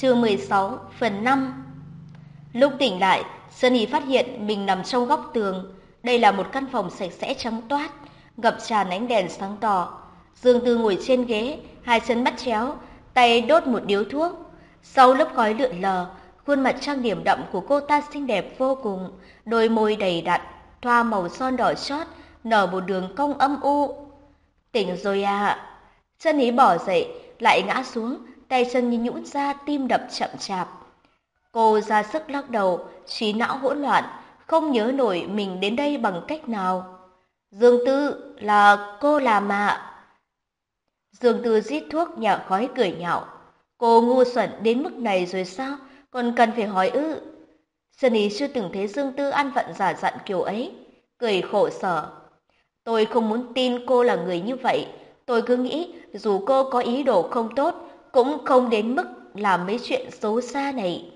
Chương 16, phần 5 Lúc tỉnh lại, sơn Sunny phát hiện mình nằm trong góc tường. Đây là một căn phòng sạch sẽ trắng toát, ngập tràn ánh đèn sáng tỏ. Dương Tư ngồi trên ghế, hai chân bắt chéo, tay đốt một điếu thuốc. Sau lớp khói lượn lờ, khuôn mặt trang điểm đậm của cô ta xinh đẹp vô cùng, đôi môi đầy đặn, thoa màu son đỏ chót, nở một đường cong âm u. Tỉnh rồi à? Chân ý bỏ dậy, lại ngã xuống, tay chân như nhũn ra, tim đập chậm chạp. Cô ra sức lắc đầu, trí não hỗn loạn, không nhớ nổi mình đến đây bằng cách nào. Dương Tư là cô làm ạ. Dương Tư rít thuốc nhả khói cười nhạo. Cô ngu xuẩn đến mức này rồi sao? Còn cần phải hỏi ư? Sunny chưa từng thấy Dương Tư ăn vận giả dặn kiểu ấy. Cười khổ sở. Tôi không muốn tin cô là người như vậy. Tôi cứ nghĩ dù cô có ý đồ không tốt, cũng không đến mức làm mấy chuyện xấu xa này.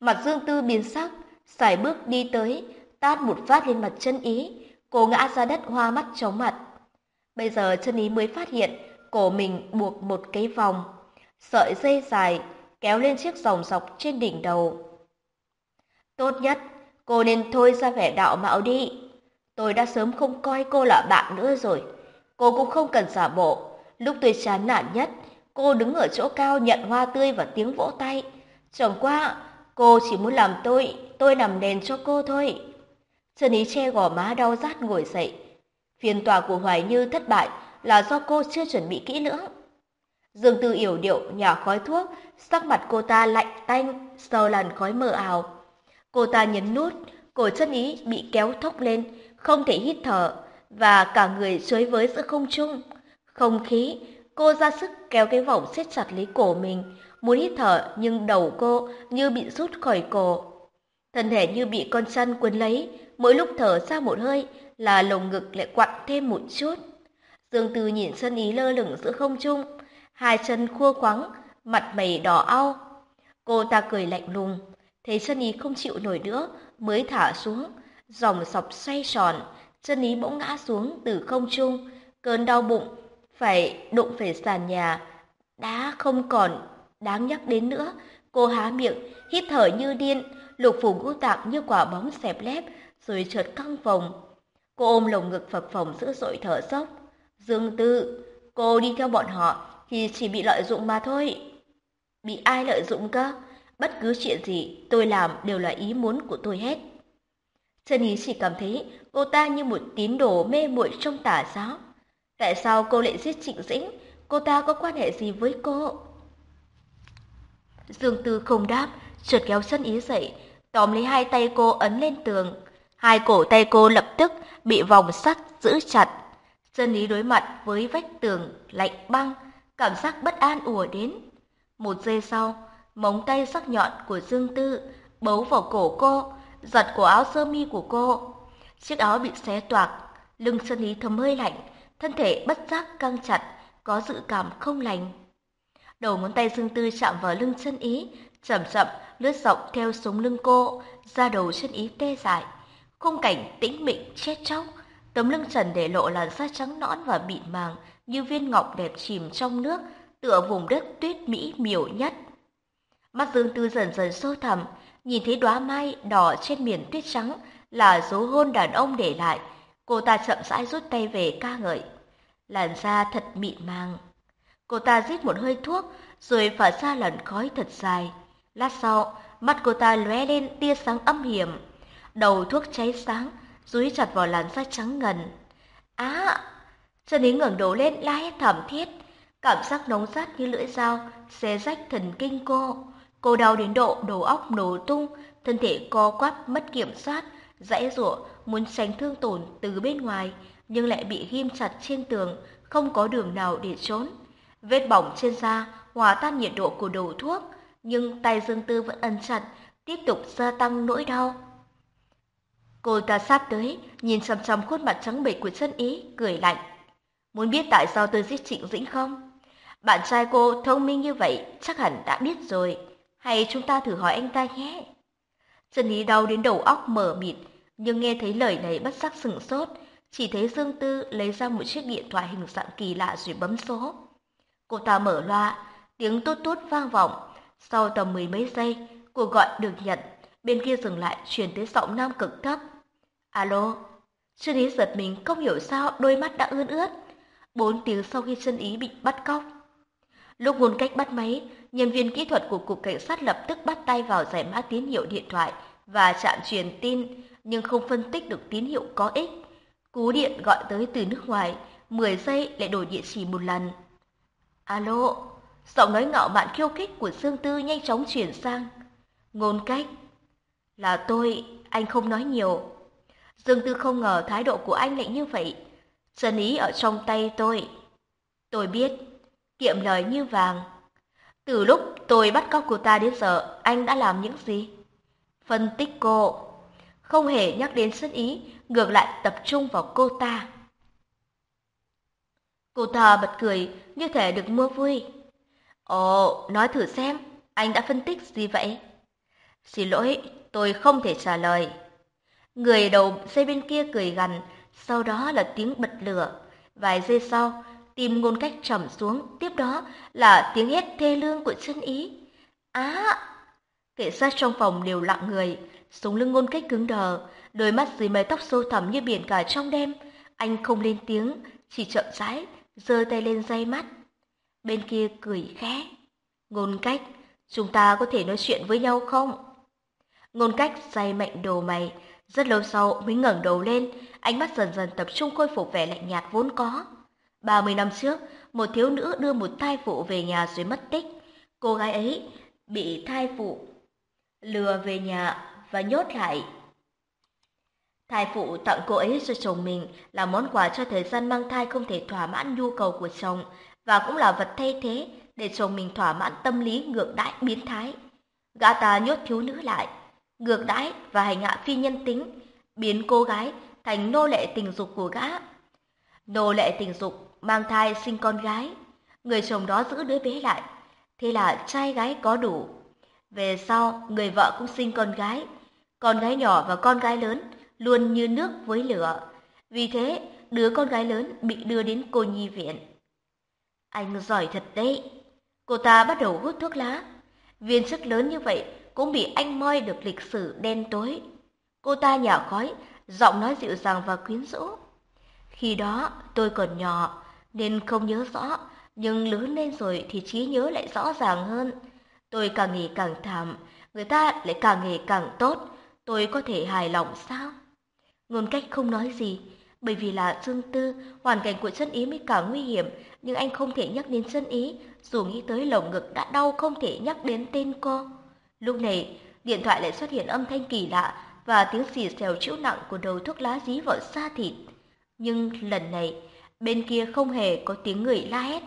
Mặt Dương Tư biến sắc, xài bước đi tới, tát một phát lên mặt chân ý. Cô ngã ra đất hoa mắt chóng mặt. Bây giờ chân ý mới phát hiện cổ mình buộc một cái vòng, sợi dây dài kéo lên chiếc dòng dọc trên đỉnh đầu. Tốt nhất, cô nên thôi ra vẻ đạo mạo đi. Tôi đã sớm không coi cô là bạn nữa rồi. Cô cũng không cần giả bộ. Lúc tôi chán nản nhất, cô đứng ở chỗ cao nhận hoa tươi và tiếng vỗ tay. Chẳng qua, cô chỉ muốn làm tôi, tôi nằm đèn cho cô thôi. Trần Ý che gò má đau rát ngồi dậy. Phiên tòa của Hoài Như thất bại là do cô chưa chuẩn bị kỹ lưỡng. Dương Tư yểu điệu nhỏ khói thuốc, sắc mặt cô ta lạnh tanh sau làn khói mờ ảo. Cô ta nhấn nút, cổ chân ý bị kéo thốc lên, không thể hít thở và cả người chơi với giữa không trung. Không khí, cô ra sức kéo cái vòng siết chặt lấy cổ mình, muốn hít thở nhưng đầu cô như bị rút khỏi cổ. Thân thể như bị con chăn quấn lấy, mỗi lúc thở ra một hơi là lồng ngực lại quặn thêm một chút. Dương Tư nhìn sân ý lơ lửng giữa không trung, hai chân khua khoắng, mặt mày đỏ au. Cô ta cười lạnh lùng, thấy sân ý không chịu nổi nữa mới thả xuống, dòng sọc xoay tròn, chân ý bỗng ngã xuống từ không trung, cơn đau bụng phải đụng phải sàn nhà, đã không còn đáng nhắc đến nữa. Cô há miệng, hít thở như điên, lục phủ ngũ tạng như quả bóng xẹp lép, rồi chợt căng phồng. Cô ôm lồng ngực phập phồng dữ dội thở dốc. Dương Tư, cô đi theo bọn họ thì chỉ bị lợi dụng mà thôi. Bị ai lợi dụng cơ? Bất cứ chuyện gì tôi làm đều là ý muốn của tôi hết. Trần Ý chỉ cảm thấy cô ta như một tín đồ mê muội trong tà giáo. Tại sao cô lại giết Trịnh Dĩnh? Cô ta có quan hệ gì với cô? Dương Tư không đáp, trượt kéo chân Ý dậy, tóm lấy hai tay cô ấn lên tường. Hai cổ tay cô lập tức bị vòng sắt giữ chặt. Chân Ý đối mặt với vách tường lạnh băng, cảm giác bất an ùa đến. Một giây sau, móng tay sắc nhọn của Dương Tư bấu vào cổ cô, giật cổ áo sơ mi của cô. Chiếc áo bị xé toạc, lưng chân ý thấm hơi lạnh, thân thể bất giác căng chặt, có dự cảm không lành. Đầu ngón tay Dương Tư chạm vào lưng chân ý, chậm chậm lướt dọc theo sống lưng cô, ra đầu chân ý tê dại. Khung cảnh tĩnh mịch chết chóc, tấm lưng trần để lộ làn da trắng nõn và mịn màng như viên ngọc đẹp chìm trong nước, tựa vùng đất tuyết mỹ miều nhất. Mắt Dương Tư dần dần sâu thẳm, nhìn thấy đóa mai đỏ trên miền tuyết trắng là dấu hôn đàn ông để lại. Cô ta chậm rãi rút tay về ca ngợi. Làn da thật mịn màng. Cô ta rít một hơi thuốc, rồi phả ra làn khói thật dài. Lát sau, mắt cô ta lóe lên tia sáng âm hiểm. Đầu thuốc cháy sáng, dúi chặt vào làn da trắng ngần. Á! Chân ý ngẩng đầu lên la hét thảm thiết. Cảm giác nóng rát như lưỡi dao, xé rách thần kinh cô. Cô đau đến độ đầu óc nổ tung, thân thể co quắp mất kiểm soát, dãy rủa muốn tránh thương tổn từ bên ngoài, nhưng lại bị ghim chặt trên tường, không có đường nào để trốn. Vết bỏng trên da hòa tan nhiệt độ của đầu thuốc, nhưng tay Dương Tư vẫn ấn chặt, tiếp tục gia tăng nỗi đau. Cô ta sát tới, nhìn chằm chằm khuôn mặt trắng bệch của chân ý, cười lạnh. Muốn biết tại sao tôi giết Trịnh Dĩnh không? Bạn trai cô thông minh như vậy, chắc hẳn đã biết rồi. Hay chúng ta thử hỏi anh ta nhé. Trần Ý đau đến đầu óc mở mịt, nhưng nghe thấy lời này bất giác sửng sốt, chỉ thấy Dương Tư lấy ra một chiếc điện thoại hình dạng kỳ lạ rồi bấm số. Cô ta mở loa, tiếng tốt tốt vang vọng, Sau tầm mười mấy giây, cuộc gọi được nhận, bên kia dừng lại truyền tới giọng nam cực thấp. Alo, chân ý giật mình không hiểu sao đôi mắt đã ươn ướt. Bốn tiếng sau khi chân ý bị bắt cóc. Lúc ngôn cách bắt máy, nhân viên kỹ thuật của cục cảnh sát lập tức bắt tay vào giải mã tín hiệu điện thoại và chạm truyền tin, nhưng không phân tích được tín hiệu có ích. Cú điện gọi tới từ nước ngoài, 10 giây lại đổi địa chỉ một lần. Alo, giọng nói ngạo mạn khiêu khích của Dương Tư nhanh chóng chuyển sang. Ngôn cách, là tôi, anh không nói nhiều. Dương Tư không ngờ thái độ của anh lại như vậy. Chân ý ở trong tay tôi. Tôi biết, kiệm lời như vàng. Từ lúc tôi bắt cóc cô ta đến giờ, anh đã làm những gì? Phân tích cô, không hề nhắc đến sân ý, ngược lại tập trung vào cô ta. Cô ta bật cười, như thể được mua vui. Ồ, nói thử xem, anh đã phân tích gì vậy? Xin lỗi, tôi không thể trả lời. Người đầu dây bên kia cười gằn, sau đó là tiếng bật lửa. Vài giây sau, tim ngôn cách trầm xuống, tiếp đó là tiếng hét thê lương của chân ý. Á! Kệ sát trong phòng đều lặng người, sống lưng ngôn cách cứng đờ, đôi mắt dưới mái tóc sâu thẳm như biển cả trong đêm. Anh không lên tiếng, chỉ chậm rãi, giơ tay lên dây mắt. Bên kia cười khẽ. Ngôn cách, chúng ta có thể nói chuyện với nhau không? Ngôn cách say mạnh đầu mày, rất lâu sau mới ngẩng đầu lên, ánh mắt dần dần tập trung khôi phục vẻ lạnh nhạt vốn có. 30 năm trước, một thiếu nữ đưa một thai phụ về nhà rồi mất tích. Cô gái ấy bị thai phụ lừa về nhà và nhốt lại. Thai phụ tặng cô ấy cho chồng mình là món quà cho thời gian mang thai không thể thỏa mãn nhu cầu của chồng và cũng là vật thay thế để chồng mình thỏa mãn tâm lý ngược đãi biến thái. Gã ta nhốt thiếu nữ lại, ngược đãi và hành hạ phi nhân tính, biến cô gái thành nô lệ tình dục của gã. Nô lệ tình dục mang thai sinh con gái, người chồng đó giữ đứa bé lại, thế là trai gái có đủ. Về sau, người vợ cũng sinh con gái, con gái nhỏ và con gái lớn luôn như nước với lửa. Vì thế, đứa con gái lớn bị đưa đến cô nhi viện. Anh giỏi thật đấy. Cô ta bắt đầu hút thuốc lá. Viên chức lớn như vậy cũng bị anh moi được lịch sử đen tối. Cô ta nhả khói, giọng nói dịu dàng và quyến rũ. Khi đó tôi còn nhỏ nên không nhớ rõ, nhưng lớn lên rồi thì trí nhớ lại rõ ràng hơn. Tôi càng nghĩ càng thảm, người ta lại càng nghĩ càng tốt. Tôi có thể hài lòng sao? Ngôn cách không nói gì, bởi vì là Dương Tư, hoàn cảnh của chân ý mới càng nguy hiểm, nhưng anh không thể nhắc đến chân ý, dù nghĩ tới lồng ngực đã đau không thể nhắc đến tên cô. Lúc này, điện thoại lại xuất hiện âm thanh kỳ lạ và tiếng xì xèo chịu nặng của đầu thuốc lá dí vào da thịt. Nhưng lần này, bên kia không hề có tiếng người la hét.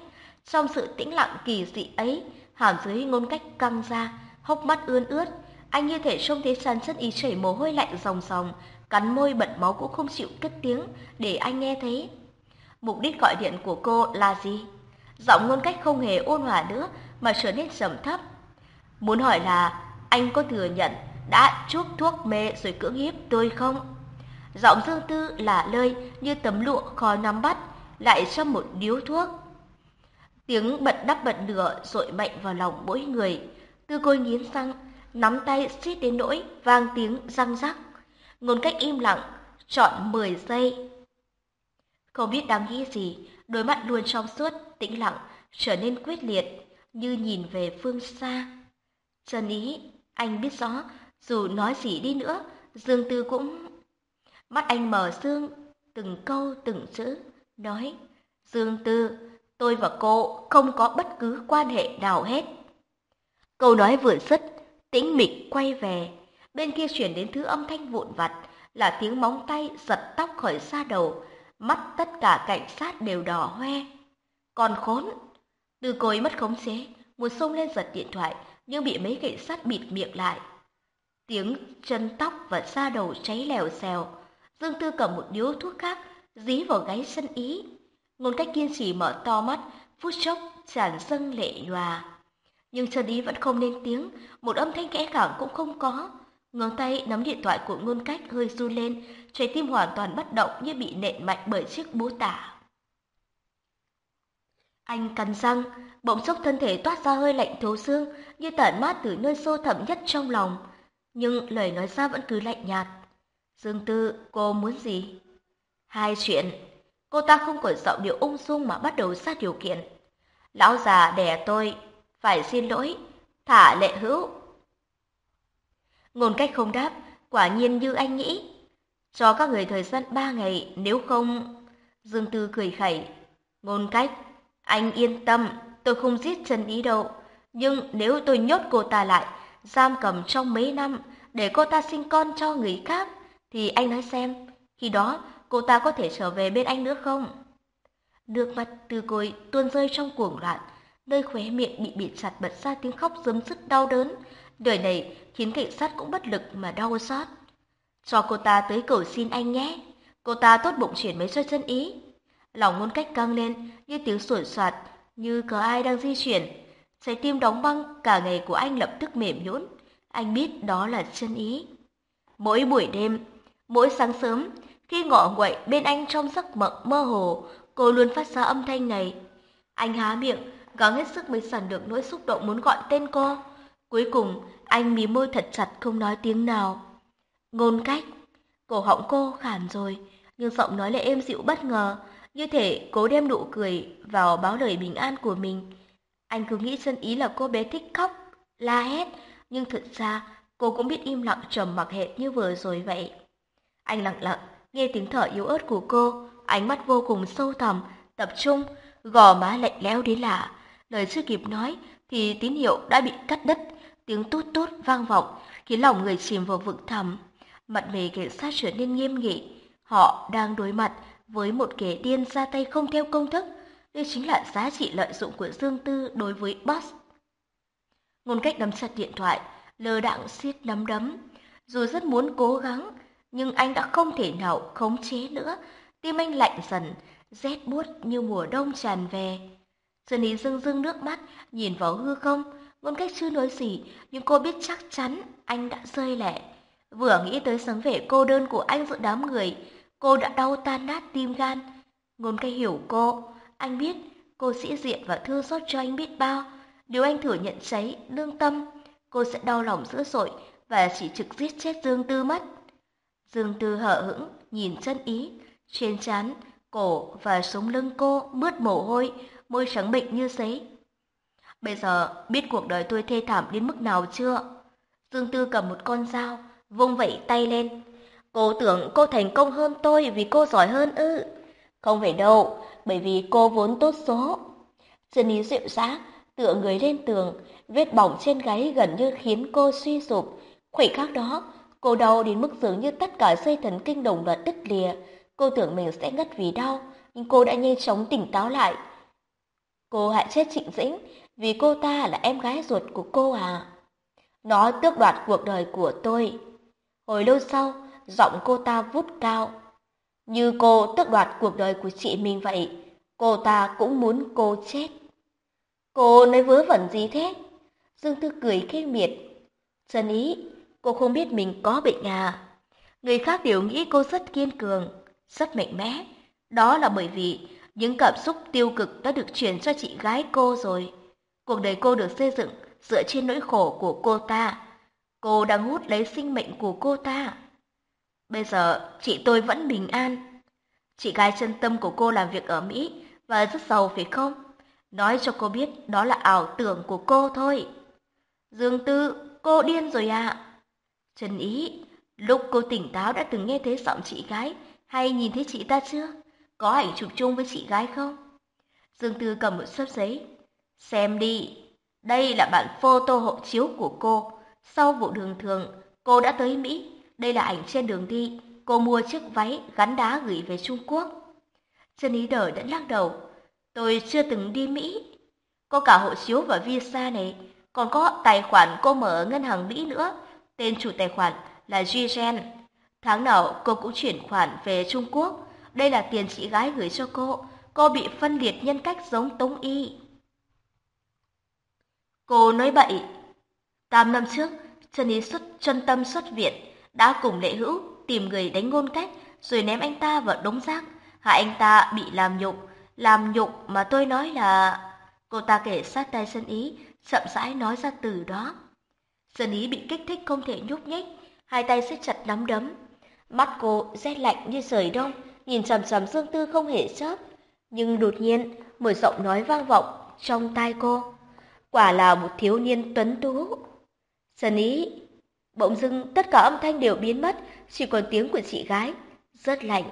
Trong sự tĩnh lặng kỳ dị ấy, hàm dưới ngôn cách căng ra, hốc mắt ươn ướt. Anh như thể trông thấy sàn chân ý chảy mồ hôi lạnh ròng ròng, cắn môi bật máu cũng không chịu cất tiếng để anh nghe thấy. Mục đích gọi điện của cô là gì? Giọng ngôn cách không hề ôn hòa nữa mà trở nên trầm thấp. Muốn hỏi là anh có thừa nhận đã chuốc thuốc mê rồi cưỡng hiếp tôi không? Giọng Dương Tư là lơi như tấm lụa khó nắm bắt, lại cho một điếu thuốc. Tiếng bật đắp bật lửa dội mạnh vào lòng mỗi người. Tư côi nghiến răng, nắm tay xít đến nỗi vang tiếng răng rắc. Ngôn cách im lặng, chọn 10 giây. Không biết đang nghĩ gì, đôi mắt luôn trong suốt, tĩnh lặng, trở nên quyết liệt, như nhìn về phương xa. Trần ý, anh biết rõ, dù nói gì đi nữa, Dương Tư cũng... Mắt anh mở dương, từng câu từng chữ, nói, Dương Tư, tôi và cô không có bất cứ quan hệ nào hết. Câu nói vừa dứt, tĩnh mịch quay về, bên kia chuyển đến thứ âm thanh vụn vặt, là tiếng móng tay giật tóc khỏi xa đầu, mắt tất cả cảnh sát đều đỏ hoe. Còn khốn! Từ cối mất khống chế, muốn xông lên giật điện thoại, nhưng bị mấy cảnh sát bịt miệng lại. Tiếng chân tóc và da đầu cháy lèo xèo. Dương Tư cầm một điếu thuốc khác, dí vào gáy sân ý. Ngôn cách kiên trì mở to mắt, phút chốc tràn dâng lệ nhòa. Nhưng chân ý vẫn không lên tiếng, một âm thanh kẽ cảng cũng không có. Ngón tay nắm điện thoại của ngôn cách hơi du lên, trái tim hoàn toàn bất động như bị nện mạnh bởi chiếc búa tả. Anh cắn răng, bỗng chốc thân thể toát ra hơi lạnh thấu xương như tản mát từ nơi sâu thẳm nhất trong lòng. Nhưng lời nói ra vẫn cứ lạnh nhạt. Dương Tư, cô muốn gì? Hai chuyện. Cô ta không còn giọng điệu ung dung mà bắt đầu ra điều kiện. Lão già đẻ tôi, phải xin lỗi, thả lệ hữu. Ngôn cách không đáp, quả nhiên như anh nghĩ. Cho các người thời gian ba ngày, nếu không... Dương Tư cười khẩy. Ngôn cách, anh yên tâm, tôi không giết chân Ý đâu. Nhưng nếu tôi nhốt cô ta lại, giam cầm trong mấy năm, để cô ta sinh con cho người khác, thì anh nói xem, khi đó cô ta có thể trở về bên anh nữa không? Nước mắt từ côi tuôn rơi trong cuồng loạn, nơi khóe miệng bị bịt chặt bật ra tiếng khóc dấm dứt đau đớn. Đời này khiến cảnh sát cũng bất lực mà đau xót. Cho cô ta tới cầu xin anh nhé. Cô ta tốt bụng chuyển mấy cho chân ý. Lòng ngôn cách căng lên như tiếng sủi soạt, như có ai đang di chuyển. Trái tim đóng băng cả ngày của anh lập tức mềm nhũn. Anh biết đó là chân ý. Mỗi buổi đêm, mỗi sáng sớm, khi ngọ nguậy bên anh trong giấc mộng mơ hồ, cô luôn phát ra âm thanh này. Anh há miệng, gắng hết sức mới sẵn được nỗi xúc động muốn gọi tên cô. Cuối cùng, anh mí môi thật chặt không nói tiếng nào. Ngôn cách, cổ họng cô khản rồi, nhưng giọng nói lại êm dịu bất ngờ, như thể cố đem nụ cười vào báo lời bình an của mình. Anh cứ nghĩ chân ý là cô bé thích khóc, la hét, nhưng thực ra cô cũng biết im lặng trầm mặc hệt như vừa rồi vậy. Anh lặng lặng, nghe tiếng thở yếu ớt của cô, ánh mắt vô cùng sâu thẳm, tập trung, gò má lạnh lẽo đến lạ. Lời chưa kịp nói thì tín hiệu đã bị cắt đứt, tiếng tút tút vang vọng, khiến lòng người chìm vào vực thẳm. Mặt mày cảnh sát trở nên nghiêm nghị, họ đang đối mặt với một kẻ điên ra tay không theo công thức. Đây chính là giá trị lợi dụng của Dương Tư đối với boss. Ngôn cách nắm chặt điện thoại, lơ đặng siết nắm đấm. Dù rất muốn cố gắng, nhưng anh đã không thể nào khống chế nữa. Tim anh lạnh dần, rét buốt như mùa đông tràn về. Sơn Ý rưng rưng nước mắt, nhìn vào hư không. Ngôn cách chưa nói gì, nhưng cô biết chắc chắn anh đã rơi lệ. Vừa nghĩ tới sáng vẻ cô đơn của anh giữa đám người, cô đã đau tan nát tim gan. Ngôn cách hiểu cô, anh biết cô sĩ diện và thương xót cho anh biết bao. Nếu anh thử nhận cháy, lương tâm, cô sẽ đau lòng dữ dội và chỉ trực giết chết Dương Tư mất. Dương Tư hở hững, nhìn chân ý, trên trán, cổ và sống lưng cô mướt mồ hôi, môi trắng bệnh như giấy. Bây giờ biết cuộc đời tôi thê thảm đến mức nào chưa? Dương Tư cầm một con dao, vung vẩy tay lên. Cô tưởng cô thành công hơn tôi vì cô giỏi hơn ư? Không phải đâu, bởi vì cô vốn tốt số. Jenny dịu dã, tựa người lên tường, vết bỏng trên gáy gần như khiến cô suy sụp. Khoảnh khắc đó, cô đau đến mức dường như tất cả dây thần kinh đồng loạt đứt lìa. Cô tưởng mình sẽ ngất vì đau, nhưng cô đã nhanh chóng tỉnh táo lại. Cô hại chết Trịnh Dĩnh vì cô ta là em gái ruột của cô à. Nó tước đoạt cuộc đời của tôi. Hồi lâu sau, giọng cô ta vút cao. Như cô tước đoạt cuộc đời của chị mình vậy, cô ta cũng muốn cô chết. Cô nói vớ vẩn gì thế? Dương Tư cười khinh miệt. Trần ý, cô không biết mình có bệnh à. Người khác đều nghĩ cô rất kiên cường, rất mạnh mẽ. Đó là bởi vì những cảm xúc tiêu cực đã được truyền cho chị gái cô rồi. Cuộc đời cô được xây dựng dựa trên nỗi khổ của cô ta. Cô đang hút lấy sinh mệnh của cô ta. Bây giờ chị tôi vẫn bình an. Chị gái chân tâm của cô làm việc ở Mỹ và rất giàu phải không? Nói cho cô biết đó là ảo tưởng của cô thôi. Dương Tư, cô điên rồi ạ. À. Trần Ý, lúc cô tỉnh táo đã từng nghe thấy giọng chị gái hay nhìn thấy chị ta chưa? Có ảnh chụp chung với chị gái không? Dương Tư cầm một sấp giấy. Xem đi, đây là bản photo hộ chiếu của cô. Sau vụ đường thường, cô đã tới Mỹ. Đây là ảnh trên đường đi. Cô mua chiếc váy gắn đá gửi về Trung Quốc. Trần Ý Đời đã lắc đầu. Tôi chưa từng đi Mỹ. Có cả hộ chiếu và visa này. Còn có tài khoản cô mở ở ngân hàng Mỹ nữa. Tên chủ tài khoản là Jiren. Tháng nào cô cũng chuyển khoản về Trung Quốc. Đây là tiền chị gái gửi cho cô. Cô bị phân liệt nhân cách giống Tống Y. Cô nói bậy. Tám năm trước, chân Ý xuất chân tâm xuất viện, đã cùng lệ hữu tìm người đánh ngôn cách rồi ném anh ta vào đống rác, hại anh ta bị làm nhục, làm nhục mà tôi nói là... Cô ta kể sát tay sân ý, chậm rãi nói ra từ đó. Dân ý bị kích thích không thể nhúc nhích, hai tay siết chặt nắm đấm. Mắt cô rét lạnh như trời đông, nhìn chằm chằm Dương Tư không hề chớp. Nhưng đột nhiên, một giọng nói vang vọng trong tai cô. Quả là một thiếu niên tuấn tú. Dân ý, bỗng dưng tất cả âm thanh đều biến mất, chỉ còn tiếng của chị gái, rất lạnh.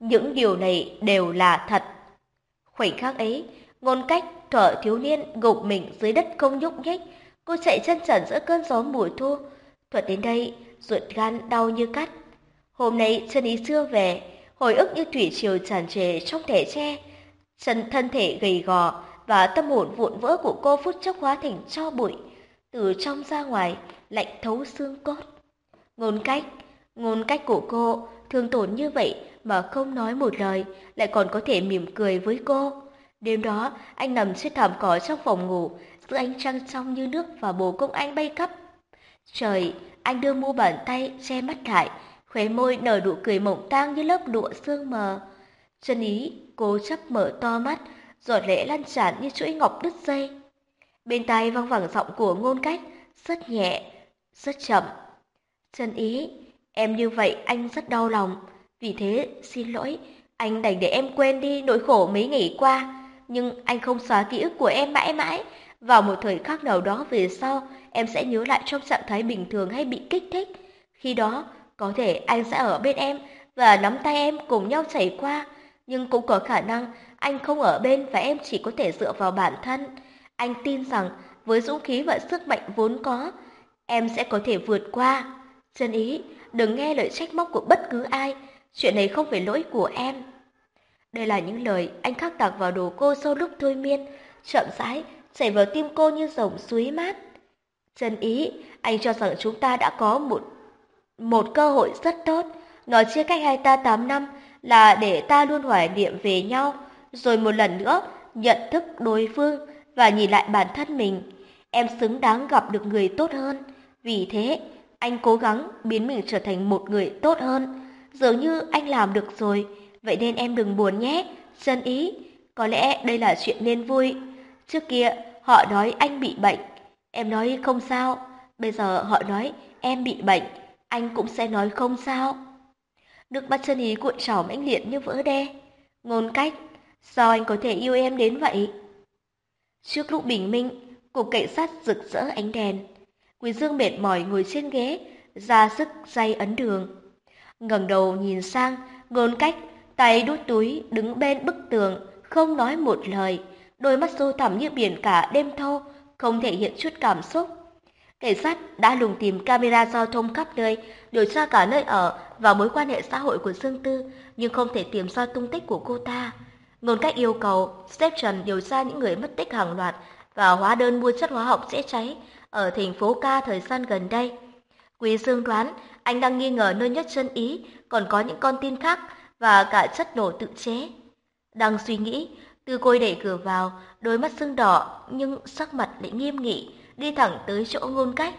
Những điều này đều là thật. Khoảnh khắc ấy, ngôn cách thở thiếu niên gục mình dưới đất không nhúc nhích, cô chạy chân trần giữa cơn gió mùa thu. Thuật đến đây, ruột gan đau như cắt. Hôm nay chân ý chưa về, hồi ức như thủy triều tràn trề trong thể tre. Chân thân thể gầy gò và tâm hồn vụn vỡ của cô phút chốc hóa thành cho bụi, từ trong ra ngoài, lạnh thấu xương cốt. Ngôn cách, ngôn cách của cô thương tổn như vậy mà không nói một lời, lại còn có thể mỉm cười với cô. Đêm đó, anh nằm trên thảm cỏ trong phòng ngủ, ánh trăng trong như nước và bồ công anh bay cấp Trời, anh đưa mu bàn tay che mắt lại, khóe môi nở nụ cười mộng tang như lớp lụa sương mờ. Chân ý cố chấp mở to mắt, giọt lệ lan tràn như chuỗi ngọc đứt dây. Bên tai vang vẳng giọng của ngôn cách, rất nhẹ, rất chậm. Chân ý, em như vậy anh rất đau lòng, vì thế xin lỗi, anh đành để em quên đi nỗi khổ mấy ngày qua, nhưng anh không xóa ký ức của em mãi mãi. Vào một thời khắc nào đó về sau, em sẽ nhớ lại trong trạng thái bình thường hay bị kích thích. Khi đó, có thể anh sẽ ở bên em và nắm tay em cùng nhau chảy qua, nhưng cũng có khả năng anh không ở bên và em chỉ có thể dựa vào bản thân. Anh tin rằng với dũng khí và sức mạnh vốn có, em sẽ có thể vượt qua. Chân ý, đừng nghe lời trách móc của bất cứ ai, chuyện này không phải lỗi của em. Đây là những lời anh khắc tạc vào đồ cô sau lúc thôi miên, chậm rãi chảy vào tim cô như dòng suối mát. Chân ý, anh cho rằng chúng ta đã có một một cơ hội rất tốt. Nói chia cách hai ta 8 năm là để ta luôn hoài niệm về nhau, rồi một lần nữa nhận thức đối phương và nhìn lại bản thân mình. Em xứng đáng gặp được người tốt hơn. Vì thế, anh cố gắng biến mình trở thành một người tốt hơn. Dường như anh làm được rồi, vậy nên em đừng buồn nhé, chân ý. Có lẽ đây là chuyện nên vui. Trước kia, họ nói anh bị bệnh. Em nói không sao. Bây giờ họ nói em bị bệnh. Anh cũng sẽ nói không sao. Nước mắt chân ý cuộn trào mãnh liệt như vỡ đe. Ngôn cách, sao anh có thể yêu em đến vậy? Trước lúc bình minh, cục cảnh sát rực rỡ ánh đèn. Quý Dương mệt mỏi ngồi trên ghế, ra sức day ấn đường. ngẩng đầu nhìn sang, ngôn cách, tay đút túi, đứng bên bức tường, không nói một lời. Đôi mắt sâu thẳm như biển cả đêm thâu, không thể hiện chút cảm xúc. Cảnh sát đã lùng tìm camera giao thông khắp nơi, điều tra cả nơi ở và mối quan hệ xã hội của Dương Tư, nhưng không thể tìm ra tung tích của cô ta. Ngôn cách yêu cầu Step Trần điều tra những người mất tích hàng loạt và hóa đơn mua chất hóa học dễ cháy ở thành phố Ca thời gian gần đây. Quý Dương đoán anh đang nghi ngờ nơi nhất chân ý còn có những con tin khác và cả chất nổ tự chế. Đang suy nghĩ, từ Côi đẩy cửa vào, đôi mắt sưng đỏ nhưng sắc mặt lại nghiêm nghị, đi thẳng tới chỗ ngôn cách.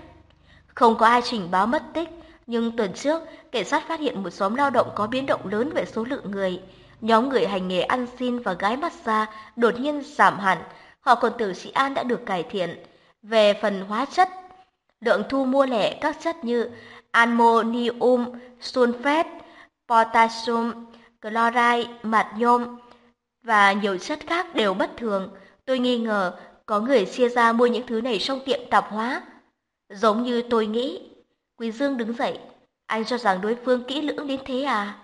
Không có ai trình báo mất tích, nhưng tuần trước, cảnh sát phát hiện một xóm lao động có biến động lớn về số lượng người. Nhóm người hành nghề ăn xin và gái massage đột nhiên giảm hẳn, họ còn tưởng chị An đã được cải thiện. Về phần hóa chất, lượng thu mua lẻ các chất như ammonium sulfate, potassium, chloride, mạt nhôm và nhiều chất khác đều bất thường. Tôi nghi ngờ có người chia ra mua những thứ này trong tiệm tạp hóa. Giống như tôi nghĩ. Quý Dương đứng dậy. Anh cho rằng đối phương kỹ lưỡng đến thế à?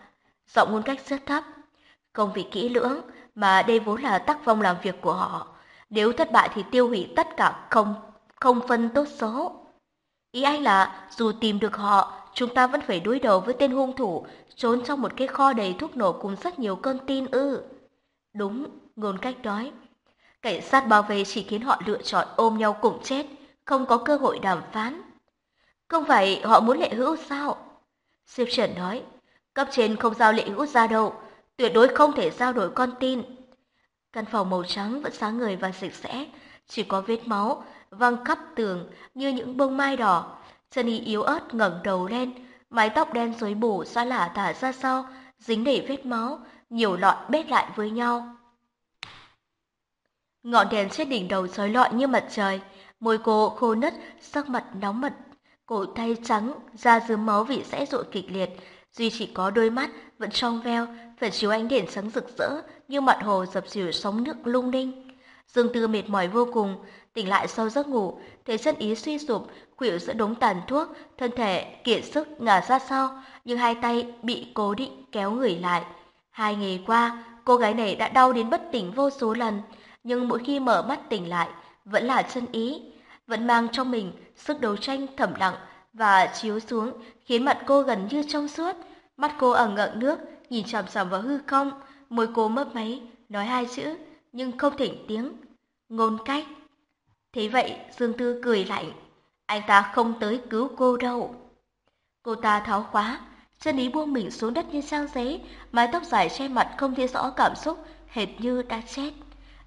Giọng ngôn cách rất thấp. Không vì kỹ lưỡng, mà đây vốn là tác phong làm việc của họ. Nếu thất bại thì tiêu hủy tất cả không, không phân tốt số. Ý anh là dù tìm được họ, chúng ta vẫn phải đối đầu với tên hung thủ trốn trong một cái kho đầy thuốc nổ cùng rất nhiều cơn tin ư. Đúng, ngôn cách nói. Cảnh sát bảo vệ chỉ khiến họ lựa chọn ôm nhau cùng chết, không có cơ hội đàm phán. Không phải họ muốn lệ hữu sao? Diệp trần nói, cấp trên không giao lệ hữu ra đâu, tuyệt đối không thể giao đổi con tin. Căn phòng màu trắng vẫn sáng người và sạch sẽ, chỉ có vết máu văng khắp tường như những bông mai đỏ. Sunny yếu ớt ngẩng đầu lên, mái tóc đen rối bù xóa lả tả ra sau, dính đầy vết máu, nhiều lọn bết lại với nhau. Ngọn đèn trên đỉnh đầu rối lọi như mặt trời, môi cô khô nứt, sắc mặt nóng mật, cổ tay trắng, da dướm máu vị sẽ rội kịch liệt, duy chỉ có đôi mắt vẫn trong veo, phản chiếu ánh đèn sáng rực rỡ như mặt hồ dập dìu sóng nước lung linh. Dương Tư mệt mỏi vô cùng, tỉnh lại sau giấc ngủ, thấy chân ý suy sụp, khuỵu giữa đống tàn thuốc, thân thể kiệt sức ngả ra sau, nhưng hai tay bị cố định kéo người lại. Hai ngày qua, cô gái này đã đau đến bất tỉnh vô số lần, nhưng mỗi khi mở mắt tỉnh lại, vẫn là chân ý, vẫn mang trong mình sức đấu tranh thầm lặng và chiếu xuống, khiến mặt cô gần như trong suốt. Mắt cô ẩn ngợn nước, nhìn chằm chằm vào hư không, môi cô mấp máy, nói hai chữ, nhưng không thỉnh tiếng. Ngôn cách. Thế vậy, Dương Tư cười lạnh. Anh ta không tới cứu cô đâu. Cô ta tháo khóa, chân ý buông mình xuống đất như trang giấy, mái tóc dài che mặt không thấy rõ cảm xúc, hệt như đã chết.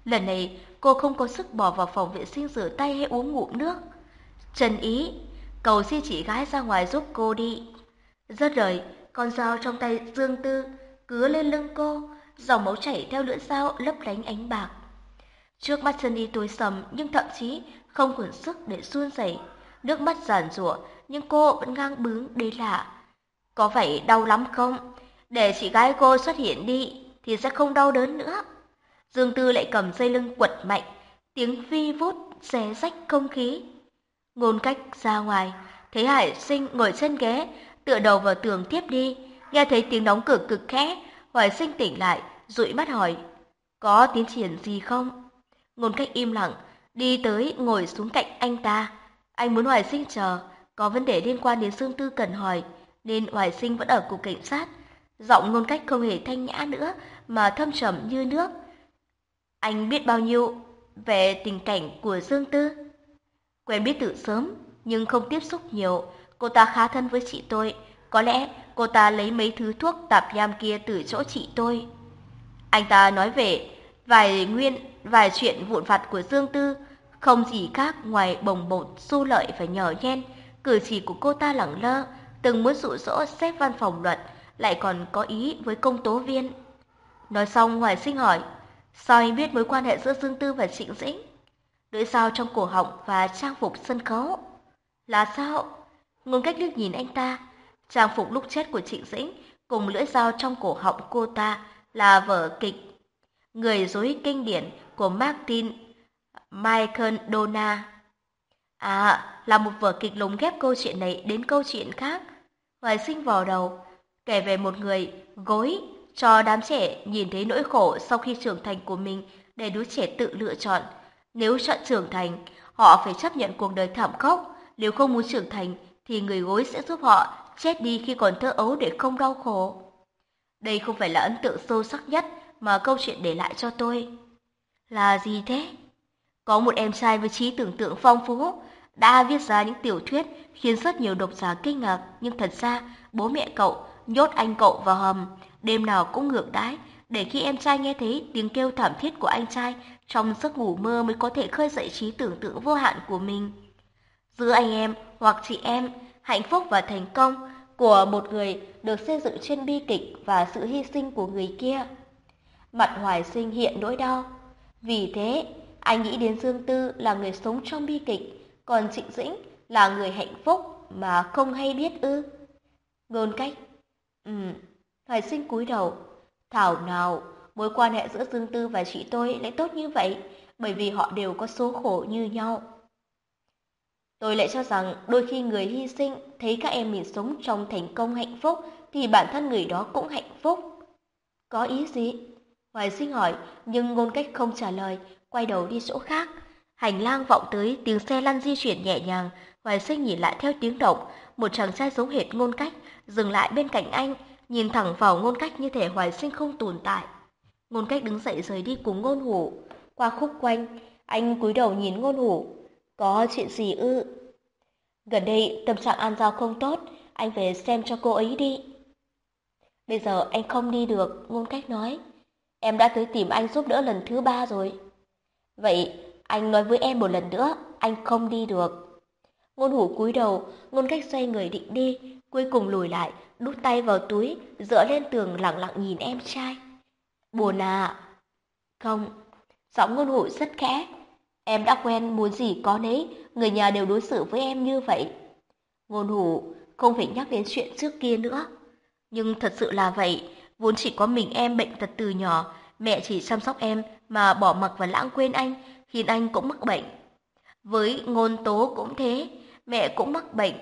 Lần này, cô không có sức bỏ vào phòng vệ sinh rửa tay hay uống ngụm nước. Trần ý, cầu xin chị gái ra ngoài giúp cô đi. Rất rời, con dao trong tay Dương Tư cứa lên lưng cô, dòng máu chảy theo lưỡi dao lấp lánh ánh bạc. Trước mắt chân ý tối sầm nhưng thậm chí không còn sức để run rẩy, nước mắt giàn rủa nhưng cô vẫn ngang bướng đến lạ. Có phải đau lắm không? Để chị gái cô xuất hiện đi thì sẽ không đau đớn nữa. Dương Tư lại cầm dây lưng quật mạnh, tiếng vi vút xé rách không khí. Ngôn cách ra ngoài, thấy Hải Sinh ngồi trên ghế, tựa đầu vào tường tiếp đi, nghe thấy tiếng đóng cửa cực khẽ, Hoài Sinh tỉnh lại, dụi mắt hỏi, có tiến triển gì không? Ngôn cách im lặng, đi tới ngồi xuống cạnh anh ta. Anh muốn Hoài Sinh chờ, có vấn đề liên quan đến Dương Tư cần hỏi, nên Hoài Sinh vẫn ở cục cảnh sát. Giọng ngôn cách không hề thanh nhã nữa, mà thâm trầm như nước. Anh biết bao nhiêu về tình cảnh của Dương Tư? Quen biết từ sớm, nhưng không tiếp xúc nhiều. Cô ta khá thân với chị tôi. Có lẽ cô ta lấy mấy thứ thuốc tạp nham kia từ chỗ chị tôi. Anh ta nói về vài nguyên, vài chuyện vụn vặt của Dương Tư, không gì khác ngoài bồng bột, su lợi và nhỏ nhen. Cử chỉ của cô ta lẳng lơ, từng muốn dụ dỗ xếp văn phòng luật, lại còn có ý với công tố viên. Nói xong Hoài Sinh hỏi, sao anh biết mối quan hệ giữa Dương Tư và Trịnh Dĩnh? Lưỡi dao trong cổ họng và trang phục sân khấu. Là sao? Ngôn cách liếc nhìn anh ta, trang phục lúc chết của Trịnh Dĩnh cùng lưỡi dao trong cổ họng cô ta là vở kịch Người dối kinh điển của Martin Michael Dona. À, là một vở kịch lồng ghép câu chuyện này đến câu chuyện khác. Hoài sinh vò đầu, kể về một người gối cho đám trẻ nhìn thấy nỗi khổ sau khi trưởng thành của mình để đứa trẻ tự lựa chọn. Nếu chọn trưởng thành, họ phải chấp nhận cuộc đời thảm khốc. Nếu không muốn trưởng thành, thì người gối sẽ giúp họ chết đi khi còn thơ ấu để không đau khổ. Đây không phải là ấn tượng sâu sắc nhất mà câu chuyện để lại cho tôi. Là gì thế? Có một em trai với trí tưởng tượng phong phú, đã viết ra những tiểu thuyết khiến rất nhiều độc giả kinh ngạc, nhưng thật ra bố mẹ cậu nhốt anh cậu vào hầm, đêm nào cũng ngược đãi, để khi em trai nghe thấy tiếng kêu thảm thiết của anh trai, trong giấc ngủ mơ mới có thể khơi dậy trí tưởng tượng vô hạn của mình. Giữa anh em hoặc chị em, hạnh phúc và thành công của một người được xây dựng trên bi kịch và sự hy sinh của người kia. Mặt hoài sinh hiện nỗi đau. Vì thế, anh nghĩ đến Dương Tư là người sống trong bi kịch, còn Trịnh Dĩnh là người hạnh phúc mà không hay biết ư. Ngôn cách. Ừ, hoài sinh cúi đầu. Thảo nào, mối quan hệ giữa Dương Tư và chị tôi lại tốt như vậy, bởi vì họ đều có số khổ như nhau. Tôi lại cho rằng đôi khi người hy sinh thấy các em mình sống trong thành công hạnh phúc thì bản thân người đó cũng hạnh phúc. Có ý gì? Hoài sinh hỏi nhưng ngôn cách không trả lời, quay đầu đi chỗ khác. Hành lang vọng tới tiếng xe lăn di chuyển nhẹ nhàng, Hoài sinh nhìn lại theo tiếng động, một chàng trai giống hệt ngôn cách dừng lại bên cạnh anh, nhìn thẳng vào ngôn cách như thể Hoài sinh không tồn tại. Ngôn cách đứng dậy rời đi cùng ngôn hủ. Qua khúc quanh, anh cúi đầu nhìn ngôn hủ, có chuyện gì ư? Gần đây tâm trạng An Giao không tốt, anh về xem cho cô ấy đi. Bây giờ anh không đi được, ngôn cách nói. Em đã tới tìm anh giúp đỡ lần thứ ba rồi. Vậy anh nói với em một lần nữa, anh không đi được. Ngôn hủ cúi đầu, ngôn cách xoay người định đi, cuối cùng lùi lại, đút tay vào túi, dựa lên tường lặng lặng nhìn em trai. Buồn à? Không, Giọng ngôn hủ rất khẽ. Em đã quen muốn gì có nấy, người nhà đều đối xử với em như vậy. Ngôn hủ không phải nhắc đến chuyện trước kia nữa. Nhưng thật sự là vậy, vốn chỉ có mình em bệnh tật từ nhỏ, mẹ chỉ chăm sóc em mà bỏ mặc và lãng quên anh, hiền anh cũng mắc bệnh. Với ngôn tố cũng thế, mẹ cũng mắc bệnh.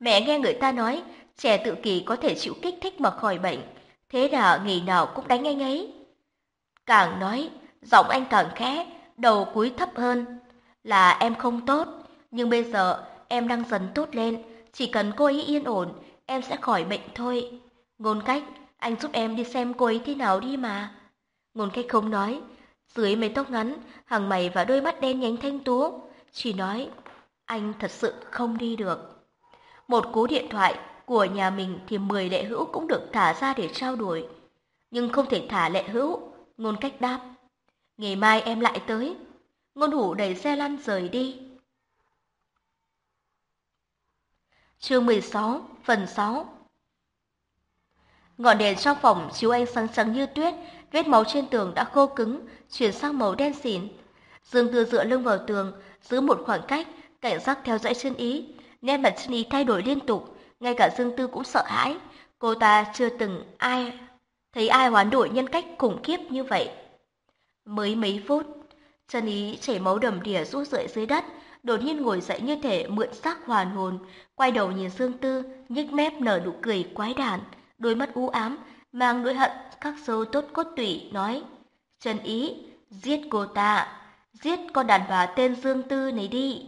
Mẹ nghe người ta nói, trẻ tự kỷ có thể chịu kích thích mà khỏi bệnh, thế là nghỉ nào cũng đánh anh ấy. Càng nói, giọng anh càng khẽ, đầu cúi thấp hơn. Là em không tốt, nhưng bây giờ em đang dần tốt lên, chỉ cần cô ấy yên ổn, em sẽ khỏi bệnh thôi. Ngôn cách, anh giúp em đi xem cô ấy thế nào đi mà. Ngôn cách không nói, dưới mái tóc ngắn, hàng mày và đôi mắt đen nhánh thanh tú, chỉ nói, anh thật sự không đi được. Một cú điện thoại của nhà mình thì 10 lệ hữu cũng được thả ra để trao đổi. Nhưng không thể thả lệ hữu, ngôn cách đáp. Ngày mai em lại tới. Ngôn hủ đẩy xe lăn rời đi. Chương 16, phần 6 Ngọn đèn trong phòng chiếu ánh sáng trắng như tuyết, vết máu trên tường đã khô cứng, chuyển sang màu đen xỉn. Dương Tư dựa lưng vào tường, giữ một khoảng cách, cảnh giác theo dõi chân ý. Nét mặt chân ý thay đổi liên tục, ngay cả Dương Tư cũng sợ hãi. Cô ta chưa từng ai thấy ai hoán đổi nhân cách khủng khiếp như vậy. Mới mấy phút, chân ý chảy máu đầm đìa rút rượi dưới đất, đột nhiên ngồi dậy như thể mượn xác hoàn hồn, quay đầu nhìn Dương Tư, nhếch mép nở nụ cười quái đản, đôi mắt u ám, mang nỗi hận khắc sâu tốt cốt tủy, nói: "Trần Ý, giết cô ta, giết con đàn bà tên Dương Tư này đi."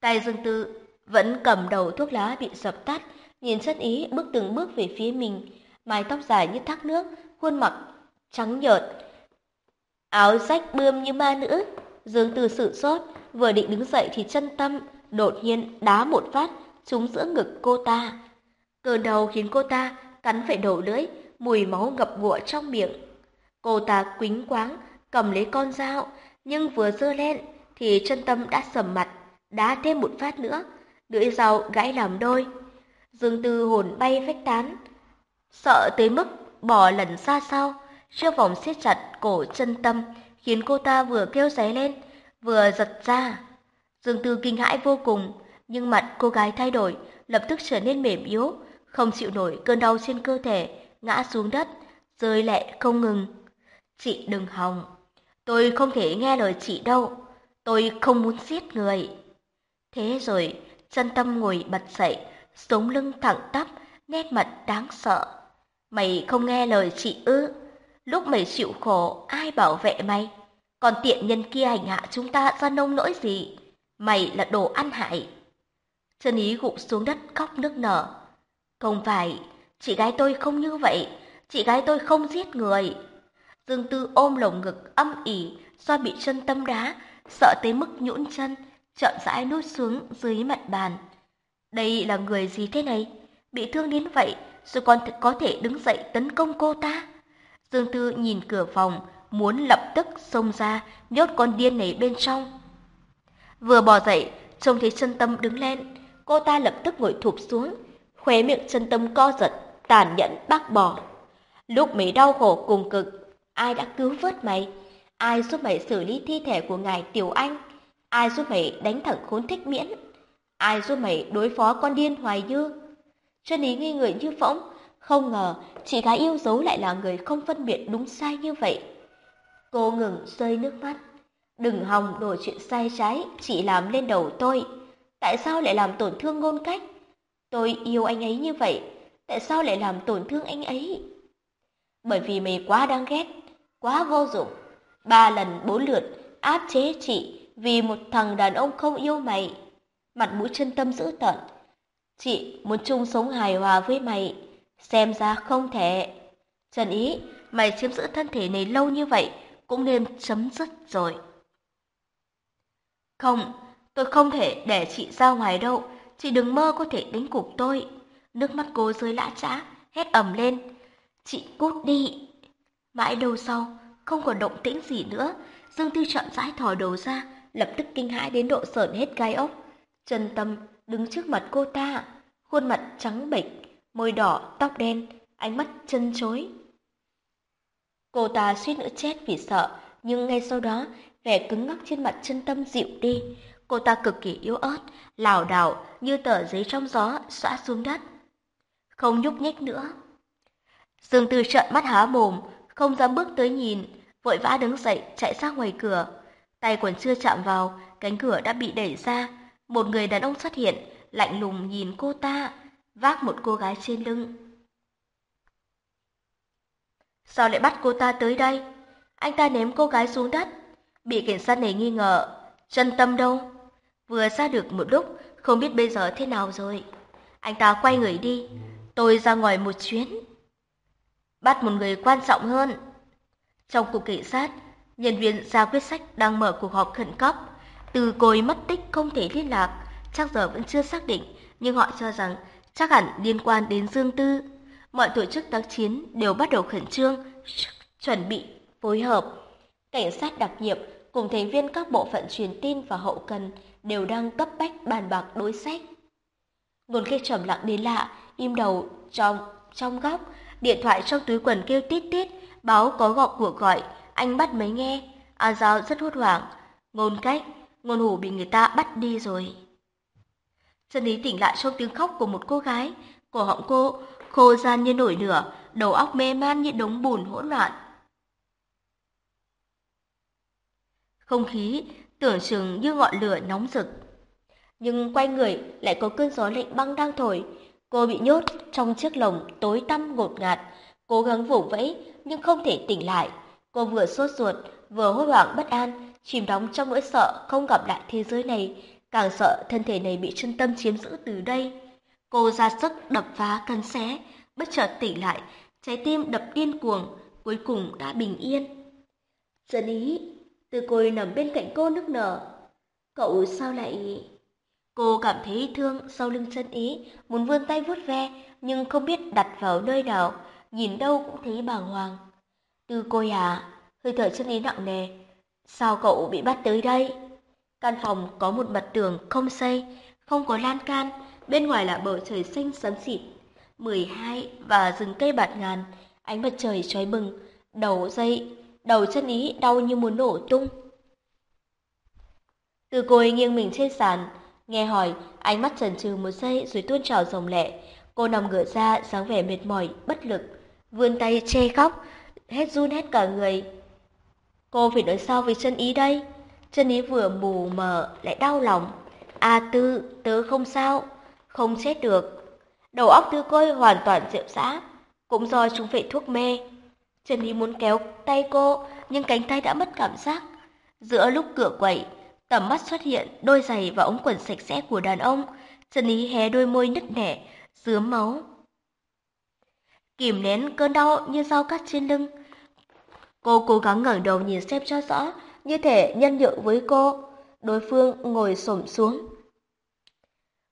Tay Dương Tư vẫn cầm đầu thuốc lá bị dập tắt, nhìn Trần Ý bước từng bước về phía mình, mái tóc dài như thác nước, khuôn mặt trắng nhợt, áo rách bươm như ma nữ. Dương Tư sự sốt, vừa định đứng dậy thì chân tâm đột nhiên đá một phát trúng giữa ngực cô ta. Cơn đau khiến cô ta cắn phải đầu lưỡi, mùi máu ngập ngụa trong miệng. Cô ta quính quáng cầm lấy con dao, nhưng vừa giơ lên thì chân tâm đã sầm mặt, đá thêm một phát nữa, lưỡi dao gãy làm đôi. Dương Tư hồn bay vách tán, sợ tới mức bỏ lần xa sau, chiếc vòng siết chặt cổ chân tâm, khiến cô ta vừa kêu giấy lên, vừa giật ra. Dương Tư kinh hãi vô cùng, nhưng mặt cô gái thay đổi, lập tức trở nên mềm yếu, không chịu nổi cơn đau trên cơ thể, ngã xuống đất, rơi lệ không ngừng. Chị đừng hòng, tôi không thể nghe lời chị đâu, tôi không muốn giết người. Thế rồi, chân tâm ngồi bật dậy, sống lưng thẳng tắp, nét mặt đáng sợ. Mày không nghe lời chị ư? Lúc mày chịu khổ, ai bảo vệ mày? Còn tiện nhân kia hành hạ chúng ta ra nông nỗi gì? Mày là đồ ăn hại. chân Ý gục xuống đất khóc nức nở. Không phải, chị gái tôi không như vậy, chị gái tôi không giết người. Dương Tư ôm lồng ngực âm ỉ do bị chân tâm đá, sợ tới mức nhũn chân, chậm rãi nuốt xuống dưới mặt bàn. Đây là người gì thế này? Bị thương đến vậy, rồi còn có thể đứng dậy tấn công cô ta? Dương Tư nhìn cửa phòng, muốn lập tức xông ra, nhốt con điên này bên trong. Vừa bò dậy, trông thấy chân tâm đứng lên, cô ta lập tức ngồi thụp xuống, khóe miệng chân tâm co giật, tàn nhẫn bác bỏ. Lúc mày đau khổ cùng cực, ai đã cứu vớt mày? Ai giúp mày xử lý thi thể của ngài Tiểu Anh? Ai giúp mày đánh thẳng khốn thích miễn? Ai giúp mày đối phó con điên hoài dư? Chân ý nghi người như phỗng, không ngờ chị gái yêu dấu lại là người không phân biệt đúng sai như vậy. Cô ngừng rơi nước mắt. Đừng hòng đổ chuyện sai trái chị làm lên đầu tôi. Tại sao lại làm tổn thương ngôn cách? Tôi yêu anh ấy như vậy, tại sao lại làm tổn thương anh ấy? Bởi vì mày quá đáng ghét, quá vô dụng. Ba lần bốn lượt áp chế chị vì một thằng đàn ông không yêu mày. Mặt mũi chân tâm dữ tợn. Chị muốn chung sống hài hòa với mày, xem ra không thể. Trần Ý, mày chiếm giữ thân thể này lâu như vậy, cũng nên chấm dứt rồi. Không, tôi không thể để chị ra ngoài đâu, chị đừng mơ có thể đánh cục tôi. Nước mắt cô rơi lã trã, hét ầm lên. Chị cút đi. Mãi đâu sau, không còn động tĩnh gì nữa, Dương Tư chọn rãi thò đầu ra, lập tức kinh hãi đến độ sởn hết gai ốc. Trần Tâm đứng trước mặt cô ta, khuôn mặt trắng bệch, môi đỏ, tóc đen, ánh mắt chân chối. Cô ta suýt nữa chết vì sợ, nhưng ngay sau đó, vẻ cứng ngắc trên mặt chân tâm dịu đi. Cô ta cực kỳ yếu ớt, lảo đảo như tờ giấy trong gió xõa xuống đất. Không nhúc nhích nữa. Dương Tư trợn mắt há mồm, không dám bước tới nhìn, vội vã đứng dậy chạy ra ngoài cửa. Tay còn chưa chạm vào, cánh cửa đã bị đẩy ra. Một người đàn ông xuất hiện, lạnh lùng nhìn cô ta, vác một cô gái trên lưng. Sao lại bắt cô ta tới đây? Anh ta ném cô gái xuống đất, bị cảnh sát này nghi ngờ. Chân tâm đâu? Vừa ra được một lúc, không biết bây giờ thế nào rồi. Anh ta quay người đi, tôi ra ngoài một chuyến. Bắt một người quan trọng hơn. Trong cục cảnh sát, nhân viên ra quyết sách đang mở cuộc họp khẩn cấp. Từ cối mất tích không thể liên lạc, chắc giờ vẫn chưa xác định, nhưng họ cho rằng chắc hẳn liên quan đến Dương Tư. Mọi tổ chức tác chiến đều bắt đầu khẩn trương, chuẩn bị, phối hợp. Cảnh sát đặc nhiệm cùng thành viên các bộ phận truyền tin và hậu cần đều đang cấp bách bàn bạc đối sách. Nguồn kia trầm lặng đến lạ, im đầu trong trong góc, điện thoại trong túi quần kêu tít tít, báo có gọi cuộc gọi, anh bắt máy nghe. A Giao rất hốt hoảng, ngôn cách, ngôn hủ bị người ta bắt đi rồi. Chân lý tỉnh lại trong tiếng khóc của một cô gái, cổ họng cô khô gian như nổi lửa, đầu óc mê man như đống bùn hỗn loạn. Không khí tưởng chừng như ngọn lửa nóng rực. Nhưng quay người lại có cơn gió lạnh băng đang thổi. Cô bị nhốt trong chiếc lồng tối tăm ngột ngạt, cố gắng vùng vẫy nhưng không thể tỉnh lại. Cô vừa sốt ruột, vừa hốt hoảng bất an, chìm đóng trong nỗi sợ không gặp lại thế giới này, càng sợ thân thể này bị chân tâm chiếm giữ từ đây. Cô ra sức đập phá cắn xé, bất chợt tỉnh lại, trái tim đập điên cuồng, cuối cùng đã bình yên. Dân ý, từ côi nằm bên cạnh cô nức nở. Cậu sao lại... Cô cảm thấy thương sau lưng chân ý, muốn vươn tay vuốt ve, nhưng không biết đặt vào nơi nào, nhìn đâu cũng thấy bàng hoàng. Từ côi à, hơi thở chân ý nặng nề. Sao cậu bị bắt tới đây? Căn phòng có một mặt tường không xây, không có lan can, bên ngoài là bầu trời xanh xám xịt. 12 và rừng cây bạt ngàn, ánh mặt trời trói bừng, đầu dây, đầu chân ý đau như muốn nổ tung. Từ côi nghiêng mình trên sàn, nghe hỏi, ánh mắt trần trừ một giây rồi tuôn trào rồng lệ. Cô nằm ngửa ra, dáng vẻ mệt mỏi, bất lực, vươn tay che khóc, hết run hết cả người. Cô phải nói sao với chân ý đây? Chân ý vừa mù mờ lại đau lòng. À tư, tớ không sao, không chết được. Đầu óc tư côi hoàn toàn rượu rã, cũng do chúng phải thuốc mê. Chân ý muốn kéo tay cô, nhưng cánh tay đã mất cảm giác. Giữa lúc cửa quậy, tầm mắt xuất hiện đôi giày và ống quần sạch sẽ của đàn ông. Chân ý hé đôi môi nứt nẻ, dướm máu. Kìm nén cơn đau như dao cắt trên lưng. Cô cố gắng ngẩng đầu nhìn xem cho rõ, như thể nhân nhượng với cô. Đối phương ngồi xổm xuống.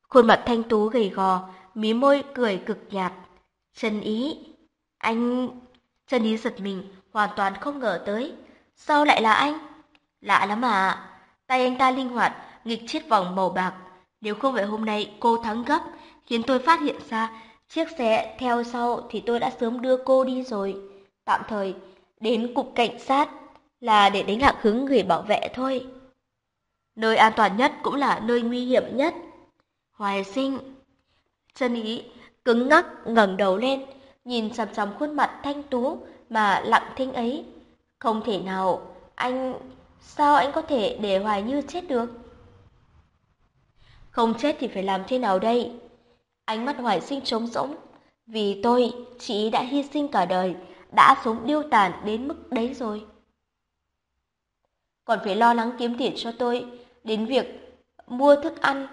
Khuôn mặt thanh tú gầy gò, mí môi cười cực nhạt. Trần Ý, anh... Trần Ý giật mình, hoàn toàn không ngờ tới. Sao lại là anh? Lạ lắm à. Tay anh ta linh hoạt, nghịch chiếc vòng màu bạc. Nếu không phải hôm nay cô thắng gấp, khiến tôi phát hiện ra chiếc xe theo sau thì tôi đã sớm đưa cô đi rồi. Tạm thời, đến cục cảnh sát là để đánh lạc hướng người bảo vệ thôi. Nơi an toàn nhất cũng là nơi nguy hiểm nhất. Hoài sinh, Chân ý cứng ngắc ngẩng đầu lên, nhìn chằm chằm khuôn mặt thanh tú mà lặng thinh ấy. Không thể nào, anh... Sao anh có thể để Hoài Như chết được? Không chết thì phải làm thế nào đây? Ánh mắt Hoài sinh trống rỗng. Vì tôi, chị đã hy sinh cả đời, đã sống điêu tàn đến mức đấy rồi. Còn phải lo lắng kiếm tiền cho tôi, đến việc mua thức ăn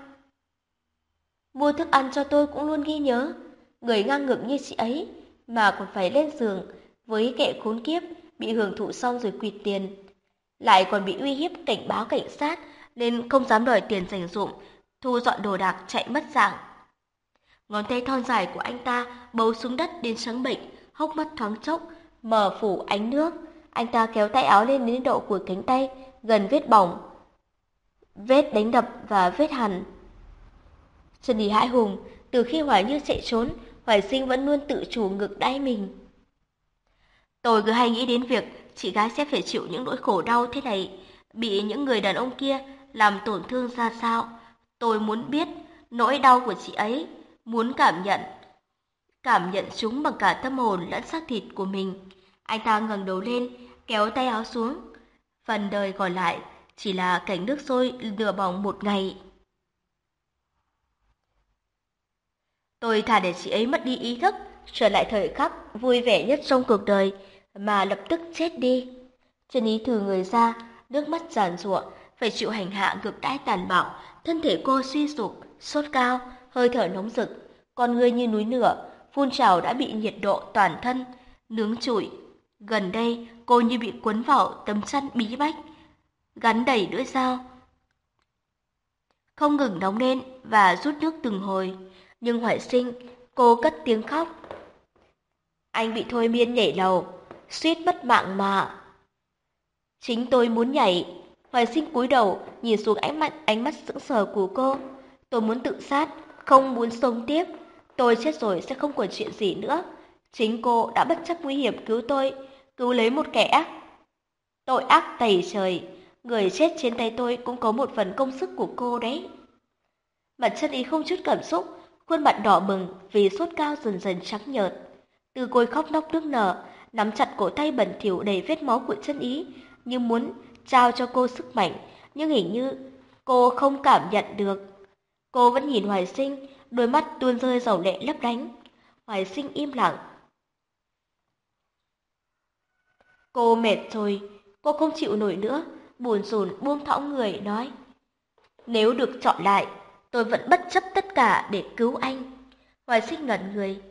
Mua thức ăn cho tôi cũng luôn ghi nhớ. Người ngang ngược như chị ấy mà còn phải lên giường với kẻ khốn kiếp bị hưởng thụ xong rồi quỵt tiền. Lại còn bị uy hiếp cảnh báo cảnh sát nên không dám đòi tiền dành dụng, thu dọn đồ đạc chạy mất dạng. Ngón tay thon dài của anh ta bấu xuống đất đến trắng bệnh, hốc mắt thoáng chốc, mở phủ ánh nước. Anh ta kéo tay áo lên đến độ của cánh tay, gần vết bỏng. Vết đánh đập và vết hằn Trần đi hãi hùng, từ khi Hoài Như chạy trốn, Hoài Sinh vẫn luôn tự chủ ngược đáy mình. Tôi cứ hay nghĩ đến việc chị gái sẽ phải chịu những nỗi khổ đau thế này, bị những người đàn ông kia làm tổn thương ra sao. Tôi muốn biết nỗi đau của chị ấy, muốn cảm nhận. Cảm nhận chúng bằng cả tâm hồn lẫn xác thịt của mình. Anh ta ngẩng đầu lên, kéo tay áo xuống. Phần đời còn lại chỉ là cảnh nước sôi lửa bỏng một ngày. Tôi thà để chị ấy mất đi ý thức, trở lại thời khắc vui vẻ nhất trong cuộc đời, mà lập tức chết đi. Chân ý thử người ra, nước mắt giàn ruộng, phải chịu hành hạ ngược đãi tàn bạo, thân thể cô suy sụp, sốt cao, hơi thở nóng rực, con người như núi lửa, phun trào đã bị nhiệt độ toàn thân, nướng trụi. Gần đây, cô như bị cuốn vào tấm chăn bí bách, gắn đầy lưỡi dao. Không ngừng nóng lên và rút nước từng hồi, nhưng hoại sinh, cô cất tiếng khóc. Anh bị thôi miên nhảy lầu, suýt mất mạng mà. Chính tôi muốn nhảy. Hoài sinh cúi đầu, nhìn xuống ánh mắt ánh mắt sững sờ của cô. Tôi muốn tự sát, không muốn sống tiếp. Tôi chết rồi sẽ không còn chuyện gì nữa. Chính cô đã bất chấp nguy hiểm cứu tôi, cứu lấy một kẻ ác. Tội ác tày trời, người chết trên tay tôi cũng có một phần công sức của cô đấy. Mặt chân ý không chút cảm xúc, khuôn mặt đỏ bừng vì sốt cao dần dần trắng nhợt. Từ côi khóc nóc nước nở, nắm chặt cổ tay bẩn thỉu đầy vết máu của chân ý, như muốn trao cho cô sức mạnh, nhưng hình như cô không cảm nhận được. Cô vẫn nhìn Hoài Sinh, đôi mắt tuôn rơi dầu lệ lấp lánh. Hoài Sinh im lặng. Cô mệt rồi, cô không chịu nổi nữa, buồn rùn buông thõng người nói. Nếu được chọn lại, tôi vẫn bất chấp tất cả để cứu anh. Hoài Sinh ngẩn người.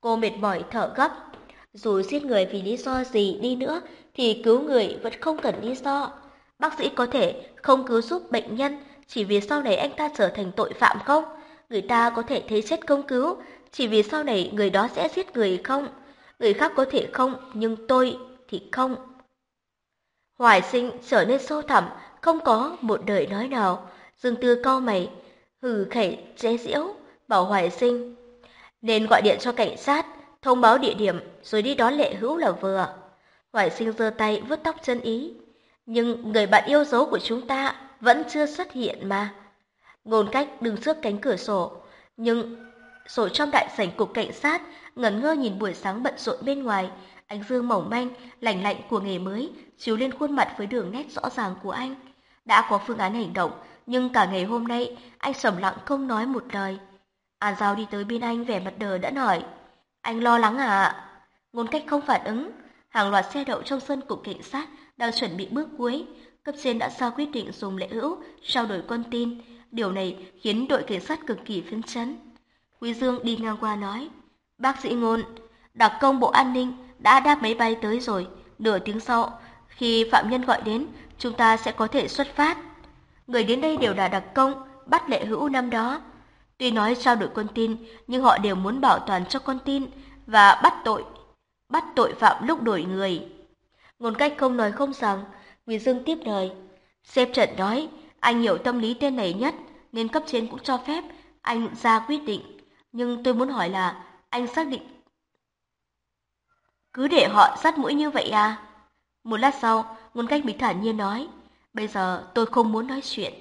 Cô mệt mỏi thở gấp, dù giết người vì lý do gì đi nữa thì cứu người vẫn không cần lý do. Bác sĩ có thể không cứu giúp bệnh nhân chỉ vì sau này anh ta trở thành tội phạm không? Người ta có thể thấy chết không cứu chỉ vì sau này người đó sẽ giết người không? Người khác có thể không, nhưng tôi thì không. Hoài sinh trở nên sâu thẳm, không có một đời nói nào. Dương Tư cau mày, hừ khẩy chế giễu, bảo Hoài sinh. Nên gọi điện cho cảnh sát, thông báo địa điểm rồi đi đón lệ hữu là vừa. Hoài sinh giơ tay vuốt tóc chân ý. Nhưng người bạn yêu dấu của chúng ta vẫn chưa xuất hiện mà. Ngôn cách đứng trước cánh cửa sổ, nhưng sổ trong đại sảnh cục cảnh sát ngẩn ngơ nhìn buổi sáng bận rộn bên ngoài, ánh dương mỏng manh, lạnh lạnh của nghề mới chiếu lên khuôn mặt với đường nét rõ ràng của anh. Đã có phương án hành động, nhưng cả ngày hôm nay anh sầm lặng không nói một lời. An Giao đi tới bên anh vẻ mặt đờ đã hỏi. Anh lo lắng à? Ngôn cách không phản ứng. Hàng loạt xe đậu trong sân cục cảnh sát đang chuẩn bị bước cuối. Cấp trên đã ra quyết định dùng lễ hữu, trao đổi con tin. Điều này khiến đội cảnh sát cực kỳ phấn chấn. Quý Dương đi ngang qua nói. Bác sĩ Ngôn, đặc công bộ an ninh đã đáp máy bay tới rồi. Nửa tiếng sau, khi phạm nhân gọi đến, chúng ta sẽ có thể xuất phát. Người đến đây đều là đặc công, bắt lệ hữu năm đó. Tuy nói sao đổi con tin, nhưng họ đều muốn bảo toàn cho con tin và bắt tội, bắt tội phạm lúc đổi người. Ngôn cách không nói không rằng, nguyễn Dương tiếp lời. Xếp trận nói, anh hiểu tâm lý tên này nhất, nên cấp trên cũng cho phép anh ra quyết định. Nhưng tôi muốn hỏi là, anh xác định cứ để họ sát mũi như vậy à? Một lát sau, ngôn cách bị thản nhiên nói, bây giờ tôi không muốn nói chuyện.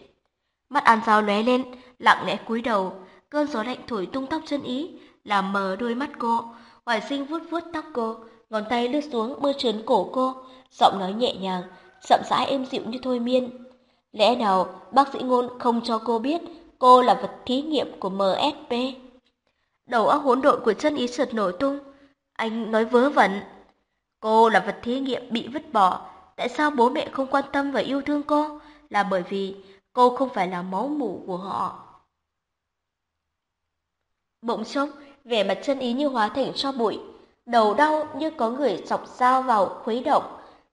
Mắt An Giao lóe lên, lặng lẽ cúi đầu, cơn gió lạnh thổi tung tóc chân ý, làm mờ đôi mắt cô. Hoài sinh vuốt vuốt tóc cô, ngón tay lướt xuống mưa trớn cổ cô, giọng nói nhẹ nhàng, chậm rãi êm dịu như thôi miên. Lẽ nào bác sĩ ngôn không cho cô biết cô là vật thí nghiệm của MSP? Đầu óc hỗn độn của chân ý chợt nổ tung. Anh nói vớ vẩn. Cô là vật thí nghiệm bị vứt bỏ. Tại sao bố mẹ không quan tâm và yêu thương cô? Là bởi vì cô không phải là máu mủ của họ. Bỗng chốc, vẻ mặt chân ý như hóa thành cho bụi. Đầu đau như có người chọc dao vào khuấy động.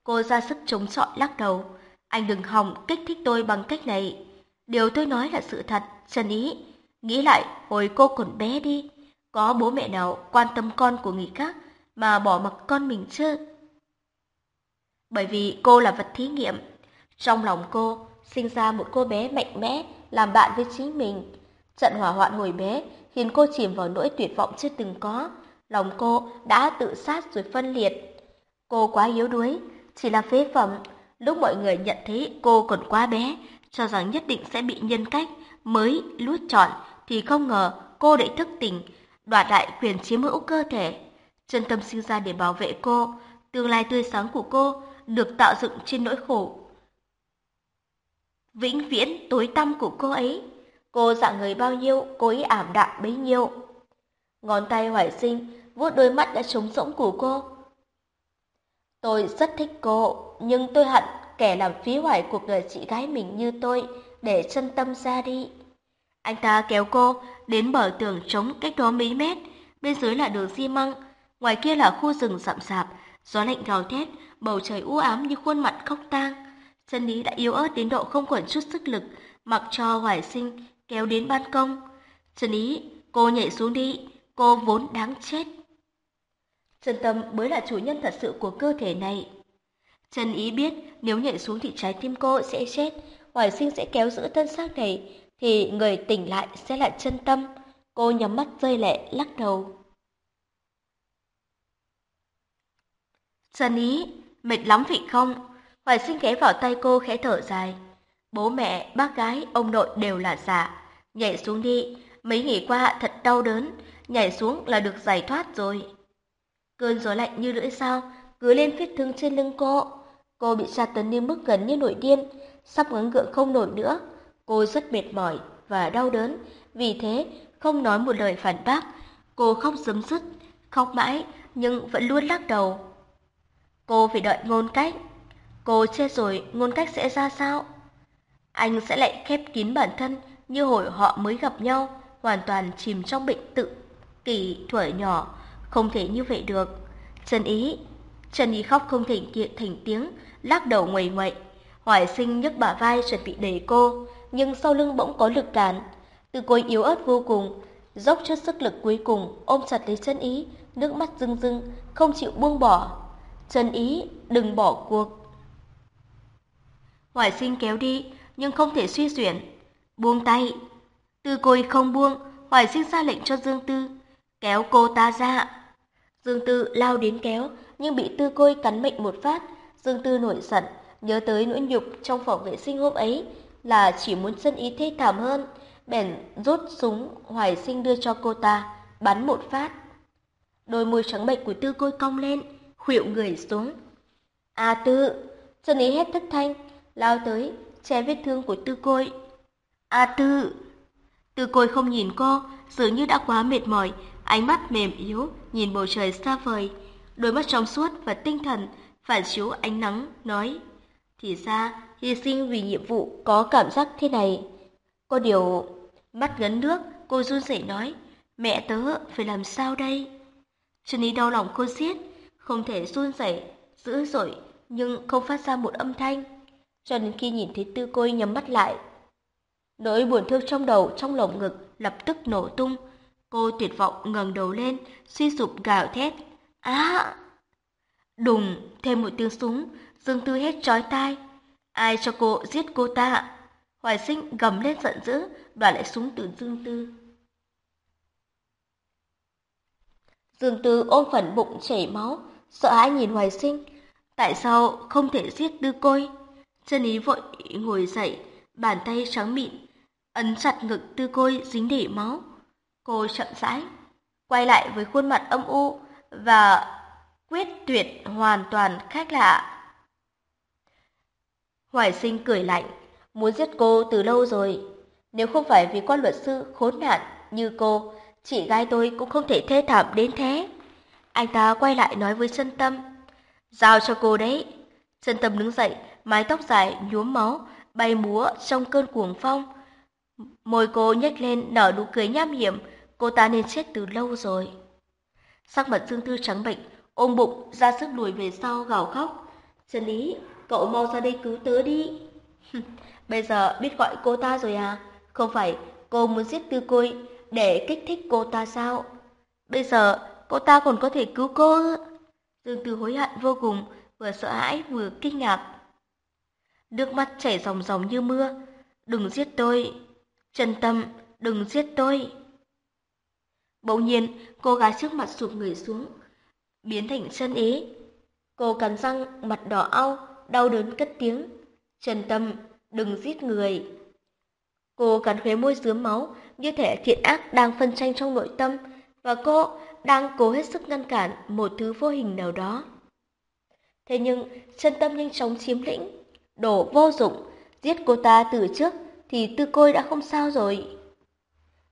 Cô ra sức chống chọi lắc đầu. Anh đừng hòng kích thích tôi bằng cách này. Điều tôi nói là sự thật, chân ý. Nghĩ lại hồi cô còn bé đi. Có bố mẹ nào quan tâm con của người khác mà bỏ mặc con mình chứ? Bởi vì cô là vật thí nghiệm. Trong lòng cô sinh ra một cô bé mạnh mẽ làm bạn với chính mình. Trận hỏa hoạn hồi bé khiến cô chìm vào nỗi tuyệt vọng chưa từng có. Lòng cô đã tự sát rồi phân liệt. Cô quá yếu đuối, chỉ là phế phẩm. Lúc mọi người nhận thấy cô còn quá bé, cho rằng nhất định sẽ bị nhân cách mới lút chọn, thì không ngờ cô đã thức tỉnh, đoạt lại quyền chiếm hữu cơ thể. Chân tâm sinh ra để bảo vệ cô, tương lai tươi sáng của cô được tạo dựng trên nỗi khổ. Vĩnh viễn tối tăm của cô ấy, cô dạng người bao nhiêu, cô ấy ảm đạm bấy nhiêu. Ngón tay hoài sinh vuốt đôi mắt đã trống rỗng của cô. Tôi rất thích cô, nhưng tôi hận kẻ làm phí hoại cuộc đời chị gái mình như tôi để chân tâm ra đi. Anh ta kéo cô đến bờ tường trống cách đó mấy mét, bên dưới là đường xi măng, ngoài kia là khu rừng rậm rạp, gió lạnh gào thét, bầu trời u ám như khuôn mặt khóc tang. Chân lý đã yếu ớt đến độ không còn chút sức lực, mặc cho hoài sinh kéo đến ban công. chân lý cô nhảy xuống đi, cô vốn đáng chết. Trần Tâm mới là chủ nhân thật sự của cơ thể này. Trần Ý biết nếu nhảy xuống thì trái tim cô sẽ chết, Hoài Sinh sẽ kéo giữ thân xác này, thì người tỉnh lại sẽ là chân tâm. Cô nhắm mắt rơi lệ, lắc đầu. Trần Ý, mệt lắm phải không? Hoài Sinh ghé vào tay cô khẽ thở dài. Bố mẹ, bác gái, ông nội đều là giả. Nhảy xuống đi, mấy ngày qua thật đau đớn, nhảy xuống là được giải thoát rồi. Cơn gió lạnh như lưỡi dao cứ lên vết thương trên lưng cô. Cô bị tra tấn đến mức gần như nổi điên, sắp ngấn gượng không nổi nữa. Cô rất mệt mỏi và đau đớn, vì thế không nói một lời phản bác. Cô khóc sấm dứt, khóc mãi nhưng vẫn luôn lắc đầu. Cô phải đợi ngôn cách. Cô chết rồi, ngôn cách sẽ ra sao? Anh sẽ lại khép kín bản thân như hồi họ mới gặp nhau, hoàn toàn chìm trong bệnh tự kỷ tuổi nhỏ, không thể như vậy được. Trần Ý, Trần Ý khóc không thể kiện thành tiếng, lắc đầu nguầy ngoậy. Hoài sinh nhấc bả vai chuẩn bị đẩy cô, nhưng sau lưng bỗng có lực cản. Từ cối yếu ớt vô cùng, dốc chút sức lực cuối cùng ôm chặt lấy chân ý, nước mắt rưng rưng, không chịu buông bỏ. Chân ý, đừng bỏ cuộc. Hoài sinh kéo đi, nhưng không thể suy chuyển. Buông tay. Tư côi không buông, Hoài sinh ra lệnh cho Dương Tư, kéo cô ta ra. Dương Tư lao đến kéo, nhưng bị Tư côi cắn mệnh một phát. Dương Tư nổi giận, nhớ tới nỗi nhục trong phòng vệ sinh hôm ấy là chỉ muốn chân ý thê thảm hơn. Bèn rút súng Hoài sinh đưa cho cô ta, bắn một phát. Đôi môi trắng bệnh của Tư côi cong lên, khuỵu người xuống. A Tư, chân ý hét thất thanh, lao tới, che vết thương của Tư côi. A Tư! Tư côi không nhìn cô, dường như đã quá mệt mỏi, ánh mắt mềm yếu, nhìn bầu trời xa vời, đôi mắt trong suốt và tinh thần phản chiếu ánh nắng, nói: "Thì ra, hy sinh vì nhiệm vụ có cảm giác thế này." Có điều, mắt ngấn nước, cô run rẩy nói: "Mẹ tớ phải làm sao đây?" Trần Ý đau lòng cô xiết, không thể run rẩy dữ dội nhưng không phát ra một âm thanh, cho đến khi nhìn thấy Tư Côi nhắm mắt lại. Nỗi buồn thương trong đầu, trong lồng ngực lập tức nổ tung, Cô tuyệt vọng ngẩng đầu lên, suy sụp gào thét. Á! Đùng, thêm một tiếng súng, Dương Tư hét chói tai. Ai cho cô giết cô ta? Hoài sinh gầm lên giận dữ, đoạt lại súng từ Dương Tư. Dương Tư ôm phần bụng chảy máu, sợ hãi nhìn Hoài sinh. Tại sao không thể giết Tư Côi? Chân ý vội ngồi dậy, bàn tay trắng mịn, ấn chặt ngực Tư Côi dính đầy máu. Cô chậm rãi, quay lại với khuôn mặt âm u và quyết tuyệt hoàn toàn khác lạ. Hoài sinh cười lạnh, muốn giết cô từ lâu rồi. Nếu không phải vì quan luật sư khốn nạn như cô, chị gái tôi cũng không thể thê thảm đến thế. Anh ta quay lại nói với chân tâm, giao cho cô đấy. Chân tâm đứng dậy, mái tóc dài nhuốm máu, bay múa trong cơn cuồng phong. Môi cô nhếch lên nở nụ cười nham hiểm, cô ta nên chết từ lâu rồi. Sắc mặt Dương Tư trắng bệnh, ôm bụng, ra sức lùi về sau gào khóc. Trần Lý, cậu mau ra đây cứu tớ đi. Bây giờ biết gọi cô ta rồi à? Không phải cô muốn giết Tư Côi để kích thích cô ta sao? Bây giờ cô ta còn có thể cứu cô Dương Tư hối hận vô cùng, vừa sợ hãi vừa kinh ngạc. Nước mắt chảy ròng ròng như mưa. Đừng giết tôi. Chân tâm, đừng giết tôi. Bỗng nhiên, cô gái trước mặt sụp người xuống, biến thành chân ý. Cô cắn răng, mặt đỏ au, đau đớn cất tiếng. Trần Tâm, đừng giết người. Cô cắn khóe môi dướm máu, như thể thiện ác đang phân tranh trong nội tâm, và cô đang cố hết sức ngăn cản một thứ vô hình nào đó. Thế nhưng, chân tâm nhanh chóng chiếm lĩnh, đổ vô dụng, giết cô ta từ trước thì tư côi đã không sao rồi.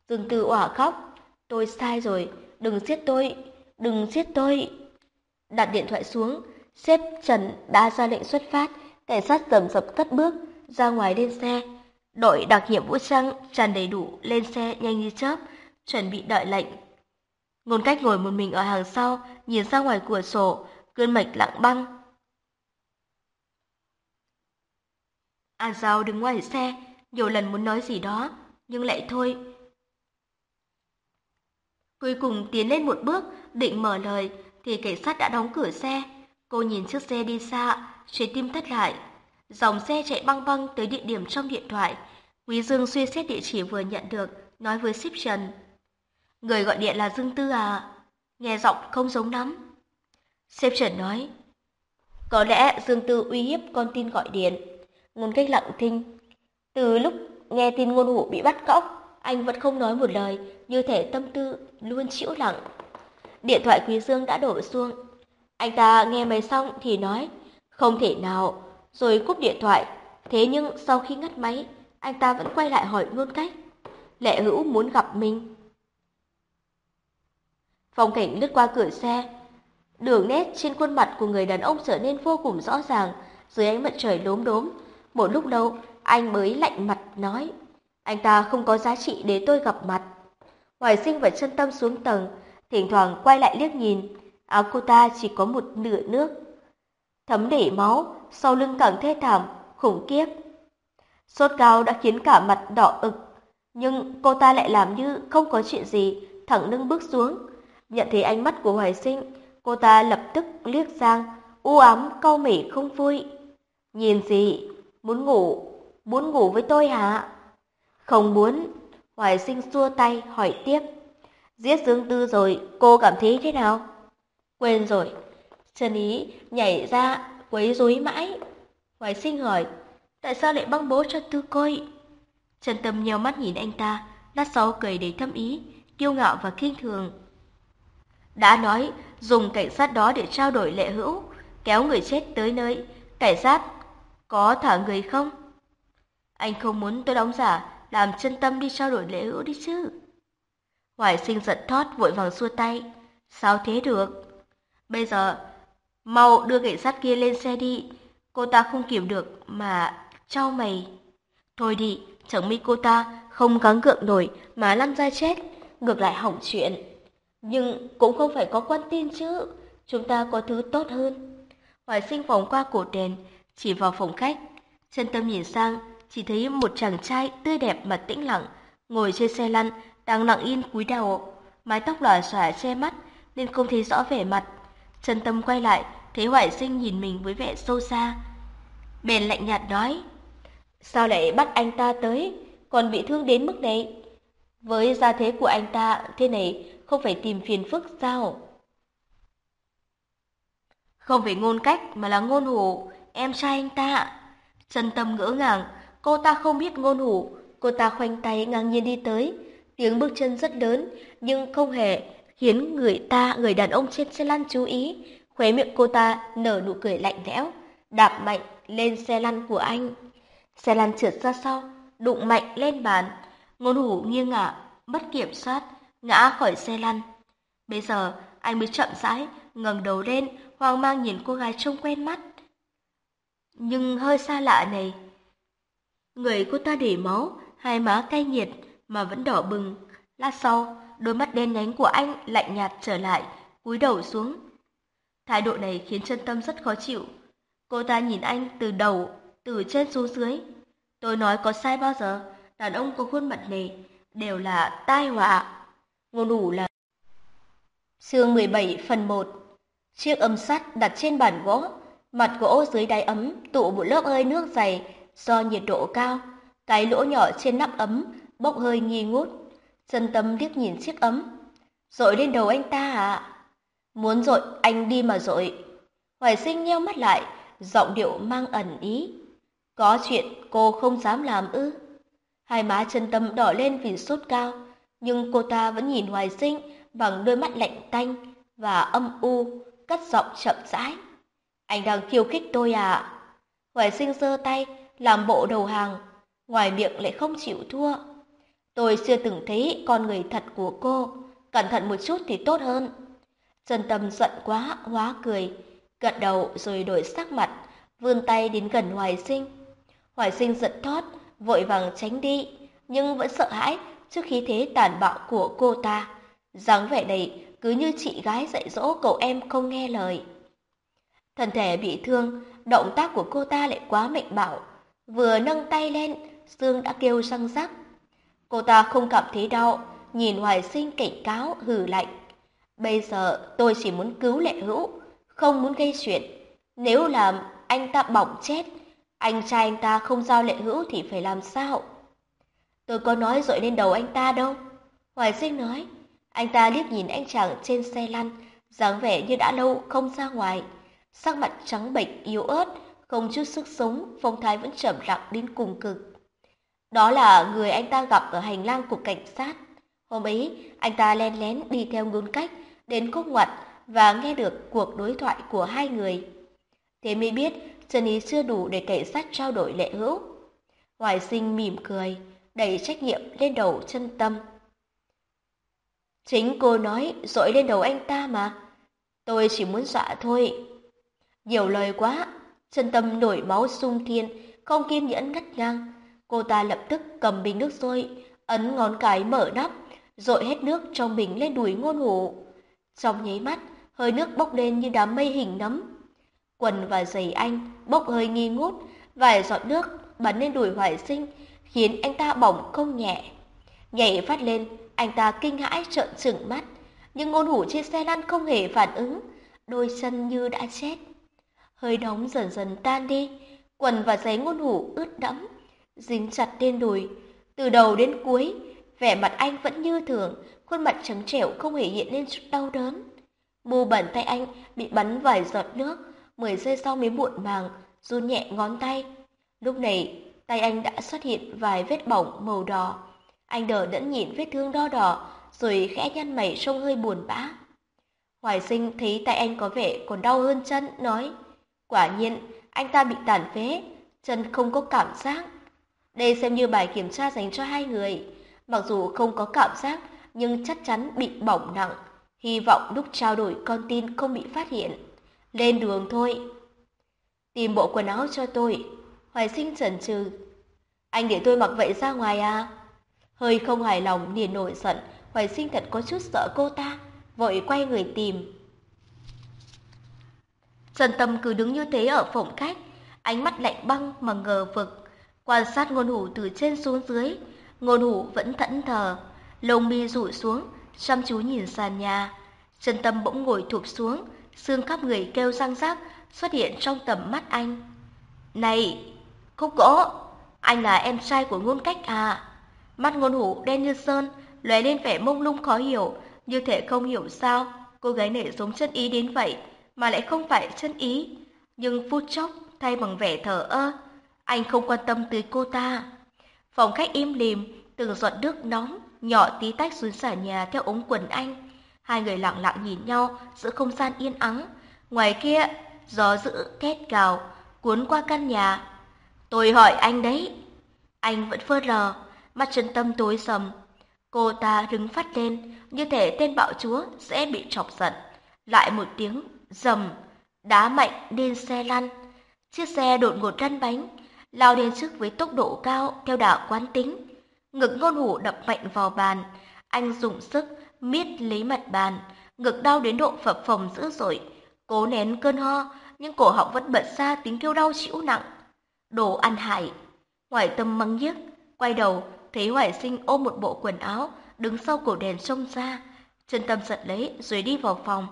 Dương Tư ỏa khóc, tôi sai rồi, đừng giết tôi, đừng giết tôi. Đặt điện thoại xuống, xếp Trần đã ra lệnh xuất phát, cảnh sát dầm dập cất bước, ra ngoài lên xe. Đội đặc nhiệm vũ trang tràn đầy đủ lên xe nhanh như chớp, chuẩn bị đợi lệnh. Ngôn cách ngồi một mình ở hàng sau, nhìn ra ngoài cửa sổ, cơn mạch lặng băng. An Giao đứng ngoài xe, nhiều lần muốn nói gì đó, nhưng lại thôi. Cuối cùng tiến lên một bước, định mở lời, thì cảnh sát đã đóng cửa xe. Cô nhìn chiếc xe đi xa, trái tim thất lại. Dòng xe chạy băng băng tới địa điểm trong điện thoại. Quý Dương suy xét địa chỉ vừa nhận được, nói với ship Trần. Người gọi điện là Dương Tư à? Nghe giọng không giống lắm. Sếp Trần nói. Có lẽ Dương Tư uy hiếp con tin gọi điện. Ngôn cách lặng thinh. Từ lúc nghe tin ngôn hủ bị bắt cóc, anh vẫn không nói một lời, như thể tâm tư luôn chịu lặng. Điện thoại Quý Dương đã đổ xuông. Anh ta nghe máy xong thì nói, không thể nào, rồi cúp điện thoại. Thế nhưng sau khi ngắt máy, anh ta vẫn quay lại hỏi ngôn cách. Lệ hữu muốn gặp mình. Phong cảnh lướt qua cửa xe. Đường nét trên khuôn mặt của người đàn ông trở nên vô cùng rõ ràng dưới ánh mặt trời lốm đốm. Một lúc lâu, anh mới lạnh mặt nói, anh ta không có giá trị để tôi gặp mặt. Hoài sinh và chân tâm xuống tầng, thỉnh thoảng quay lại liếc nhìn, áo cô ta chỉ có một nửa nước. Thấm để máu, sau lưng càng thê thảm, khủng khiếp. Sốt cao đã khiến cả mặt đỏ ực, nhưng cô ta lại làm như không có chuyện gì, thẳng lưng bước xuống. Nhận thấy ánh mắt của Hoài sinh, cô ta lập tức liếc sang, u ám, cau mỉ không vui. Nhìn gì? Muốn ngủ? Muốn ngủ với tôi hả? Không muốn. Hoài sinh xua tay hỏi tiếp. Giết Dương Tư rồi, cô cảm thấy thế nào? Quên rồi. Trần Ý nhảy ra, quấy rối mãi. Hoài sinh hỏi, tại sao lại băng bố cho Tư Côi? Trần Tâm nheo mắt nhìn anh ta, lát sau cười đầy thâm ý, kiêu ngạo và kinh thường. Đã nói, dùng cảnh sát đó để trao đổi lệ hữu, kéo người chết tới nơi, cảnh sát có thả người không? Anh không muốn tôi đóng giả, làm chân tâm đi trao đổi lệ hữu đi chứ. Hoài sinh giận thót vội vàng xua tay. Sao thế được? Bây giờ, mau đưa cảnh sát kia lên xe đi. Cô ta không kiểm được mà trao mày. Thôi đi, chẳng mi cô ta không gắng gượng nổi mà lăn ra chết, ngược lại hỏng chuyện. Nhưng cũng không phải có quan tin chứ, chúng ta có thứ tốt hơn. Hoài sinh vòng qua cổ đèn, chỉ vào phòng khách. Chân tâm nhìn sang, chỉ thấy một chàng trai tươi đẹp mà tĩnh lặng, ngồi trên xe lăn, đang lặng yên cúi đầu. Mái tóc lòa xòa che mắt, nên không thấy rõ vẻ mặt. Chân tâm quay lại, thấy hoài sinh nhìn mình với vẻ sâu xa. Bèn lạnh nhạt nói, sao lại bắt anh ta tới, còn bị thương đến mức này? Với gia thế của anh ta thế này, không phải tìm phiền phức sao? Không phải ngôn cách mà là ngôn hủ, em trai anh ta. Trần Tâm ngỡ ngàng, cô ta không biết ngôn hủ, cô ta khoanh tay ngang nhiên đi tới, tiếng bước chân rất lớn nhưng không hề khiến người ta, người đàn ông trên xe lăn chú ý. Khóe miệng cô ta nở nụ cười lạnh lẽo, đạp mạnh lên xe lăn của anh. Xe lăn trượt ra sau, đụng mạnh lên bàn, ngôn hủ nghiêng ngả, mất kiểm soát, ngã khỏi xe lăn. Bây giờ anh mới chậm rãi ngẩng đầu lên, hoang mang nhìn cô gái trông quen mắt nhưng hơi xa lạ này. Người cô ta để máu, hai má cay nghiệt mà vẫn đỏ bừng. Lát sau, đôi mắt đen nhánh của anh lạnh nhạt trở lại, cúi đầu xuống. Thái độ này khiến chân tâm rất khó chịu. Cô ta nhìn anh từ đầu, từ trên xuống dưới. Tôi nói có sai bao giờ, đàn ông có khuôn mặt này đều là tai họa. Ngôn đủ là... Chương 17 phần 1 Chiếc âm sắt đặt trên bàn gỗ Mặt gỗ dưới đáy ấm tụ một lớp hơi nước dày do nhiệt độ cao. Cái lỗ nhỏ trên nắp ấm bốc hơi nghi ngút. Chân tâm liếc nhìn chiếc ấm. Dội lên đầu anh ta à? Muốn dội, anh đi mà dội. Hoài sinh nheo mắt lại, giọng điệu mang ẩn ý. Có chuyện cô không dám làm ư? Hai má chân tâm đỏ lên vì sốt cao, nhưng cô ta vẫn nhìn Hoài sinh bằng đôi mắt lạnh tanh và âm u, cất giọng chậm rãi. Anh đang khiêu khích tôi à? Hoài sinh giơ tay, làm bộ đầu hàng, ngoài miệng lại không chịu thua. Tôi chưa từng thấy con người thật của cô, cẩn thận một chút thì tốt hơn. Trần Tâm giận quá, hóa cười, gật đầu rồi đổi sắc mặt, vươn tay đến gần Hoài Sinh. Hoài Sinh giận thót, vội vàng tránh đi, nhưng vẫn sợ hãi trước khí thế tàn bạo của cô ta. dáng vẻ này cứ như chị gái dạy dỗ cậu em không nghe lời. Thân thể bị thương, động tác của cô ta lại quá mạnh bạo. Vừa nâng tay lên, xương đã kêu răng rắc. Cô ta không cảm thấy đau, nhìn Hoài Sinh cảnh cáo hừ lạnh. Bây giờ tôi chỉ muốn cứu lệ hữu, không muốn gây chuyện. Nếu làm anh ta bỏng chết, anh trai anh ta không giao lệ hữu thì phải làm sao? Tôi có nói dội lên đầu anh ta đâu. Hoài sinh nói, anh ta liếc nhìn anh chàng trên xe lăn, dáng vẻ như đã lâu không ra ngoài. Sắc mặt trắng bệch yếu ớt, không chút sức sống, phong thái vẫn trầm lặng đến cùng cực. Đó là người anh ta gặp ở hành lang cục cảnh sát. Hôm ấy, anh ta len lén đi theo ngôn cách, đến khúc ngoặt và nghe được cuộc đối thoại của hai người. Thế mới biết chân Ý chưa đủ để cảnh sát trao đổi lệ hữu. Hoài sinh mỉm cười, đẩy trách nhiệm lên đầu chân tâm. Chính cô nói dội lên đầu anh ta mà. Tôi chỉ muốn dọa thôi. Nhiều lời quá, chân tâm nổi máu sung thiên, không kiên nhẫn ngắt ngang. Cô ta lập tức cầm bình nước sôi, ấn ngón cái mở nắp, dội hết nước trong bình lên đùi ngôn ngủ. Trong nháy mắt, hơi nước bốc lên như đám mây hình nấm. Quần và giày anh bốc hơi nghi ngút, vài giọt nước bắn lên đùi hoài sinh, khiến anh ta bỏng không nhẹ. Nhảy phát lên, anh ta kinh hãi trợn trừng mắt, nhưng ngôn hủ trên xe lăn không hề phản ứng, đôi chân như đã chết. Hơi nóng dần dần tan đi, quần và giấy ngôn hủ ướt đẫm, dính chặt lên đùi. Từ đầu đến cuối, vẻ mặt anh vẫn như thường, khuôn mặt trắng trẻo không hề hiện lên chút đau đớn. Mù bẩn tay anh bị bắn vài giọt nước, mười giây sau mới muộn màng, run nhẹ ngón tay. Lúc này, tay anh đã xuất hiện vài vết bỏng màu đỏ. Anh đờ đẫn nhìn vết thương đo đỏ, rồi khẽ nhăn mày trông hơi buồn bã. Hoài sinh thấy tay anh có vẻ còn đau hơn chân, nói, quả nhiên anh ta bị tàn phế, chân không có cảm giác. Đây xem như bài kiểm tra dành cho hai người. Mặc dù không có cảm giác, nhưng chắc chắn bị bỏng nặng. Hy vọng lúc trao đổi con tin không bị phát hiện. Lên đường thôi. Tìm bộ quần áo cho tôi. Hoài sinh chần chừ. Anh để tôi mặc vậy ra ngoài à? Hơi không hài lòng, liền nổi giận. Hoài sinh thật có chút sợ cô ta. Vội quay người tìm. Trần Tâm cứ đứng như thế ở phòng khách. Ánh mắt lạnh băng mà ngờ vực. Quan sát ngôn hủ từ trên xuống dưới. Ngôn hủ vẫn thẫn thờ. Lông mi rủ xuống, chăm chú nhìn sàn nhà. Trần Tâm bỗng ngồi thụp xuống, xương khắp người kêu răng rác xuất hiện trong tầm mắt anh. Này, khúc gỗ, anh là em trai của ngôn cách à? Mắt ngôn hủ đen như sơn, lóe lên vẻ mông lung khó hiểu, như thể không hiểu sao cô gái này giống chân ý đến vậy, mà lại không phải chân ý. Nhưng phút chốc thay bằng vẻ thở ơ, anh không quan tâm tới cô ta. Phòng khách im lìm, từng giọt nước nóng nhỏ tí tách xuống xà nhà theo ống quần anh. Hai người lặng lặng nhìn nhau giữa không gian yên ắng. Ngoài kia, gió dữ thét gào, cuốn qua căn nhà. Tôi hỏi anh đấy. Anh vẫn phơ lờ, mắt chân tâm tối sầm. Cô ta đứng phát lên, như thể tên bạo chúa sẽ bị chọc giận. Lại một tiếng rầm, đá mạnh lên xe lăn. Chiếc xe đột ngột lăn bánh, lao đến trước với tốc độ cao theo đạo quán tính ngực ngôn hủ đập mạnh vào bàn. Anh dùng sức miết lấy mặt bàn, ngực đau đến độ phập phồng dữ dội. Cố nén cơn ho, nhưng cổ họng vẫn bật ra tiếng kêu đau chịu nặng. Đồ ăn hại. Hoài tâm mắng nhiếc, quay đầu, thấy Hoài sinh ôm một bộ quần áo, đứng sau cổ đèn sông ra. Chân tâm giật lấy rồi đi vào phòng.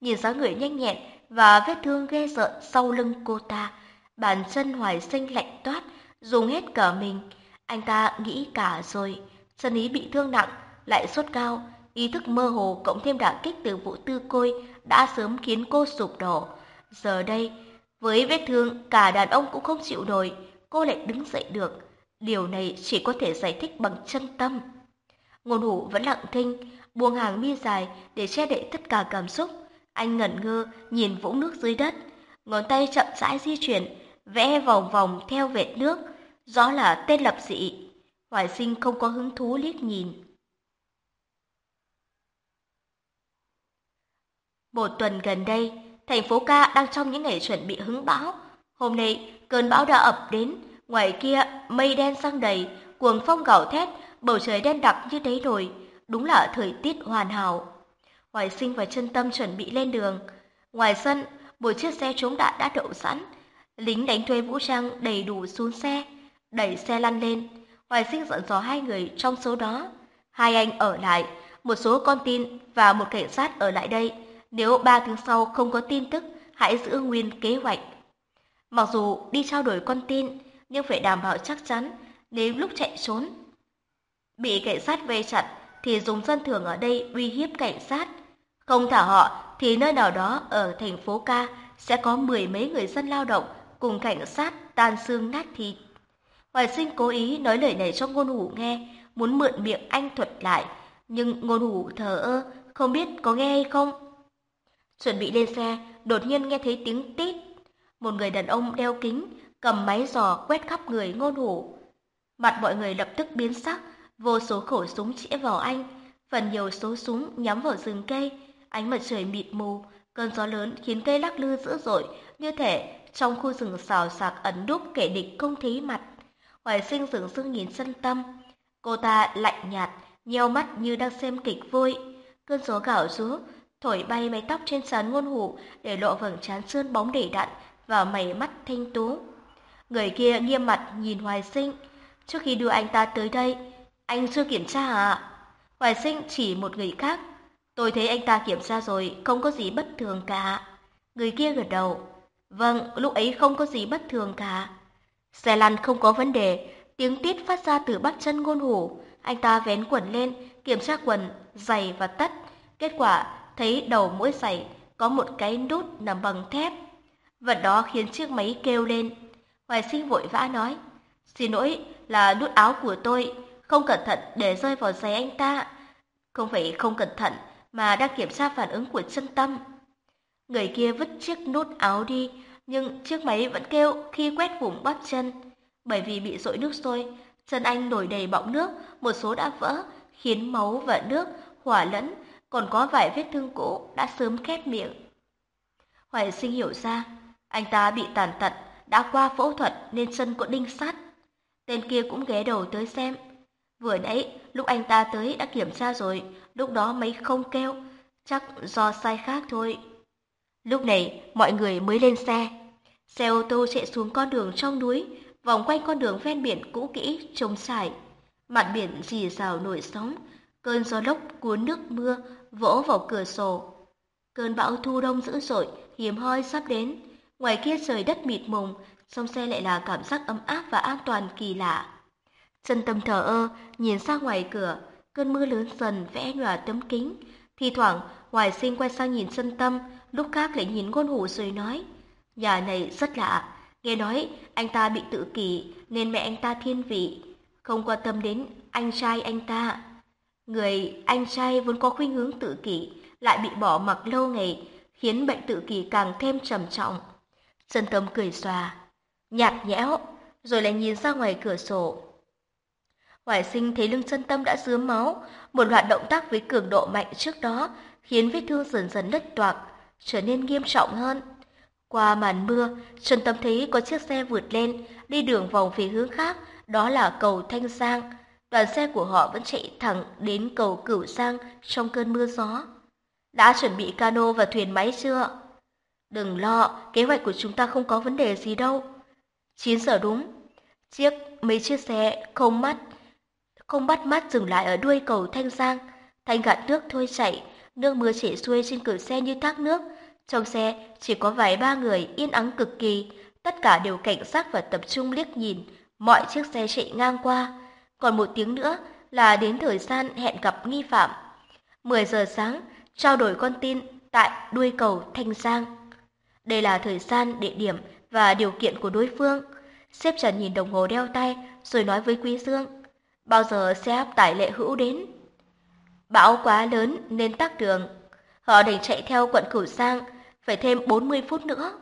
Nhìn dáng người nhanh nhẹn và vết thương ghê rợn sau lưng cô ta. Bàn chân Hoài sinh lạnh toát, dùng hết cả mình. Anh ta nghĩ cả rồi, chân ý bị thương nặng, lại sốt cao, ý thức mơ hồ cộng thêm đả kích từ vụ tư côi đã sớm khiến cô sụp đổ. Giờ đây, với vết thương cả đàn ông cũng không chịu nổi, cô lại đứng dậy được. Điều này chỉ có thể giải thích bằng chân tâm. Ngôn hủ vẫn lặng thinh, buông hàng mi dài để che đậy tất cả cảm xúc. Anh ngẩn ngơ nhìn vũng nước dưới đất, ngón tay chậm rãi di chuyển, vẽ vòng vòng theo vệt nước, rõ là tên lập dị. Hoài sinh không có hứng thú liếc nhìn. Một tuần gần đây, thành phố ca đang trong những ngày chuẩn bị hứng bão. Hôm nay, cơn bão đã ập đến, ngoài kia mây đen sang đầy, cuồng phong gào thét, bầu trời đen đặc như đáy đồi, đúng là thời tiết hoàn hảo. Hoài sinh và chân tâm chuẩn bị lên đường. Ngoài sân, một chiếc xe chống đạn đã đậu sẵn. Lính đánh thuê vũ trang đầy đủ xuống xe, đẩy xe lăn lên. Hoài sinh dặn dò hai người trong số đó. Hai anh ở lại, một số con tin và một cảnh sát ở lại đây. Nếu ba tiếng sau không có tin tức, hãy giữ nguyên kế hoạch. Mặc dù đi trao đổi con tin, nhưng phải đảm bảo chắc chắn nếu lúc chạy trốn. Bị cảnh sát vây chặt thì dùng dân thường ở đây uy hiếp cảnh sát. Không thả họ thì nơi nào đó ở thành phố ca sẽ có mười mấy người dân lao động cùng cảnh sát tan xương nát thịt. Hoài sinh cố ý nói lời này cho ngôn hủ nghe, muốn mượn miệng anh thuật lại, nhưng ngôn hủ thờ ơ, không biết có nghe hay không. Chuẩn bị lên xe, đột nhiên nghe thấy tiếng tít. Một người đàn ông đeo kính, cầm máy giò quét khắp người ngôn hủ. Mặt mọi người lập tức biến sắc, vô số khẩu súng chĩa vào anh, phần nhiều số súng nhắm vào rừng cây, ánh mặt trời mịt mù, cơn gió lớn khiến cây lắc lư dữ dội, như thể trong khu rừng xào xạc ẩn đúc kẻ địch không thấy mặt. Hoài sinh dường dưng nhìn sân tâm, cô ta lạnh nhạt, nheo mắt như đang xem kịch vui. Cơn gió gạo xuống thổi bay mái tóc trên sàn ngôn hủ để lộ vầng trán sơn bóng để đặn vào mày mắt thanh tú. Người kia nghiêm mặt nhìn Hoài Sinh. Trước khi đưa anh ta tới đây, anh chưa kiểm tra à? Hoài Sinh chỉ một người khác. Tôi thấy anh ta kiểm tra rồi, không có gì bất thường cả. Người kia gật đầu. Vâng, lúc ấy không có gì bất thường cả. Xe lăn không có vấn đề, tiếng tít phát ra từ bắp chân ngôn hủ. Anh ta vén quần lên, kiểm tra quần, giày và tất. Kết quả, thấy đầu mũi giày có một cái nút nằm bằng thép. Vật đó khiến chiếc máy kêu lên. Hoài sinh vội vã nói, xin lỗi là nút áo của tôi, không cẩn thận để rơi vào giày anh ta. Không phải không cẩn thận, mà đang kiểm tra phản ứng của chân tâm. Người kia vứt chiếc nút áo đi, nhưng chiếc máy vẫn kêu khi quét vùng bắp chân. Bởi vì bị dội nước sôi, chân anh nổi đầy bọng nước, một số đã vỡ, khiến máu và nước hòa lẫn, còn có vài vết thương cũ đã sớm khép miệng. Hoài sinh hiểu ra, anh ta bị tàn tật, đã qua phẫu thuật nên chân có đinh sắt. Tên kia cũng ghé đầu tới xem. Vừa nãy, lúc anh ta tới đã kiểm tra rồi, lúc đó mấy không kêu, chắc do sai khác thôi. Lúc này, mọi người mới lên xe. Xe ô tô chạy xuống con đường trong núi, vòng quanh con đường ven biển cũ kỹ, trông trải. Mặt biển dì rào nổi sóng, cơn gió lốc cuốn nước mưa vỗ vào cửa sổ. Cơn bão thu đông dữ dội, hiếm hoi sắp đến. Ngoài kia trời đất mịt mùng, sông xe lại là cảm giác ấm áp và an toàn kỳ lạ. Chân tâm thờ ơ, nhìn ra ngoài cửa, cơn mưa lớn dần vẽ nhòa tấm kính. Thì thoảng, ngoài sinh quay sang nhìn chân tâm, lúc khác lại nhìn ngôn hủ rồi nói. Nhà này rất lạ, nghe nói anh ta bị tự kỷ nên mẹ anh ta thiên vị, không quan tâm đến anh trai anh ta. Người anh trai vốn có khuynh hướng tự kỷ, lại bị bỏ mặc lâu ngày, khiến bệnh tự kỷ càng thêm trầm trọng. Trần tâm cười xòa, nhạt nhẽo, rồi lại nhìn ra ngoài cửa sổ. Hoài sinh thấy lưng chân tâm đã dứa máu, một loạt động tác với cường độ mạnh trước đó khiến vết thương dần dần đứt toạc, trở nên nghiêm trọng hơn. Qua màn mưa, Trần Tâm thấy có chiếc xe vượt lên, đi đường vòng về hướng khác, đó là cầu Thanh Giang. Đoàn xe của họ vẫn chạy thẳng đến cầu Cửu Giang trong cơn mưa gió. Đã chuẩn bị cano và thuyền máy chưa? Đừng lo, kế hoạch của chúng ta không có vấn đề gì đâu. 9 giờ đúng. Chiếc mấy chiếc xe không mắt không bắt mắt dừng lại ở đuôi cầu Thanh Giang. Thanh gạt nước thôi chạy, nước mưa chảy xuôi trên cửa xe như thác nước. Trong xe chỉ có vài ba người yên ắng cực kỳ, tất cả đều cảnh giác và tập trung liếc nhìn mọi chiếc xe chạy ngang qua. Còn một tiếng nữa là đến thời gian hẹn gặp nghi phạm. 10 giờ sáng, trao đổi con tin tại đuôi cầu Thanh Giang. Đây là thời gian, địa điểm và điều kiện của đối phương. Xếp Trần nhìn đồng hồ đeo tay rồi nói với Quý Dương. Bao giờ xe áp tải lệ hữu đến? Bão quá lớn nên tắc đường. Họ đành chạy theo quận Cửu Giang, phải thêm 40 phút nữa.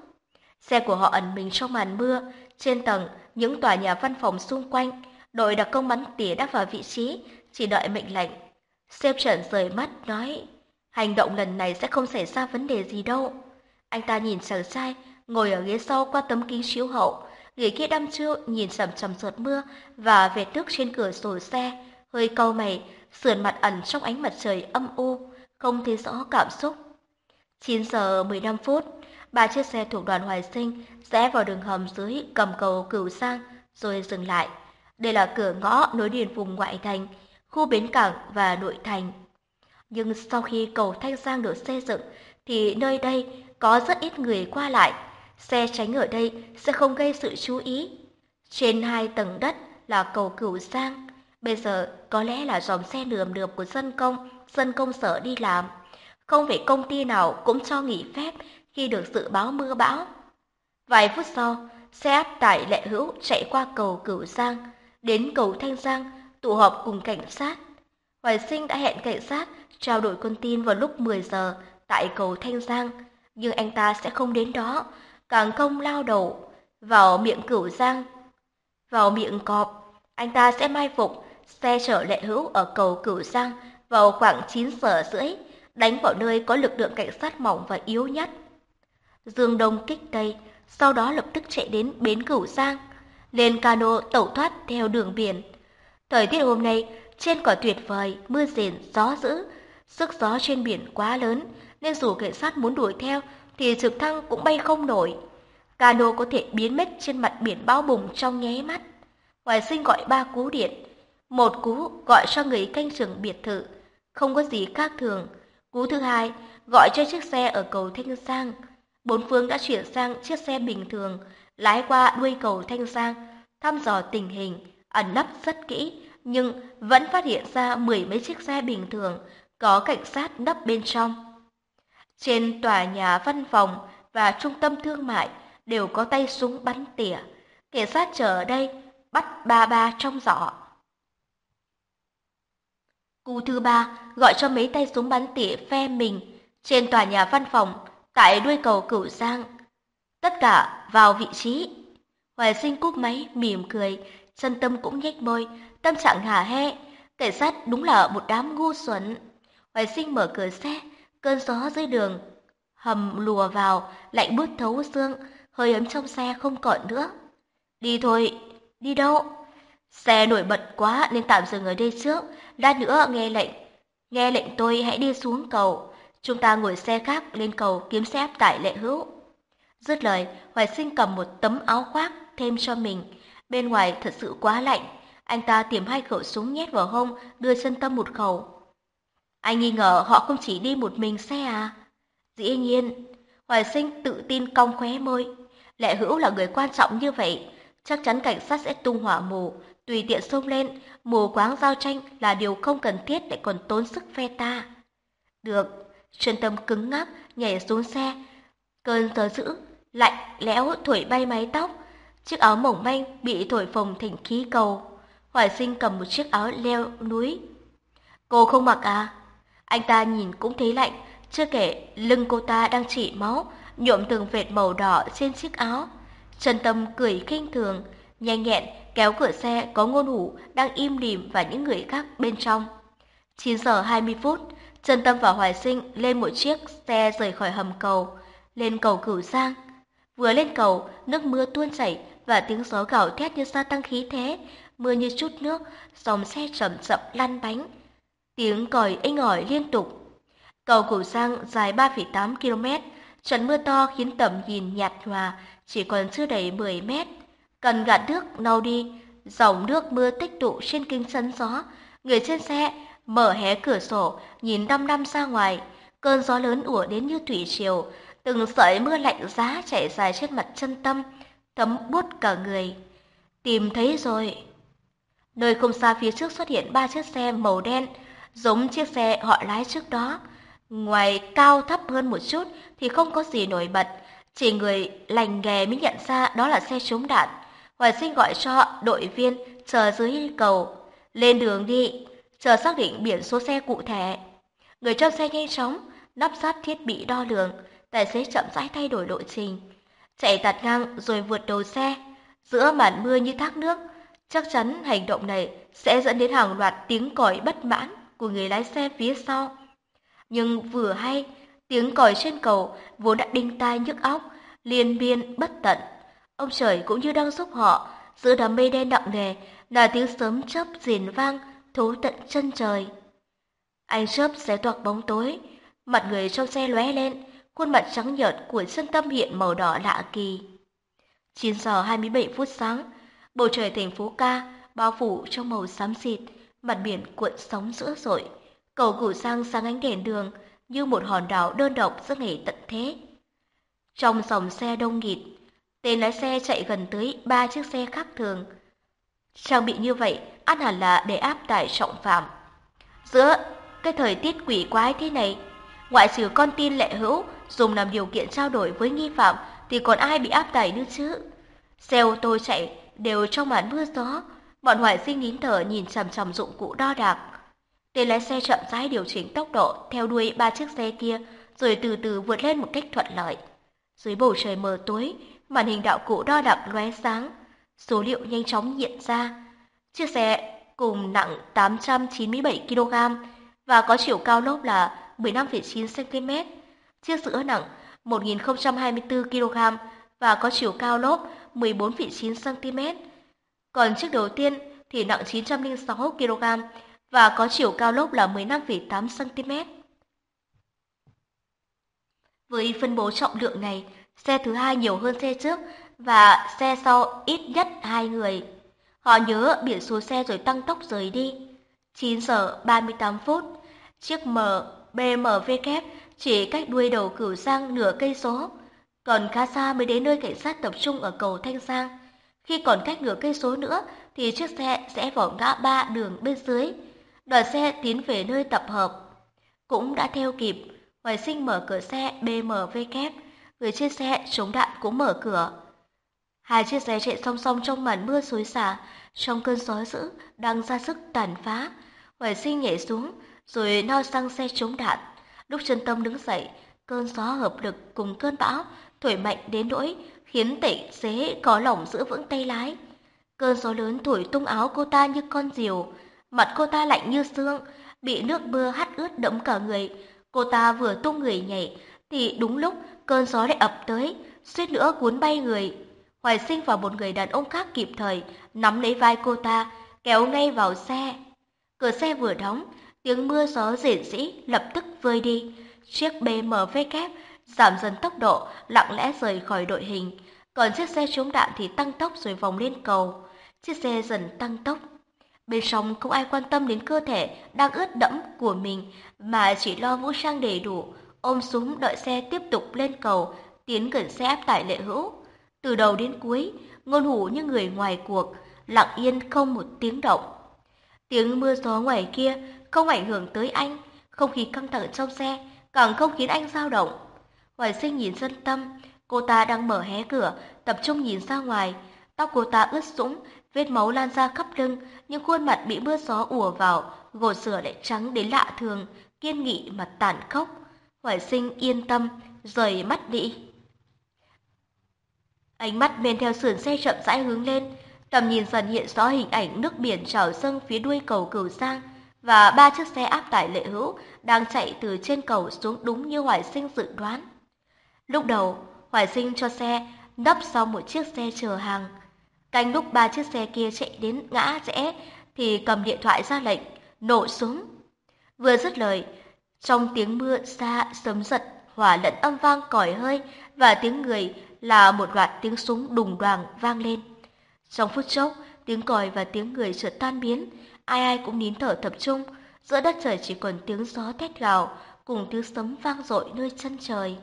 Xe của họ ẩn mình trong màn mưa, trên tầng những tòa nhà văn phòng xung quanh, đội đặc công bắn tỉa đã vào vị trí, chỉ đợi mệnh lệnh. Xếp Trần rời mắt nói, hành động lần này sẽ không xảy ra vấn đề gì đâu. Anh ta nhìn chàng trai, ngồi ở ghế sau qua tấm kính chiếu hậu, người kia đăm chiêu nhìn chằm chằm giọt mưa và vệt nước trên cửa sổ xe, hơi cau mày, sườn mặt ẩn trong ánh mặt trời âm u, không thấy rõ cảm xúc. 9 giờ 15 phút, ba chiếc xe thuộc đoàn Hoài Sinh rẽ vào đường hầm dưới cầm cầu Cửu Sang rồi dừng lại. Đây là cửa ngõ nối liền vùng ngoại thành, khu bến cảng và nội thành. Nhưng sau khi cầu Thanh Giang được xây dựng thì nơi đây có rất ít người qua lại. Xe tránh ở đây sẽ không gây sự chú ý. Trên hai tầng đất là cầu Cửu Giang. Bây giờ có lẽ là dòng xe nườm nượp của dân công, dân công sở đi làm. Không phải công ty nào cũng cho nghỉ phép khi được dự báo mưa bão. Vài phút sau, xe áp tải lệ hữu chạy qua cầu Cửu Giang, đến cầu Thanh Giang, tụ họp cùng cảnh sát. Hoài sinh đã hẹn cảnh sát trao đổi con tin vào lúc 10 giờ tại cầu Thanh Giang, nhưng anh ta sẽ không đến đó, càng không lao đầu vào miệng Cửu Giang. Vào miệng cọp, anh ta sẽ mai phục xe chở lệ hữu ở cầu Cửu Giang vào khoảng 9 giờ rưỡi, đánh vào nơi có lực lượng cảnh sát mỏng và yếu nhất. Dương Đông kích Tây, sau đó lập tức chạy đến bến Cửu Giang, lên cano tẩu thoát theo đường biển. Thời tiết hôm nay trên cỏ tuyệt vời, mưa rền, gió dữ, sức gió trên biển quá lớn nên dù cảnh sát muốn đuổi theo thì trực thăng cũng bay không nổi. Cano có thể biến mất trên mặt biển bao bùng trong nháy mắt. Hoài sinh gọi ba cú điện, một cú gọi cho người canh trường biệt thự, không có gì khác thường. Cú thứ hai gọi cho chiếc xe ở cầu Thanh Giang. Bốn phương đã chuyển sang chiếc xe bình thường, lái qua đuôi cầu Thanh Giang, thăm dò tình hình, ẩn nấp rất kỹ, nhưng vẫn phát hiện ra mười mấy chiếc xe bình thường, có cảnh sát nấp bên trong. Trên tòa nhà văn phòng và trung tâm thương mại đều có tay súng bắn tỉa. Cảnh sát chờ ở đây, bắt ba ba trong giỏ. Cú thứ ba gọi cho mấy tay súng bắn tỉa phe mình trên tòa nhà văn phòng tại đuôi cầu Cửu Giang. Tất cả vào vị trí. Hoài sinh cúp máy, mỉm cười, chân tâm cũng nhếch môi, tâm trạng hả hê. Cảnh sát đúng là một đám ngu xuẩn. Hoài sinh mở cửa xe, cơn gió dưới đường. Hầm lùa vào, lạnh buốt thấu xương, hơi ấm trong xe không còn nữa. Đi thôi, đi đâu? Xe nổi bật quá nên tạm dừng ở đây trước, lát nữa nghe lệnh. Nghe lệnh tôi hãy đi xuống cầu. Chúng ta ngồi xe khác lên cầu kiếm xe áp tải lệ hữu. Dứt lời, Hoài Sinh cầm một tấm áo khoác thêm cho mình. Bên ngoài thật sự quá lạnh. Anh ta tìm hai khẩu súng nhét vào hông, đưa chân tâm một khẩu. Anh nghi ngờ họ không chỉ đi một mình xe à? Dĩ nhiên, Hoài Sinh tự tin cong khóe môi. Lệ hữu là người quan trọng như vậy, chắc chắn cảnh sát sẽ tung hỏa mù, tùy tiện xông lên, mù quáng giao tranh là điều không cần thiết để còn tốn sức phe ta. Được, Trần Tâm cứng ngắc, nhảy xuống xe. Cơn gió dữ, lạnh, lẽo thổi bay mái tóc. Chiếc áo mỏng manh bị thổi phồng thành khí cầu. Hoài sinh cầm một chiếc áo leo núi. Cô không mặc à? Anh ta nhìn cũng thấy lạnh, chưa kể lưng cô ta đang chỉ máu, nhuộm từng vệt màu đỏ trên chiếc áo. Trần Tâm cười khinh thường, nhanh nhẹn kéo cửa xe có ngôn hủ đang im lìm và những người khác bên trong. 9 giờ 20 phút, Trần Tâm và Hoài Sinh lên một chiếc xe rời khỏi hầm cầu, lên cầu Cửu Giang. Vừa lên cầu, nước mưa tuôn chảy và tiếng gió gào thét như gia tăng khí thế, mưa như chút nước, dòng xe chậm chậm lăn bánh. Tiếng còi inh ỏi liên tục. Cầu Cửu Giang dài 3,8 km, trận mưa to khiến tầm nhìn nhạt nhòa, chỉ còn chưa đầy 10 mét. Cần gạt nước nâu đi, dòng nước mưa tích tụ trên kính chắn gió, người trên xe mở hé cửa sổ, nhìn đăm đăm ra ngoài, cơn gió lớn ùa đến như thủy triều, từng sợi mưa lạnh giá chảy dài trên mặt chân tâm, thấm buốt cả người. Tìm thấy rồi. Nơi không xa phía trước xuất hiện ba chiếc xe màu đen, giống chiếc xe họ lái trước đó. Ngoài cao thấp hơn một chút thì không có gì nổi bật, chỉ người lành nghề mới nhận ra đó là xe chống đạn. Hoài sinh gọi cho đội viên chờ dưới cầu. Lên đường đi, chờ xác định biển số xe cụ thể. Người trong xe nhanh chóng, nắp sát thiết bị đo lường, tài xế chậm rãi thay đổi lộ trình. Chạy tạt ngang rồi vượt đầu xe, giữa màn mưa như thác nước. Chắc chắn hành động này sẽ dẫn đến hàng loạt tiếng còi bất mãn của người lái xe phía sau. Nhưng vừa hay, tiếng còi trên cầu vốn đã đinh tai nhức óc, liên miên bất tận. Ông trời cũng như đang giúp họ, giữa đám mây đen nặng nề là tiếng sớm chớp rền vang thấu tận chân trời. Ánh chớp xé toạc bóng tối, mặt người trong xe lóe lên, khuôn mặt trắng nhợt của sân tâm hiện màu đỏ lạ kỳ. 9 giờ 27 phút sáng, bầu trời thành phố ca bao phủ trong màu xám xịt, mặt biển cuộn sóng dữ dội. Cầu củ sang sáng ánh đèn đường như một hòn đảo đơn độc giữa ngày tận thế. Trong dòng xe đông nghịt, tên lái xe chạy gần tới ba chiếc xe khác thường. Trang bị như vậy, ăn hẳn là để áp tải trọng phạm. Giữa cái thời tiết quỷ quái thế này, ngoại trừ con tin lệ hữu dùng làm điều kiện trao đổi với nghi phạm thì còn ai bị áp tải nữa chứ? Xe ô tô chạy đều trong màn mưa gió, bọn hoài sinh nín thở nhìn chằm chằm dụng cụ đo đạc. Tên lái xe chậm rãi điều chỉnh tốc độ theo đuôi ba chiếc xe kia rồi từ từ vượt lên một cách thuận lợi. Dưới bầu trời mờ tối, màn hình đạo cụ đo đạc lóe sáng, số liệu nhanh chóng hiện ra. Chiếc xe cùng nặng 897 kg và có chiều cao lốp là 15,9 cm. Chiếc sữa nặng 1024 kg và có chiều cao lốp 14,9 cm. Còn chiếc đầu tiên thì nặng 906 kg và có chiều cao lốp là 15,8 cm. Với phân bố trọng lượng này, xe thứ hai nhiều hơn xe trước và xe sau ít nhất hai người. Họ nhớ biển số xe rồi tăng tốc rời đi. 9 giờ 38 phút, chiếc M BMW kép chỉ cách đuôi đầu cửu sang nửa cây số, còn khá xa mới đến nơi cảnh sát tập trung ở cầu Thanh Giang. Khi còn cách nửa cây số nữa thì chiếc xe sẽ vào ngã ba đường bên dưới. Đoàn xe tiến về nơi tập hợp. Cũng đã theo kịp, Hoài Sinh mở cửa xe BMW kép, người trên xe chống đạn cũng mở cửa. Hai chiếc xe chạy song song trong màn mưa xối xả, trong cơn gió dữ đang ra sức tàn phá. Hoài Sinh nhảy xuống, rồi no sang xe chống đạn. Lúc chân tâm đứng dậy, cơn gió hợp lực cùng cơn bão thổi mạnh đến nỗi khiến tẩy xế có lỏng giữ vững tay lái. Cơn gió lớn thổi tung áo cô ta như con diều, mặt cô ta lạnh như xương, bị nước mưa hắt ướt đẫm cả người. Cô ta vừa tung người nhảy, thì đúng lúc cơn gió lại ập tới, suýt nữa cuốn bay người. Hoài sinh và một người đàn ông khác kịp thời, nắm lấy vai cô ta, kéo ngay vào xe. Cửa xe vừa đóng, tiếng mưa gió rền rĩ lập tức vơi đi. Chiếc BMW kép giảm dần tốc độ, lặng lẽ rời khỏi đội hình. Còn chiếc xe chống đạn thì tăng tốc rồi vòng lên cầu. Chiếc xe dần tăng tốc. Bên trong không ai quan tâm đến cơ thể đang ướt đẫm của mình mà chỉ lo vũ trang đầy đủ, ôm súng đợi xe tiếp tục lên cầu, tiến gần xe áp tải lệ hữu. Từ đầu đến cuối, ngôn hủ như người ngoài cuộc, lặng yên không một tiếng động. Tiếng mưa gió ngoài kia không ảnh hưởng tới anh, không khí căng thẳng trong xe càng không khiến anh dao động. Hoài sinh nhìn dân tâm, cô ta đang mở hé cửa, tập trung nhìn ra ngoài. Tóc cô ta ướt sũng, vết máu lan ra khắp lưng, nhưng khuôn mặt bị mưa gió ùa vào, gột sửa lại trắng đến lạ thường, kiên nghị mà tàn khốc. Hoài sinh yên tâm, rời mắt đi. Ánh mắt men theo sườn xe chậm rãi hướng lên, tầm nhìn dần hiện rõ hình ảnh nước biển trào dâng phía đuôi cầu cửu sang và ba chiếc xe áp tải lệ hữu đang chạy từ trên cầu xuống đúng như Hoài Sinh dự đoán. Lúc đầu, Hoài Sinh cho xe nấp sau một chiếc xe chờ hàng. Canh lúc ba chiếc xe kia chạy đến ngã rẽ thì cầm điện thoại ra lệnh, nổ súng. Vừa dứt lời, trong tiếng mưa xa sấm giật, hỏa lẫn âm vang còi hơi và tiếng người là một loạt tiếng súng đùng đoàng vang lên. Trong phút chốc, tiếng còi và tiếng người chợt tan biến, ai ai cũng nín thở tập trung, giữa đất trời chỉ còn tiếng gió thét gào cùng tiếng sấm vang dội nơi chân trời.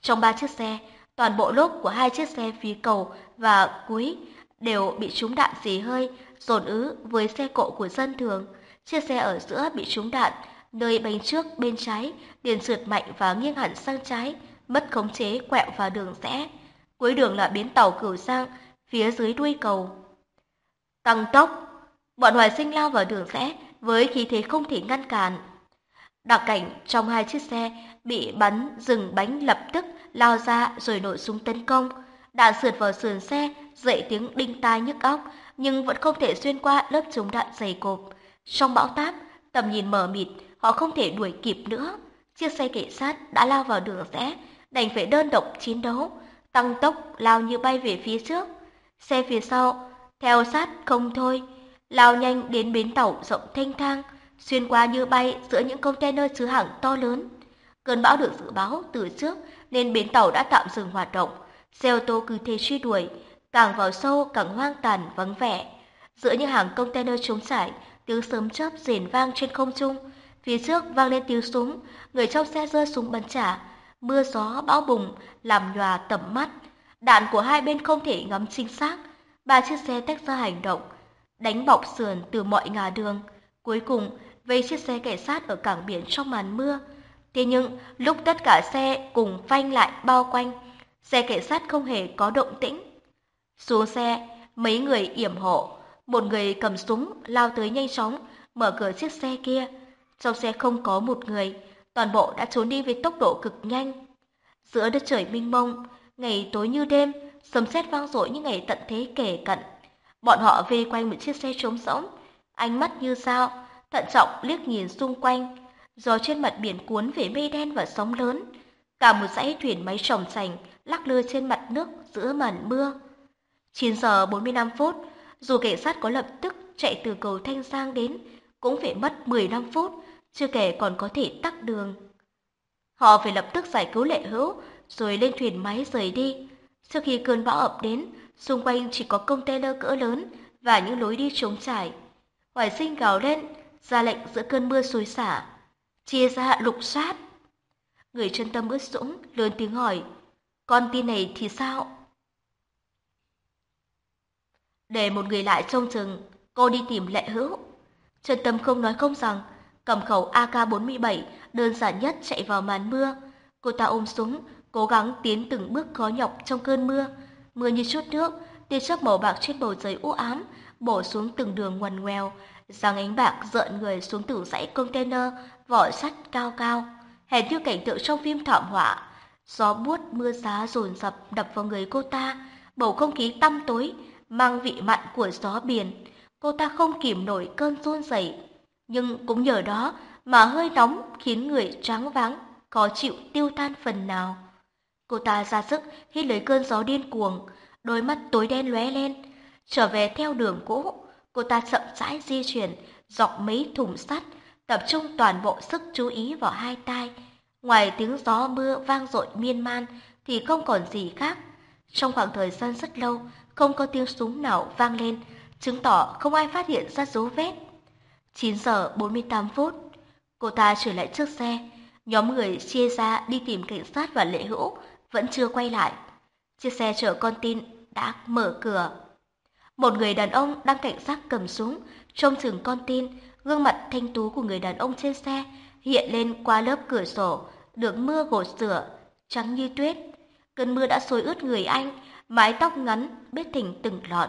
Trong ba chiếc xe, toàn bộ lốp của hai chiếc xe phía cầu và cuối đều bị trúng đạn xì hơi, dồn ứ với xe cộ của dân thường. Chiếc xe ở giữa bị trúng đạn, nơi bánh trước bên trái liền trượt mạnh và nghiêng hẳn sang trái, mất khống chế quẹo vào đường rẽ. Cuối đường là bến tàu Cửu Giang, phía dưới đuôi cầu. Tăng tốc, bọn hoài sinh lao vào đường rẽ với khí thế không thể ngăn cản. Đặc cảnh trong hai chiếc xe bị bắn dừng bánh lập tức lao ra rồi nổ súng tấn công. Đạn sượt vào sườn xe, dậy tiếng đinh tai nhức óc, nhưng vẫn không thể xuyên qua lớp chống đạn dày cộp. Trong bão táp, tầm nhìn mờ mịt, họ không thể đuổi kịp nữa. Chiếc xe cảnh sát đã lao vào đường rẽ, đành phải đơn độc chiến đấu, tăng tốc lao như bay về phía trước. Xe phía sau, theo sát không thôi, lao nhanh đến bến tàu rộng thanh thang, xuyên qua như bay giữa những container chứa hàng to lớn. Cơn bão được dự báo từ trước nên bến tàu đã tạm dừng hoạt động. Xe ô tô cứ thế truy đuổi, càng vào sâu càng hoang tàn vắng vẻ. Giữa những hàng container trống trải, tiếng sớm chớp rền vang trên không trung. Phía trước vang lên tiếng súng, người trong xe giơ súng bắn trả. Mưa gió bão bùng làm nhòa tầm mắt. Đạn của hai bên không thể ngắm chính xác. Ba chiếc xe tách ra hành động, đánh bọc sườn từ mọi ngả đường. Cuối cùng, vây chiếc xe cảnh sát ở cảng biển trong màn mưa. Thế nhưng, lúc tất cả xe cùng phanh lại bao quanh, xe cảnh sát không hề có động tĩnh. Xuống xe, mấy người yểm hộ, một người cầm súng lao tới nhanh chóng, mở cửa chiếc xe kia. Trong xe không có một người, toàn bộ đã trốn đi với tốc độ cực nhanh. Giữa đất trời minh mông, ngày tối như đêm, sấm sét vang dội như ngày tận thế kể cận. Bọn họ vây quanh một chiếc xe trống rỗng, ánh mắt như sao, thận trọng liếc nhìn xung quanh, gió trên mặt biển cuốn về mây đen và sóng lớn. Cả một dãy thuyền máy trồng sành lắc lư trên mặt nước giữa màn mưa. 9 giờ 45 phút, dù cảnh sát có lập tức chạy từ cầu Thanh Giang đến, cũng phải mất 15 phút, chưa kể còn có thể tắc đường. Họ phải lập tức giải cứu lệ hữu, rồi lên thuyền máy rời đi. Sau khi cơn bão ập đến, xung quanh chỉ có container cỡ lớn và những lối đi trống trải. Hoài sinh gào lên, ra lệnh giữa cơn mưa xối xả. Chia ra lục soát. Người chân tâm ướt sũng, lớn tiếng hỏi, con tin này thì sao? Để một người lại trông chừng, cô đi tìm lệ hữu. Trần Tâm không nói không rằng, cầm khẩu AK-47 đơn giản nhất chạy vào màn mưa. Cô ta ôm súng, cố gắng tiến từng bước khó nhọc trong cơn mưa. Mưa như chút nước, tia chớp màu bạc trên bầu trời u ám, bổ xuống từng đường ngoằn ngoèo, Giang ánh bạc rợn người xuống từ dãy container, vỏ sắt cao cao, hệt như cảnh tượng trong phim thảm họa. Gió buốt mưa giá dồn dập đập vào người cô ta, bầu không khí tăm tối, mang vị mặn của gió biển. Cô ta không kìm nổi cơn run rẩy, nhưng cũng nhờ đó mà hơi nóng khiến người tráng váng, khó chịu tiêu tan phần nào. Cô ta ra sức hít lấy cơn gió điên cuồng, đôi mắt tối đen lóe lên, trở về theo đường cũ. Cô ta chậm rãi di chuyển dọc mấy thùng sắt, tập trung toàn bộ sức chú ý vào hai tai. Ngoài tiếng gió mưa vang dội miên man thì không còn gì khác. Trong khoảng thời gian rất lâu, không có tiếng súng nào vang lên, chứng tỏ không ai phát hiện ra dấu vết. 9 giờ 48 phút, cô ta trở lại trước xe. Nhóm người chia ra đi tìm cảnh sát và lệ hữu, vẫn chưa quay lại. Chiếc xe chở con tin đã mở cửa. Một người đàn ông đang cảnh giác cầm súng, trông chừng con tin, gương mặt thanh tú của người đàn ông trên xe hiện lên qua lớp cửa sổ, được mưa gột rửa, trắng như tuyết. Cơn mưa đã xối ướt người anh, mái tóc ngắn bết thình từng lọt,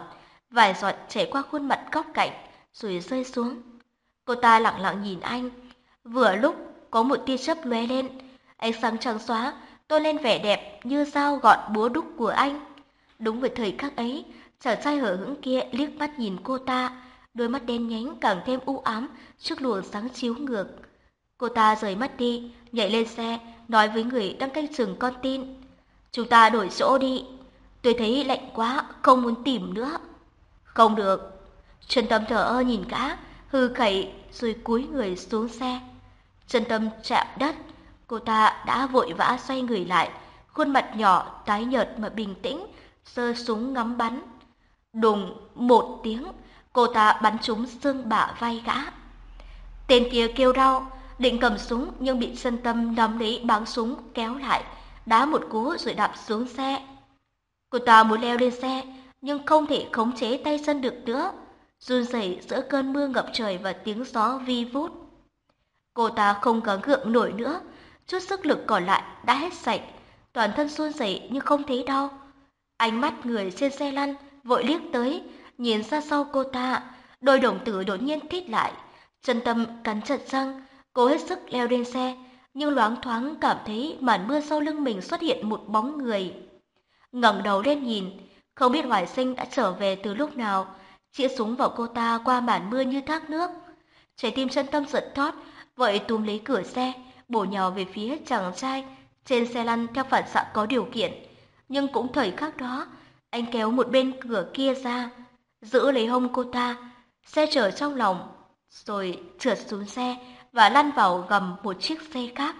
vài giọt chảy qua khuôn mặt góc cạnh rồi rơi xuống. Cô ta lặng lặng nhìn anh, vừa lúc có một tia chớp lóe lên, ánh sáng trắng xóa tôn lên vẻ đẹp như dao gọn búa đúc của anh. Đúng với thời khắc ấy, chàng trai hở hững kia liếc mắt nhìn cô ta, đôi mắt đen nhánh càng thêm u ám trước luồng sáng chiếu ngược. Cô ta rời mắt đi, nhảy lên xe, nói với người đang canh chừng con tin. Chúng ta đổi chỗ đi, tôi thấy lạnh quá, không muốn tìm nữa. Không được. Trần Tâm thở ơ nhìn gã, hư khẩy rồi cúi người xuống xe. Trần Tâm chạm đất, cô ta đã vội vã xoay người lại, khuôn mặt nhỏ tái nhợt mà bình tĩnh, sơ súng ngắm bắn. Đùng một tiếng, cô ta bắn trúng xương bả vai gã. Tên kia kêu đau, định cầm súng nhưng bị sân Tâm nắm lấy báng súng kéo lại, đá một cú rồi đạp xuống xe. Cô ta muốn leo lên xe, nhưng không thể khống chế tay chân được nữa. run rẩy giữa cơn mưa ngập trời và tiếng gió vi vút. Cô ta không gắng gượng nổi nữa, chút sức lực còn lại đã hết sạch, toàn thân run rẩy nhưng không thấy đau. Ánh mắt người trên xe lăn vội liếc tới, nhìn ra sau cô ta, đôi đồng tử đột nhiên thít lại, chân tâm cắn chặt răng, cố hết sức leo lên xe, nhưng loáng thoáng cảm thấy màn mưa sau lưng mình xuất hiện một bóng người. ngẩng đầu lên nhìn, không biết Hoài Sinh đã trở về từ lúc nào, chĩa súng vào cô ta qua màn mưa như thác nước. Trái tim chân tâm giận thót, vội túm lấy cửa xe, bổ nhào về phía chàng trai trên xe lăn theo phản xạ có điều kiện. Nhưng cũng thời khắc đó, anh kéo một bên cửa kia ra, giữ lấy hông cô ta, xe chở trong lòng, rồi trượt xuống xe và lăn vào gầm một chiếc xe khác.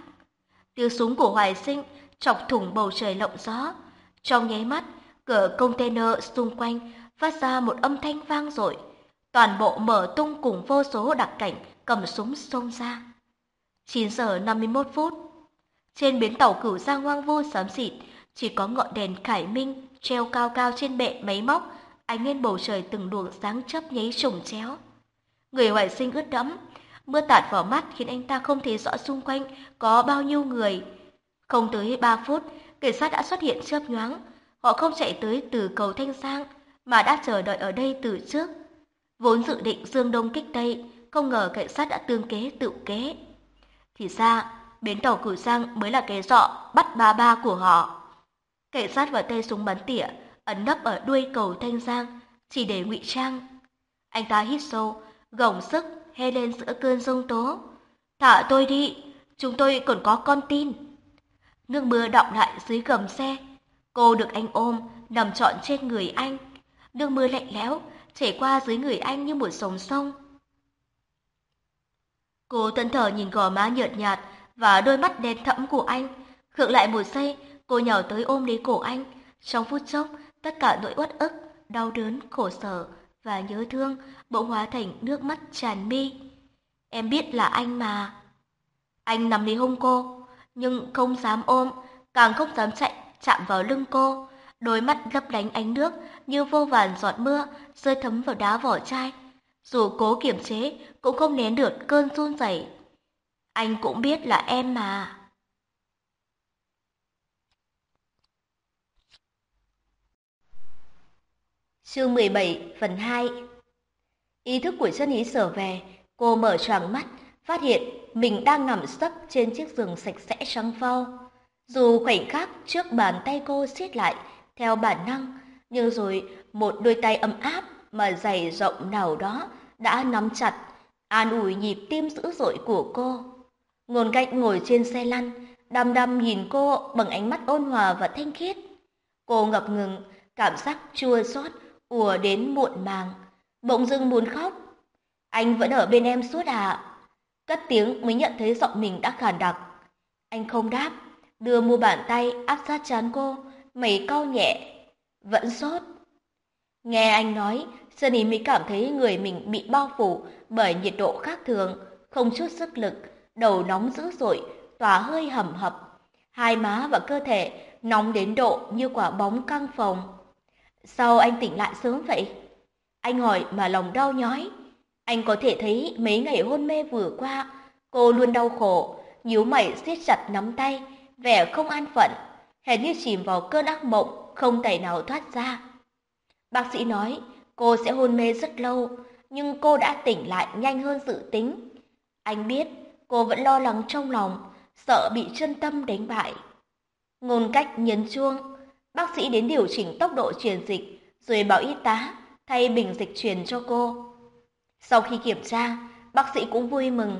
Tiếng súng của Hoài Sinh chọc thủng bầu trời lộng gió. Trong nháy mắt, cửa container xung quanh phát ra một âm thanh vang dội. Toàn bộ mở tung cùng vô số đặc cảnh cầm súng xông ra. 9 giờ 51 phút. Trên bến tàu cửu giang hoang vu xám xịt, chỉ có ngọn đèn khải minh treo cao cao trên bệ máy móc, ánh lên bầu trời từng luồng sáng chớp nháy trùng chéo. Người hoài sinh ướt đẫm, mưa tạt vào mắt khiến anh ta không thấy rõ xung quanh có bao nhiêu người. Không tới 3 phút, cảnh sát đã xuất hiện chớp nhoáng. Họ không chạy tới từ cầu Thanh Giang, mà đã chờ đợi ở đây từ trước. Vốn dự định dương đông kích tây, không ngờ cảnh sát đã tương kế tự kế. Thì ra, bến tàu Cửu Giang mới là cái dọ bắt ba ba của họ. Cảnh sát và tay súng bắn tỉa, ấn nấp ở đuôi cầu Thanh Giang, chỉ để ngụy trang. Anh ta hít sâu, gồng sức hê lên giữa cơn rông tố. Thả tôi đi, chúng tôi còn có con tin. Nước mưa đọng lại dưới gầm xe. Cô được anh ôm, nằm trọn trên người anh. Nước mưa lạnh lẽo, chảy qua dưới người anh như một dòng sông. Cô thân thở nhìn gò má nhợt nhạt và đôi mắt đen thẫm của anh. Khựng lại một giây, cô nhào tới ôm lấy cổ anh. Trong phút chốc, tất cả nỗi uất ức, đau đớn, khổ sở và nhớ thương bỗng hóa thành nước mắt tràn mi. Em biết là anh mà. Anh nằm lấy hông cô, nhưng không dám ôm, càng không dám chạy chạm vào lưng cô. Đôi mắt lấp lánh ánh nước như vô vàn giọt mưa rơi thấm vào đá vỏ chai. Dù cố kiềm chế cũng không nén được cơn run rẩy. Anh cũng biết là em mà. Chương 17 phần 2 Ý thức của chân ý trở về, cô mở choàng mắt, phát hiện mình đang nằm sấp trên chiếc giường sạch sẽ trắng phau. Dù khoảnh khắc trước bàn tay cô siết lại theo bản năng, nhưng rồi một đôi tay ấm áp mà dày rộng nào đó đã nắm chặt, an ủi nhịp tim dữ dội của cô. Ngôn cách ngồi trên xe lăn, đăm đăm nhìn cô bằng ánh mắt ôn hòa và thanh khiết. Cô ngập ngừng, cảm giác chua xót ùa đến muộn màng, bỗng dưng muốn khóc. Anh vẫn ở bên em suốt à? Cất tiếng mới nhận thấy giọng mình đã khàn đặc. Anh không đáp, đưa mu bàn tay áp sát chán cô, mày cau nhẹ. Vẫn sốt. Nghe anh nói, Sunny mới cảm thấy người mình bị bao phủ bởi nhiệt độ khác thường, không chút sức lực, đầu nóng dữ dội, tỏa hơi hầm hập. Hai má và cơ thể nóng đến độ như quả bóng căng phòng. Sao anh tỉnh lại sớm vậy? Anh hỏi mà lòng đau nhói. Anh có thể thấy mấy ngày hôn mê vừa qua, cô luôn đau khổ, nhíu mày siết chặt nắm tay, vẻ không an phận, hệt như chìm vào cơn ác mộng, không thể nào thoát ra. Bác sĩ nói cô sẽ hôn mê rất lâu, nhưng cô đã tỉnh lại nhanh hơn dự tính. Anh biết cô vẫn lo lắng trong lòng, sợ bị chân tâm đánh bại. Ngôn cách nhấn chuông, bác sĩ đến điều chỉnh tốc độ truyền dịch, rồi bảo y tá thay bình dịch truyền cho cô. Sau khi kiểm tra, bác sĩ cũng vui mừng.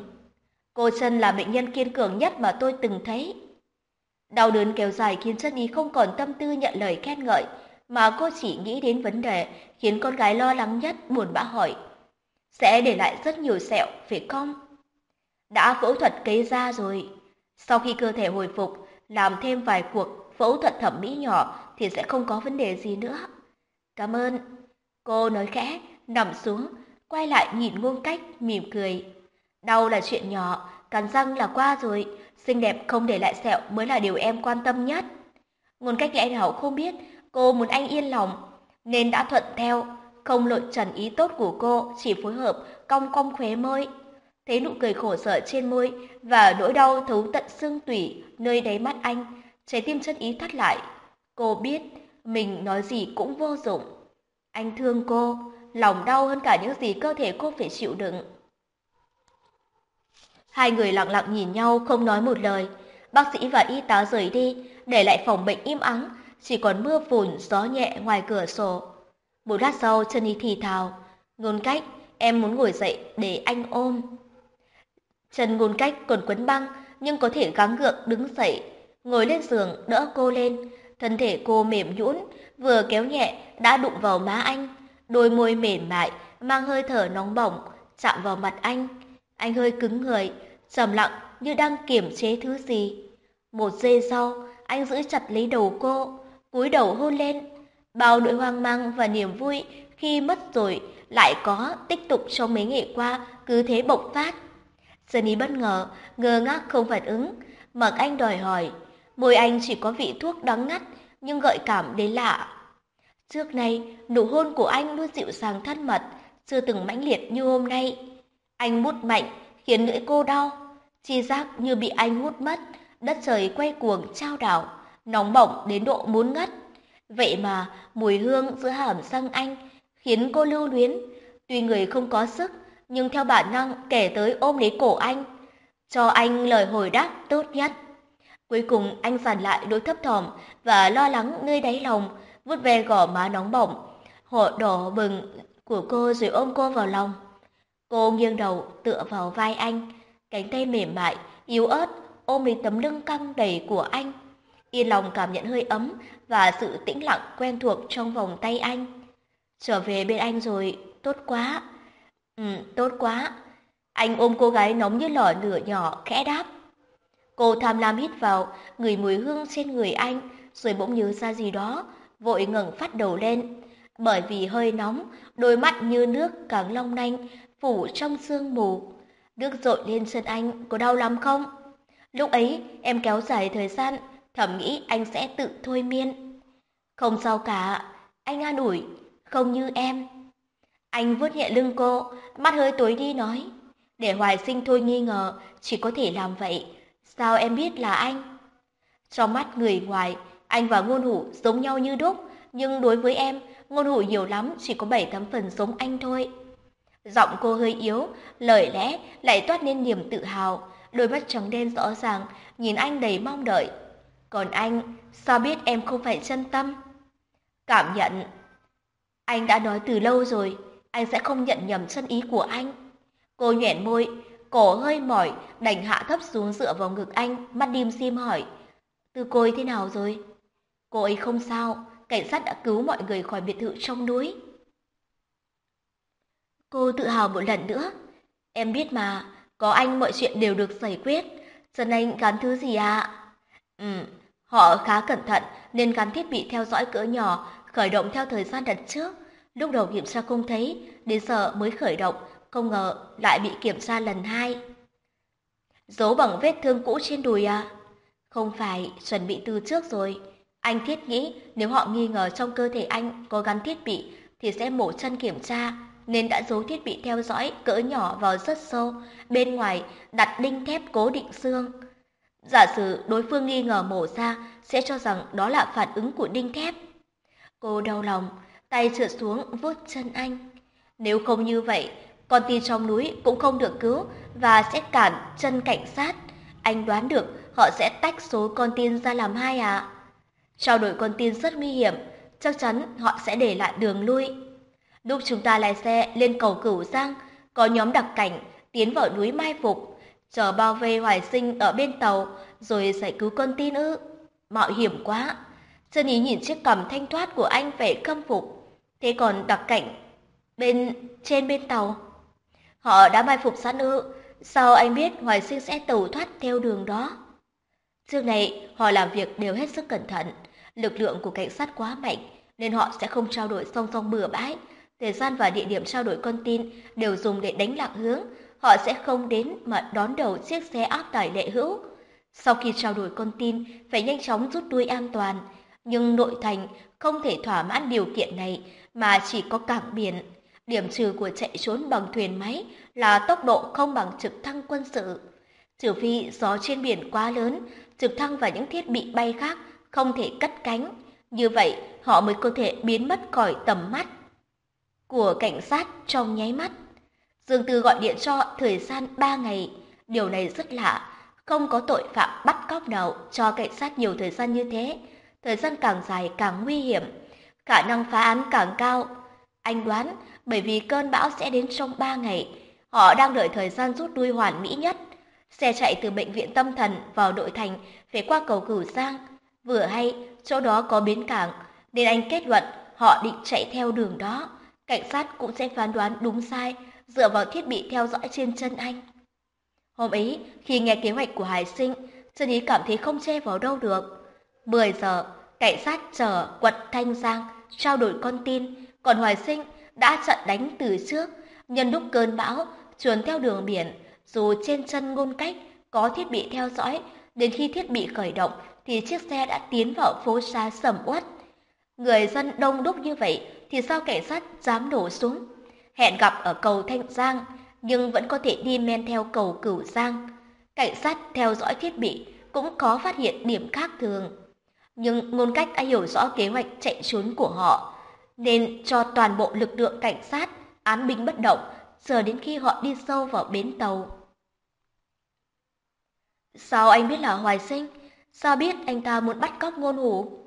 Cô chân là bệnh nhân kiên cường nhất mà tôi từng thấy. Đau đớn kéo dài khiến chân ý không còn tâm tư nhận lời khen ngợi, mà cô chỉ nghĩ đến vấn đề khiến con gái lo lắng nhất buồn bã hỏi. Sẽ để lại rất nhiều sẹo, phải không? Đã phẫu thuật cấy da rồi. Sau khi cơ thể hồi phục, làm thêm vài cuộc phẫu thuật thẩm mỹ nhỏ thì sẽ không có vấn đề gì nữa. Cảm ơn. Cô nói khẽ, nằm xuống, quay lại nhìn ngôn cách, mỉm cười. Đau là chuyện nhỏ, cắn răng là qua rồi, xinh đẹp không để lại sẹo mới là điều em quan tâm nhất. Ngôn cách lẽ nào không biết cô muốn anh yên lòng, nên đã thuận theo, không lội trần ý tốt của cô, chỉ phối hợp cong cong khóe môi. Thấy nụ cười khổ sở trên môi và nỗi đau thấu tận xương tủy nơi đáy mắt anh, trái tim chân ý thắt lại. Cô biết mình nói gì cũng vô dụng. Anh thương cô, lòng đau hơn cả những gì cơ thể cô phải chịu đựng. Hai người lặng lặng nhìn nhau không nói một lời. Bác sĩ và y tá rời đi, để lại phòng bệnh im ắng, chỉ còn mưa phùn gió nhẹ ngoài cửa sổ. Một lát sau chân y thì thào, ngôn cách, em muốn ngồi dậy để anh ôm. Chân ngôn cách còn quấn băng, nhưng có thể gắng gượng đứng dậy, ngồi lên giường đỡ cô lên. Thân thể cô mềm nhũn, vừa kéo nhẹ đã đụng vào má anh, đôi môi mềm mại, mang hơi thở nóng bỏng, chạm vào mặt anh. Anh hơi cứng người, trầm lặng như đang kiểm chế thứ gì. Một giây sau, anh giữ chặt lấy đầu cô, cúi đầu hôn lên. Bao nỗi hoang mang và niềm vui khi mất rồi lại có tích tục trong mấy ngày qua cứ thế bộc phát. Sunny bất ngờ, ngơ ngác không phản ứng, mặc anh đòi hỏi. Môi anh chỉ có vị thuốc đắng ngắt, nhưng gợi cảm đến lạ. Trước nay, nụ hôn của anh luôn dịu dàng thân mật, chưa từng mãnh liệt như hôm nay. Anh mút mạnh, khiến lưỡi cô đau. Chi giác như bị anh hút mất, đất trời quay cuồng trao đảo, nóng bỏng đến độ muốn ngất. Vậy mà mùi hương giữa hàm răng anh khiến cô lưu luyến. Tuy người không có sức, nhưng theo bản năng kể tới ôm lấy cổ anh, cho anh lời hồi đáp tốt nhất. Cuối cùng anh phản lại đôi thấp thỏm và lo lắng nơi đáy lòng, vuốt ve gò má nóng bỏng, hộ đỏ bừng của cô rồi ôm cô vào lòng. Cô nghiêng đầu tựa vào vai anh, cánh tay mềm mại, yếu ớt ôm lấy tấm lưng căng đầy của anh. Yên lòng cảm nhận hơi ấm và sự tĩnh lặng quen thuộc trong vòng tay anh. Trở về bên anh rồi, tốt quá. Ừ, tốt quá. Anh ôm cô gái nóng như lò lửa nhỏ, khẽ đáp. Cô tham lam hít vào, người mùi hương trên người anh, rồi bỗng nhớ ra gì đó, vội ngẩng phát đầu lên. Bởi vì hơi nóng, đôi mắt như nước càng long lanh, phủ trong sương mù. Nước rội lên chân anh, có đau lắm không? Lúc ấy, em kéo dài thời gian, thầm nghĩ anh sẽ tự thôi miên. Không sao cả, anh an ủi, không như em. Anh vuốt nhẹ lưng cô, mắt hơi tối đi nói. Để hoài sinh thôi nghi ngờ, chỉ có thể làm vậy. Sao em biết là anh? Trong mắt người ngoài, anh và ngôn hủ giống nhau như đúc, nhưng đối với em, ngôn hủ nhiều lắm chỉ có bảy tám phần giống anh thôi. Giọng cô hơi yếu, lời lẽ lại toát lên niềm tự hào, đôi mắt trắng đen rõ ràng, nhìn anh đầy mong đợi. Còn anh, sao biết em không phải chân tâm? Cảm nhận. Anh đã nói từ lâu rồi, anh sẽ không nhận nhầm chân ý của anh. Cô nhuyễn môi, cổ hơi mỏi, đành hạ thấp xuống dựa vào ngực anh, mắt đim sim hỏi. Từ cô ấy thế nào rồi? Cô ấy không sao, cảnh sát đã cứu mọi người khỏi biệt thự trong núi. Cô tự hào một lần nữa. Em biết mà, có anh mọi chuyện đều được giải quyết. Trần Anh gắn thứ gì ạ? Ừ, họ khá cẩn thận nên gắn thiết bị theo dõi cỡ nhỏ, khởi động theo thời gian đặt trước. Lúc đầu kiểm tra không thấy, đến giờ mới khởi động, không ngờ lại bị kiểm tra lần hai. Giấu bằng vết thương cũ trên đùi à? Không phải, chuẩn bị từ trước rồi. Anh thiết nghĩ nếu họ nghi ngờ trong cơ thể anh có gắn thiết bị thì sẽ mổ chân kiểm tra, nên đã giấu thiết bị theo dõi cỡ nhỏ vào rất sâu, bên ngoài đặt đinh thép cố định xương. Giả sử đối phương nghi ngờ mổ ra sẽ cho rằng đó là phản ứng của đinh thép. Cô đau lòng, tay trượt xuống vuốt chân anh. Nếu không như vậy, con tin trong núi cũng không được cứu và sẽ cản chân cảnh sát. Anh đoán được họ sẽ tách số con tin ra làm hai à? Trao đổi con tin rất nguy hiểm, chắc chắn họ sẽ để lại đường lui. Lúc chúng ta lái xe lên cầu Cửu Giang, có nhóm đặc cảnh tiến vào núi Mai Phục, chờ bao vây hoài sinh ở bên tàu, rồi giải cứu con tin ư. Mạo hiểm quá. Chân ý nhìn chiếc cằm thanh thoát của anh vẻ khâm phục. Thế còn đặc cảnh bên trên bên tàu? Họ đã mai phục sẵn ư. Sao anh biết hoài sinh sẽ tẩu thoát theo đường đó? Trước này, họ làm việc đều hết sức cẩn thận. Lực lượng của cảnh sát quá mạnh, nên họ sẽ không trao đổi song song bừa bãi, Thời gian và địa điểm trao đổi con tin đều dùng để đánh lạc hướng, họ sẽ không đến mà đón đầu chiếc xe áp tải lệ hữu. Sau khi trao đổi con tin, phải nhanh chóng rút đuôi an toàn. nhưng nội thành không thể thỏa mãn điều kiện này mà chỉ có cảng biển. Điểm trừ của chạy trốn bằng thuyền máy là tốc độ không bằng trực thăng quân sự. Trừ phi gió trên biển quá lớn, trực thăng và những thiết bị bay khác không thể cất cánh. Như vậy, họ mới có thể biến mất khỏi tầm mắt của cảnh sát trong nháy mắt. Dương Tư gọi điện cho thời gian 3 ngày. Điều này rất lạ, không có tội phạm bắt cóc nào cho cảnh sát nhiều thời gian như thế. Thời gian càng dài càng nguy hiểm, khả năng phá án càng cao. Anh đoán bởi vì cơn bão sẽ đến trong 3 ngày, họ đang đợi thời gian rút lui hoàn mỹ nhất. Xe chạy từ bệnh viện tâm thần vào nội thành phải qua cầu Cửu Giang. Vừa hay, chỗ đó có bến cảng, nên anh kết luận họ định chạy theo đường đó. Cảnh sát cũng sẽ phán đoán đúng sai dựa vào thiết bị theo dõi trên chân anh. Hôm ấy, khi nghe kế hoạch của Hải Sinh, Trần Ý cảm thấy không che vào đâu được. 10 giờ, cảnh sát chờ quận Thanh Giang trao đổi con tin, còn Hoài Sinh đã chặn đánh từ trước, nhân lúc cơn bão, chuồn theo đường biển, dù trên chân ngôn cách có thiết bị theo dõi, đến khi thiết bị khởi động thì chiếc xe đã tiến vào phố xá sầm uất. Người dân đông đúc như vậy thì sao cảnh sát dám đổ xuống? Hẹn gặp ở cầu Thanh Giang, nhưng vẫn có thể đi men theo cầu Cửu Giang. Cảnh sát theo dõi thiết bị cũng có phát hiện điểm khác thường. Nhưng ngôn cách đã hiểu rõ kế hoạch chạy trốn của họ, nên cho toàn bộ lực lượng cảnh sát án binh bất động, chờ đến khi họ đi sâu vào bến tàu. Sao anh biết là Hoài Sinh? Sao biết anh ta muốn bắt cóc ngôn hủ?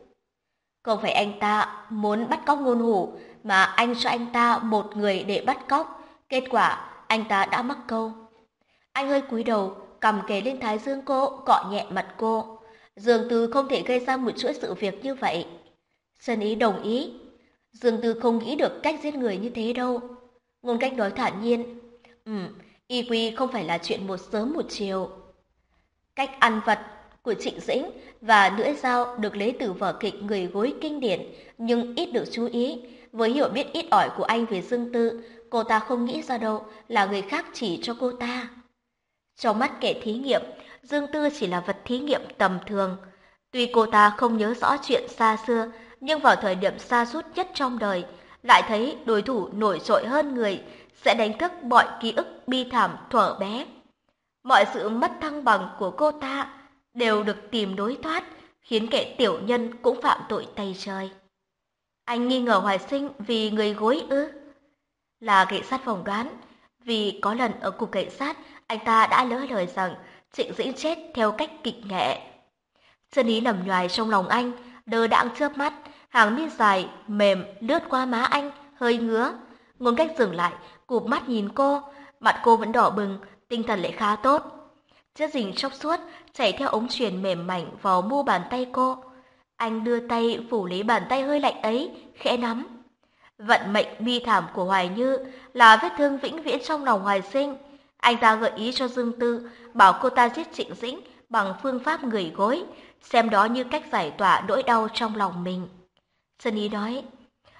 Không phải anh ta muốn bắt cóc ngôn hủ, mà anh cho anh ta một người để bắt cóc. Kết quả, anh ta đã mắc câu. Anh hơi cúi đầu, cầm kề lên thái dương cô, cọ nhẹ mặt cô. Dương Tư không thể gây ra một chuỗi sự việc như vậy. Sơn ý đồng ý. Dương Tư không nghĩ được cách giết người như thế đâu. Ngôn cách nói thản nhiên. Ừ, y quy không phải là chuyện một sớm một chiều. Cách ăn vật của Trịnh Dĩnh và lưỡi dao được lấy từ vở kịch Người gối kinh điển nhưng ít được chú ý. Với hiểu biết ít ỏi của anh về Dương Tư, cô ta không nghĩ ra đâu là người khác chỉ cho cô ta. Trong mắt kẻ thí nghiệm, Dương Tư chỉ là vật thí nghiệm tầm thường. Tuy cô ta không nhớ rõ chuyện xa xưa, nhưng vào thời điểm xa suốt nhất trong đời, lại thấy đối thủ nổi trội hơn người sẽ đánh thức mọi ký ức bi thảm thuở bé. Mọi sự mất thăng bằng của cô ta đều được tìm đối thoát, khiến kẻ tiểu nhân cũng phạm tội tay trời. Anh nghi ngờ Hoài Sinh vì người gối ư? Là cảnh sát phỏng đoán, vì có lần ở cục cảnh sát, anh ta đã lỡ lời rằng Trịnh Dĩnh chết theo cách kịch nghệ. Chân ý nằm nhoài trong lòng anh, đơ đãng chớp mắt, hàng mi dài, mềm, lướt qua má anh, hơi ngứa. Ngôn cách dừng lại, cụp mắt nhìn cô, mặt cô vẫn đỏ bừng, tinh thần lại khá tốt. Chất dình chốc suốt chảy theo ống truyền mềm mảnh vào mu bàn tay cô. Anh đưa tay phủ lấy bàn tay hơi lạnh ấy, khẽ nắm. Vận mệnh bi thảm của Hoài Như là vết thương vĩnh viễn trong lòng Hoài Sinh. Anh ta gợi ý cho Dương Tư bảo cô ta giết Trịnh Dĩnh bằng phương pháp người gối, xem đó như cách giải tỏa nỗi đau trong lòng mình. Sơn Ý nói,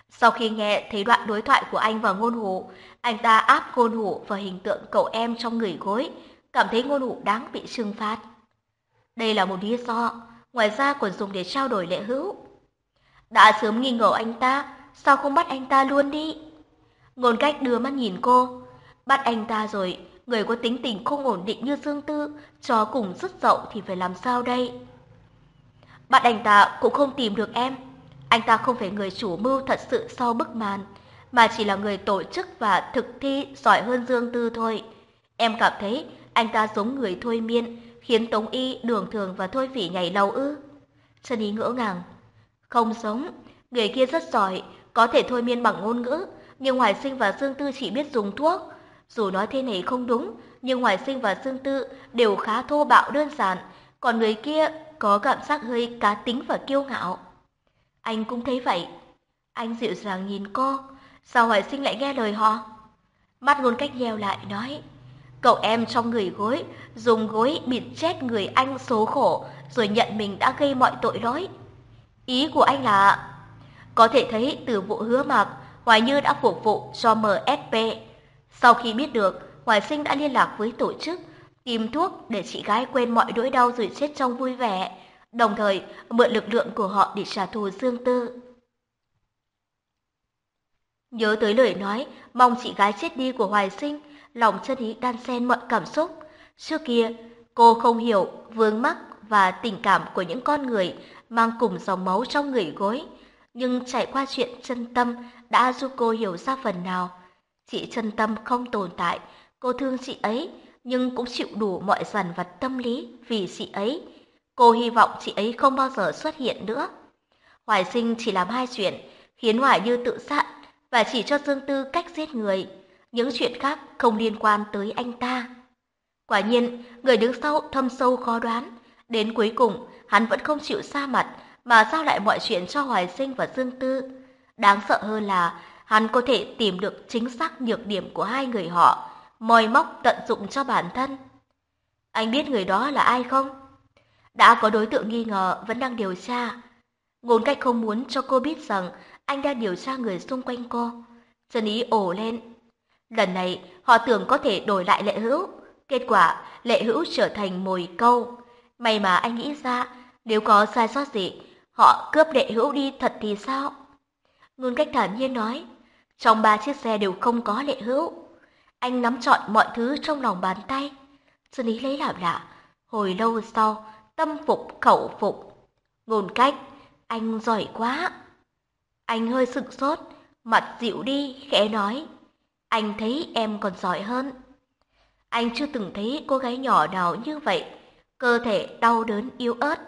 sau khi nghe thấy đoạn đối thoại của anh và ngôn hủ, anh ta áp ngôn hủ vào hình tượng cậu em trong người gối, cảm thấy ngôn hủ đáng bị trừng phạt. Đây là một lý do, ngoài ra còn dùng để trao đổi lệ hữu. Đã sớm nghi ngờ anh ta, sao không bắt anh ta luôn đi? Ngôn cách đưa mắt nhìn cô, bắt anh ta rồi, người có tính tình không ổn định như Dương Tư, chó cùng rứt dậu thì phải làm sao đây? Bắt anh ta cũng không tìm được em. Anh ta không phải người chủ mưu thật sự sau bức màn, mà chỉ là người tổ chức và thực thi giỏi hơn Dương Tư thôi. Em cảm thấy anh ta giống người thôi miên, khiến Tống Y, Đường Thường và Thôi Phỉ nhảy lầu ư? Trần Ý ngỡ ngàng. Không sống. người kia rất giỏi, có thể thôi miên bằng ngôn ngữ, nhưng Hoài Sinh và Dương Tư chỉ biết dùng thuốc. Dù nói thế này không đúng, nhưng Hoài Sinh và Dương Tư đều khá thô bạo đơn giản, còn người kia có cảm giác hơi cá tính và kiêu ngạo. Anh cũng thấy vậy. Anh dịu dàng nhìn cô, sao Hoài Sinh lại nghe lời họ? Mắt ngôn cách nheo lại nói, cậu em trong người gối, dùng gối bịt chết người anh số khổ, rồi nhận mình đã gây mọi tội lỗi. Ý của anh là, có thể thấy từ vụ hứa mạc, Hoài Như đã phục vụ cho MSP. Sau khi biết được, Hoài Sinh đã liên lạc với tổ chức, tìm thuốc để chị gái quên mọi nỗi đau rồi chết trong vui vẻ. đồng thời mượn lực lượng của họ để trả thù Dương Tư. Nhớ tới lời nói mong chị gái chết đi của Hoài Sinh, lòng chân ý đan xen mọi cảm xúc. Trước kia, cô không hiểu vướng mắc và tình cảm của những con người mang cùng dòng máu trong người gối. Nhưng trải qua chuyện chân tâm đã giúp cô hiểu ra phần nào. Chị chân tâm không tồn tại, cô thương chị ấy, nhưng cũng chịu đủ mọi dằn vặt tâm lý vì chị ấy. Cô hy vọng chị ấy không bao giờ xuất hiện nữa. Hoài sinh chỉ làm hai chuyện, khiến Hoài Như tự sát và chỉ cho Dương Tư cách giết người. Những chuyện khác không liên quan tới anh ta. Quả nhiên, người đứng sau thâm sâu khó đoán. Đến cuối cùng, hắn vẫn không chịu xa mặt mà giao lại mọi chuyện cho Hoài Sinh và Dương Tư. Đáng sợ hơn là hắn có thể tìm được chính xác nhược điểm của hai người họ, moi móc tận dụng cho bản thân. Anh biết người đó là ai không? Đã có đối tượng nghi ngờ vẫn đang điều tra. Ngôn cách không muốn cho cô biết rằng anh đang điều tra người xung quanh cô. Trần Ý ổ lên. Lần này họ tưởng có thể đổi lại lệ hữu. Kết quả lệ hữu trở thành mồi câu. May mà anh nghĩ ra nếu có sai sót gì họ cướp lệ hữu đi thật thì sao? Ngôn cách thản nhiên nói. Trong ba chiếc xe đều không có lệ hữu. Anh nắm trọn mọi thứ trong lòng bàn tay. Xuân Ý lấy làm lạ. Hồi lâu sau, tâm phục khẩu phục. Ngôn cách, anh giỏi quá. Anh hơi sực sốt, mặt dịu đi, khẽ nói. Anh thấy em còn giỏi hơn. Anh chưa từng thấy cô gái nhỏ nào như vậy. Cơ thể đau đớn yếu ớt,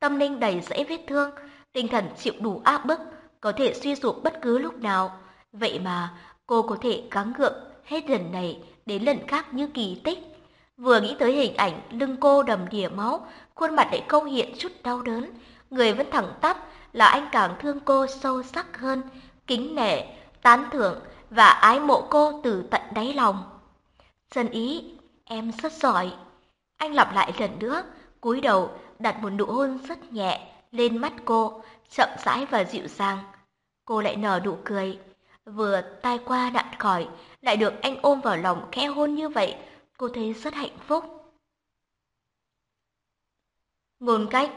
tâm linh đầy rẫy vết thương, tinh thần chịu đủ áp bức, có thể suy sụp bất cứ lúc nào. Vậy mà cô có thể gắng gượng hết lần này đến lần khác như kỳ tích. Vừa nghĩ tới hình ảnh lưng cô đầm đìa máu, khuôn mặt lại không hiện chút đau đớn, người vẫn thẳng tắp, là anh càng thương cô sâu sắc hơn, kính nể, tán thưởng và ái mộ cô từ tận đáy lòng. Dân ý, em rất giỏi. Anh lặp lại lần nữa, cúi đầu đặt một nụ hôn rất nhẹ lên mắt cô, chậm rãi và dịu dàng. Cô lại nở nụ cười, vừa tai qua đạn khỏi, lại được anh ôm vào lòng khẽ hôn như vậy, cô thấy rất hạnh phúc. Ngôn cách,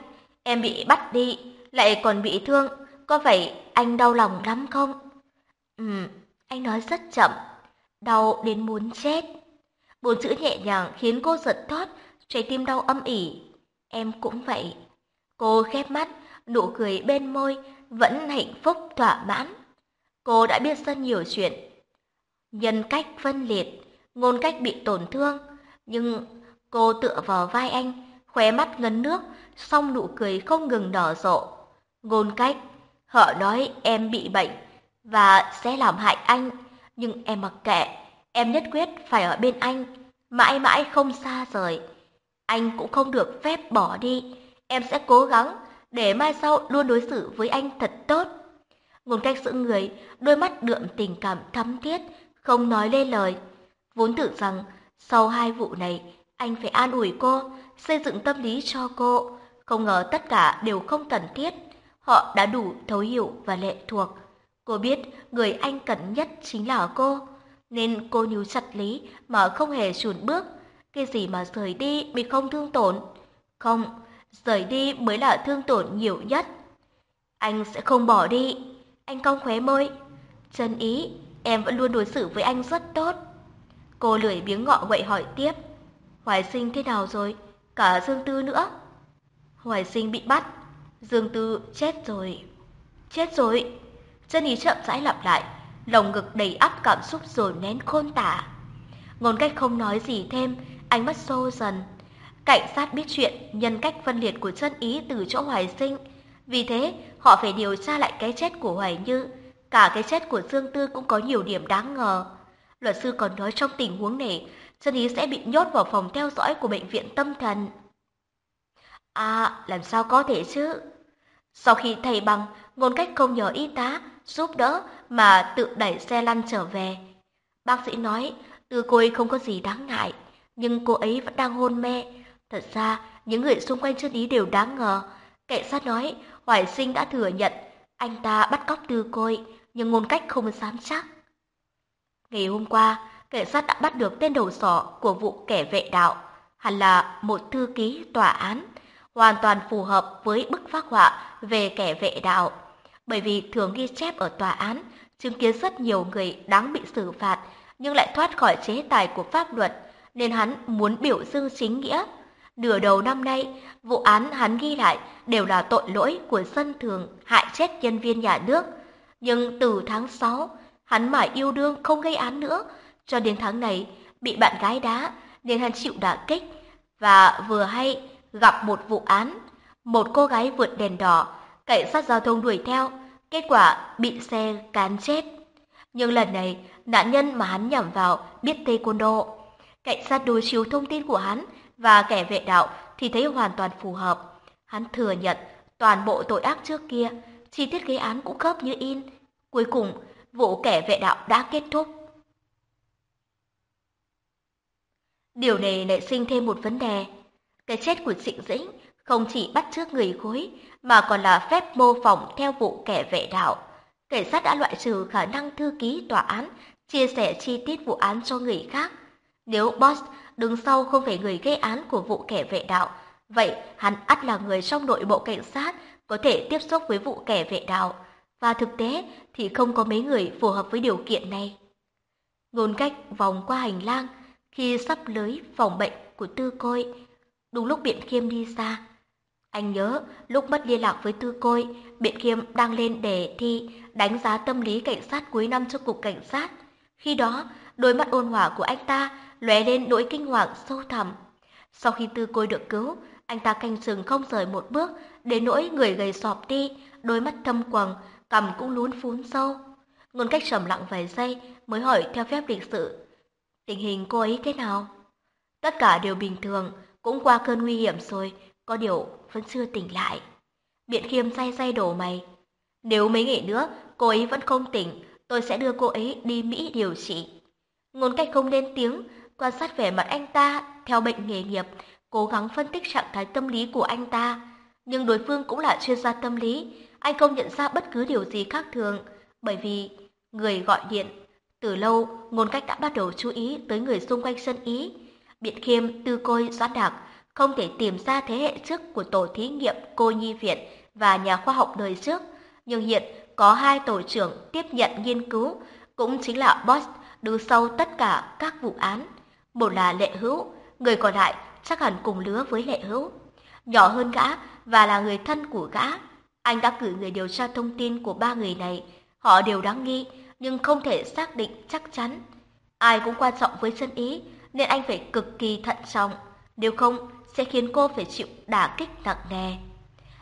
em bị bắt đi, lại còn bị thương, có phải anh đau lòng lắm không? Ừ, anh nói rất chậm, đau đến muốn chết. Bốn chữ nhẹ nhàng khiến cô giật thót, trái tim đau âm ỉ. Em cũng vậy. Cô khép mắt, nụ cười bên môi, vẫn hạnh phúc thỏa mãn. Cô đã biết rất nhiều chuyện. Nhân cách phân liệt, ngôn cách bị tổn thương, nhưng cô tựa vào vai anh, khóe mắt ngấn nước, song nụ cười không ngừng nở rộ. Ngôn cách, họ nói em bị bệnh và sẽ làm hại anh, nhưng em mặc kệ, em nhất quyết phải ở bên anh, mãi mãi không xa rời. Anh cũng không được phép bỏ đi, em sẽ cố gắng để mai sau luôn đối xử với anh thật tốt. Ngôn cách giữ người, đôi mắt đượm tình cảm thắm thiết, không nói lên lời. Vốn tưởng rằng sau hai vụ này, anh phải an ủi cô, xây dựng tâm lý cho cô. Không ngờ tất cả đều không cần thiết. Họ đã đủ thấu hiểu và lệ thuộc. Cô biết người anh cần nhất chính là cô, nên cô níu chặt lý mà không hề chùn bước. Cái gì mà rời đi bị không thương tổn? Không, rời đi mới là thương tổn nhiều nhất. Anh sẽ không bỏ đi. Anh cong khóe môi. Chân ý, em vẫn luôn đối xử với anh rất tốt. Cô lười biếng ngọ quậy hỏi tiếp. Hoài sinh thế nào rồi? Cả Dương Tư nữa. Hoài sinh bị bắt, Dương Tư chết rồi. Chết rồi. Chân ý chậm rãi lặp lại, lồng ngực đầy ắp cảm xúc rồi nén khôn tả. Ngôn cách không nói gì thêm, ánh mắt sâu dần. Cảnh sát biết chuyện nhân cách phân liệt của chân ý từ chỗ Hoài Sinh. Vì thế, họ phải điều tra lại cái chết của Hoài Như. Cả cái chết của Dương Tư cũng có nhiều điểm đáng ngờ. Luật sư còn nói trong tình huống này, chân ý sẽ bị nhốt vào phòng theo dõi của bệnh viện tâm thần. À, làm sao có thể chứ? Sau khi thầy bằng, ngôn cách không nhờ y tá giúp đỡ mà tự đẩy xe lăn trở về. Bác sĩ nói, từ cô ấy không có gì đáng ngại, nhưng cô ấy vẫn đang hôn mê. Thật ra, những người xung quanh chân ý đều đáng ngờ. Cảnh sát nói, Hoài Sinh đã thừa nhận anh ta bắt cóc tư côi, nhưng ngôn cách không dám chắc. Ngày hôm qua, cảnh sát đã bắt được tên đầu sỏ của vụ kẻ vệ đạo, hẳn là một thư ký tòa án. hoàn toàn phù hợp với bức phác họa về kẻ vệ đạo. Bởi vì thường ghi chép ở tòa án, chứng kiến rất nhiều người đáng bị xử phạt nhưng lại thoát khỏi chế tài của pháp luật, nên hắn muốn biểu dương chính nghĩa. Nửa đầu năm nay, vụ án hắn ghi lại đều là tội lỗi của dân thường hại chết nhân viên nhà nước. Nhưng từ tháng 6, hắn mãi yêu đương không gây án nữa, cho đến tháng này bị bạn gái đá nên hắn chịu đả kích và vừa hay gặp một vụ án, một cô gái vượt đèn đỏ, cảnh sát giao thông đuổi theo, kết quả bị xe cán chết. Nhưng lần này, nạn nhân mà hắn nhắm vào biết taekwondo. Cảnh sát đối chiếu thông tin của hắn và kẻ vệ đạo thì thấy hoàn toàn phù hợp. Hắn thừa nhận toàn bộ tội ác trước kia, chi tiết gây án cũng khớp như in. Cuối cùng, vụ kẻ vệ đạo đã kết thúc. Điều này nảy sinh thêm một vấn đề. Cái chết của Trịnh Dĩnh không chỉ bắt trước người gối mà còn là phép mô phỏng theo vụ kẻ vệ đạo. Cảnh sát đã loại trừ khả năng thư ký tòa án chia sẻ chi tiết vụ án cho người khác. Nếu boss đứng sau không phải người gây án của vụ kẻ vệ đạo, vậy hắn ắt là người trong nội bộ cảnh sát có thể tiếp xúc với vụ kẻ vệ đạo. Và thực tế thì không có mấy người phù hợp với điều kiện này. Ngôn cách vòng qua hành lang, khi sắp lưới phòng bệnh của tư côi, đúng lúc Biện Khiêm đi xa. Anh nhớ lúc mất liên lạc với tư côi, Biện Khiêm đang lên để thi đánh giá tâm lý cảnh sát cuối năm cho cục cảnh sát. Khi đó, đôi mắt ôn hòa của anh ta lóe lên nỗi kinh hoàng sâu thẳm. Sau khi tư côi được cứu, anh ta canh chừng không rời một bước, đến nỗi người gầy sọp đi, đôi mắt thâm quầng, cằm cũng lún phún sâu. Ngôn cách trầm lặng vài giây mới hỏi theo phép lịch sự. Tình hình cô ấy thế nào? Tất cả đều bình thường, cũng qua cơn nguy hiểm rồi, có điều vẫn chưa tỉnh lại. Biện khiêm say say đổ mày. Nếu mấy ngày nữa cô ấy vẫn không tỉnh, tôi sẽ đưa cô ấy đi Mỹ điều trị. Ngôn cách không lên tiếng, quan sát vẻ mặt anh ta theo bệnh nghề nghiệp, cố gắng phân tích trạng thái tâm lý của anh ta. Nhưng đối phương cũng là chuyên gia tâm lý, anh không nhận ra bất cứ điều gì khác thường, bởi vì người gọi điện. Từ lâu, ngôn cách đã bắt đầu chú ý tới người xung quanh sân ý. Biện khiêm, tư côi, doãn đạc không thể tìm ra thế hệ trước của tổ thí nghiệm cô nhi viện và nhà khoa học đời trước, nhưng hiện có hai tổ trưởng tiếp nhận nghiên cứu, cũng chính là Boss đứng sau tất cả các vụ án. Một là Lệ Hữu, người còn lại chắc hẳn cùng lứa với Lệ Hữu. Nhỏ hơn gã và là người thân của gã. Anh đã cử người điều tra thông tin của ba người này. Họ đều đáng nghi, nhưng không thể xác định chắc chắn. Ai cũng quan trọng với chân ý, nên anh phải cực kỳ thận trọng. Nếu không, sẽ khiến cô phải chịu đả kích nặng nề.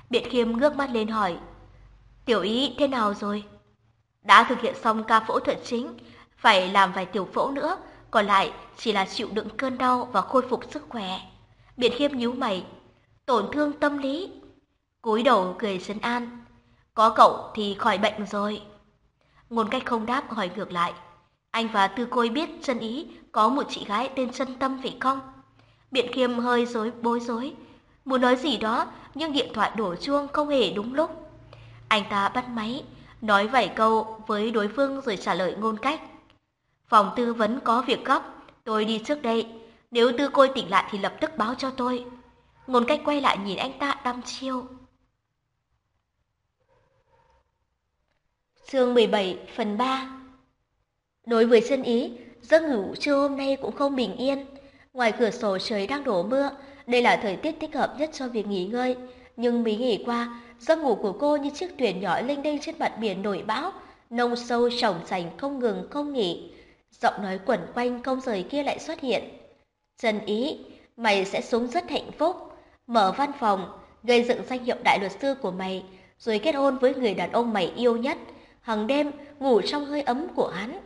Biện Khiêm ngước mắt lên hỏi, Tiểu ý thế nào rồi? Đã thực hiện xong ca phẫu thuật chính, phải làm vài tiểu phẫu nữa, còn lại chỉ là chịu đựng cơn đau và khôi phục sức khỏe. Biện khiêm nhíu mày, tổn thương tâm lý. cúi đầu cười trấn an, có cậu thì khỏi bệnh rồi. Ngôn cách không đáp hỏi ngược lại, anh và Tư Côi biết chân ý có một chị gái tên chân tâm phải không? Biện khiêm hơi rối bối rối, muốn nói gì đó nhưng điện thoại đổ chuông không hề đúng lúc. Anh ta bắt máy, nói vài câu với đối phương rồi trả lời ngôn cách. Phòng tư vấn có việc gấp, tôi đi trước đây. Nếu tư côi tỉnh lại thì lập tức báo cho tôi. Ngôn cách quay lại nhìn anh ta đăm chiêu. Chương 17 phần 3 Đối với chân ý, giấc ngủ trưa hôm nay cũng không bình yên. Ngoài cửa sổ trời đang đổ mưa, đây là thời tiết thích hợp nhất cho việc nghỉ ngơi. Nhưng mấy ngày qua, giấc ngủ của cô như chiếc thuyền nhỏ lênh đênh trên mặt biển nổi bão, nông sâu trồng sành không ngừng không nghỉ. Giọng nói quẩn quanh không rời kia lại xuất hiện. Trần Ý, mày sẽ sống rất hạnh phúc. Mở văn phòng, gây dựng danh hiệu đại luật sư của mày, rồi kết hôn với người đàn ông mày yêu nhất, hằng đêm ngủ trong hơi ấm của hắn.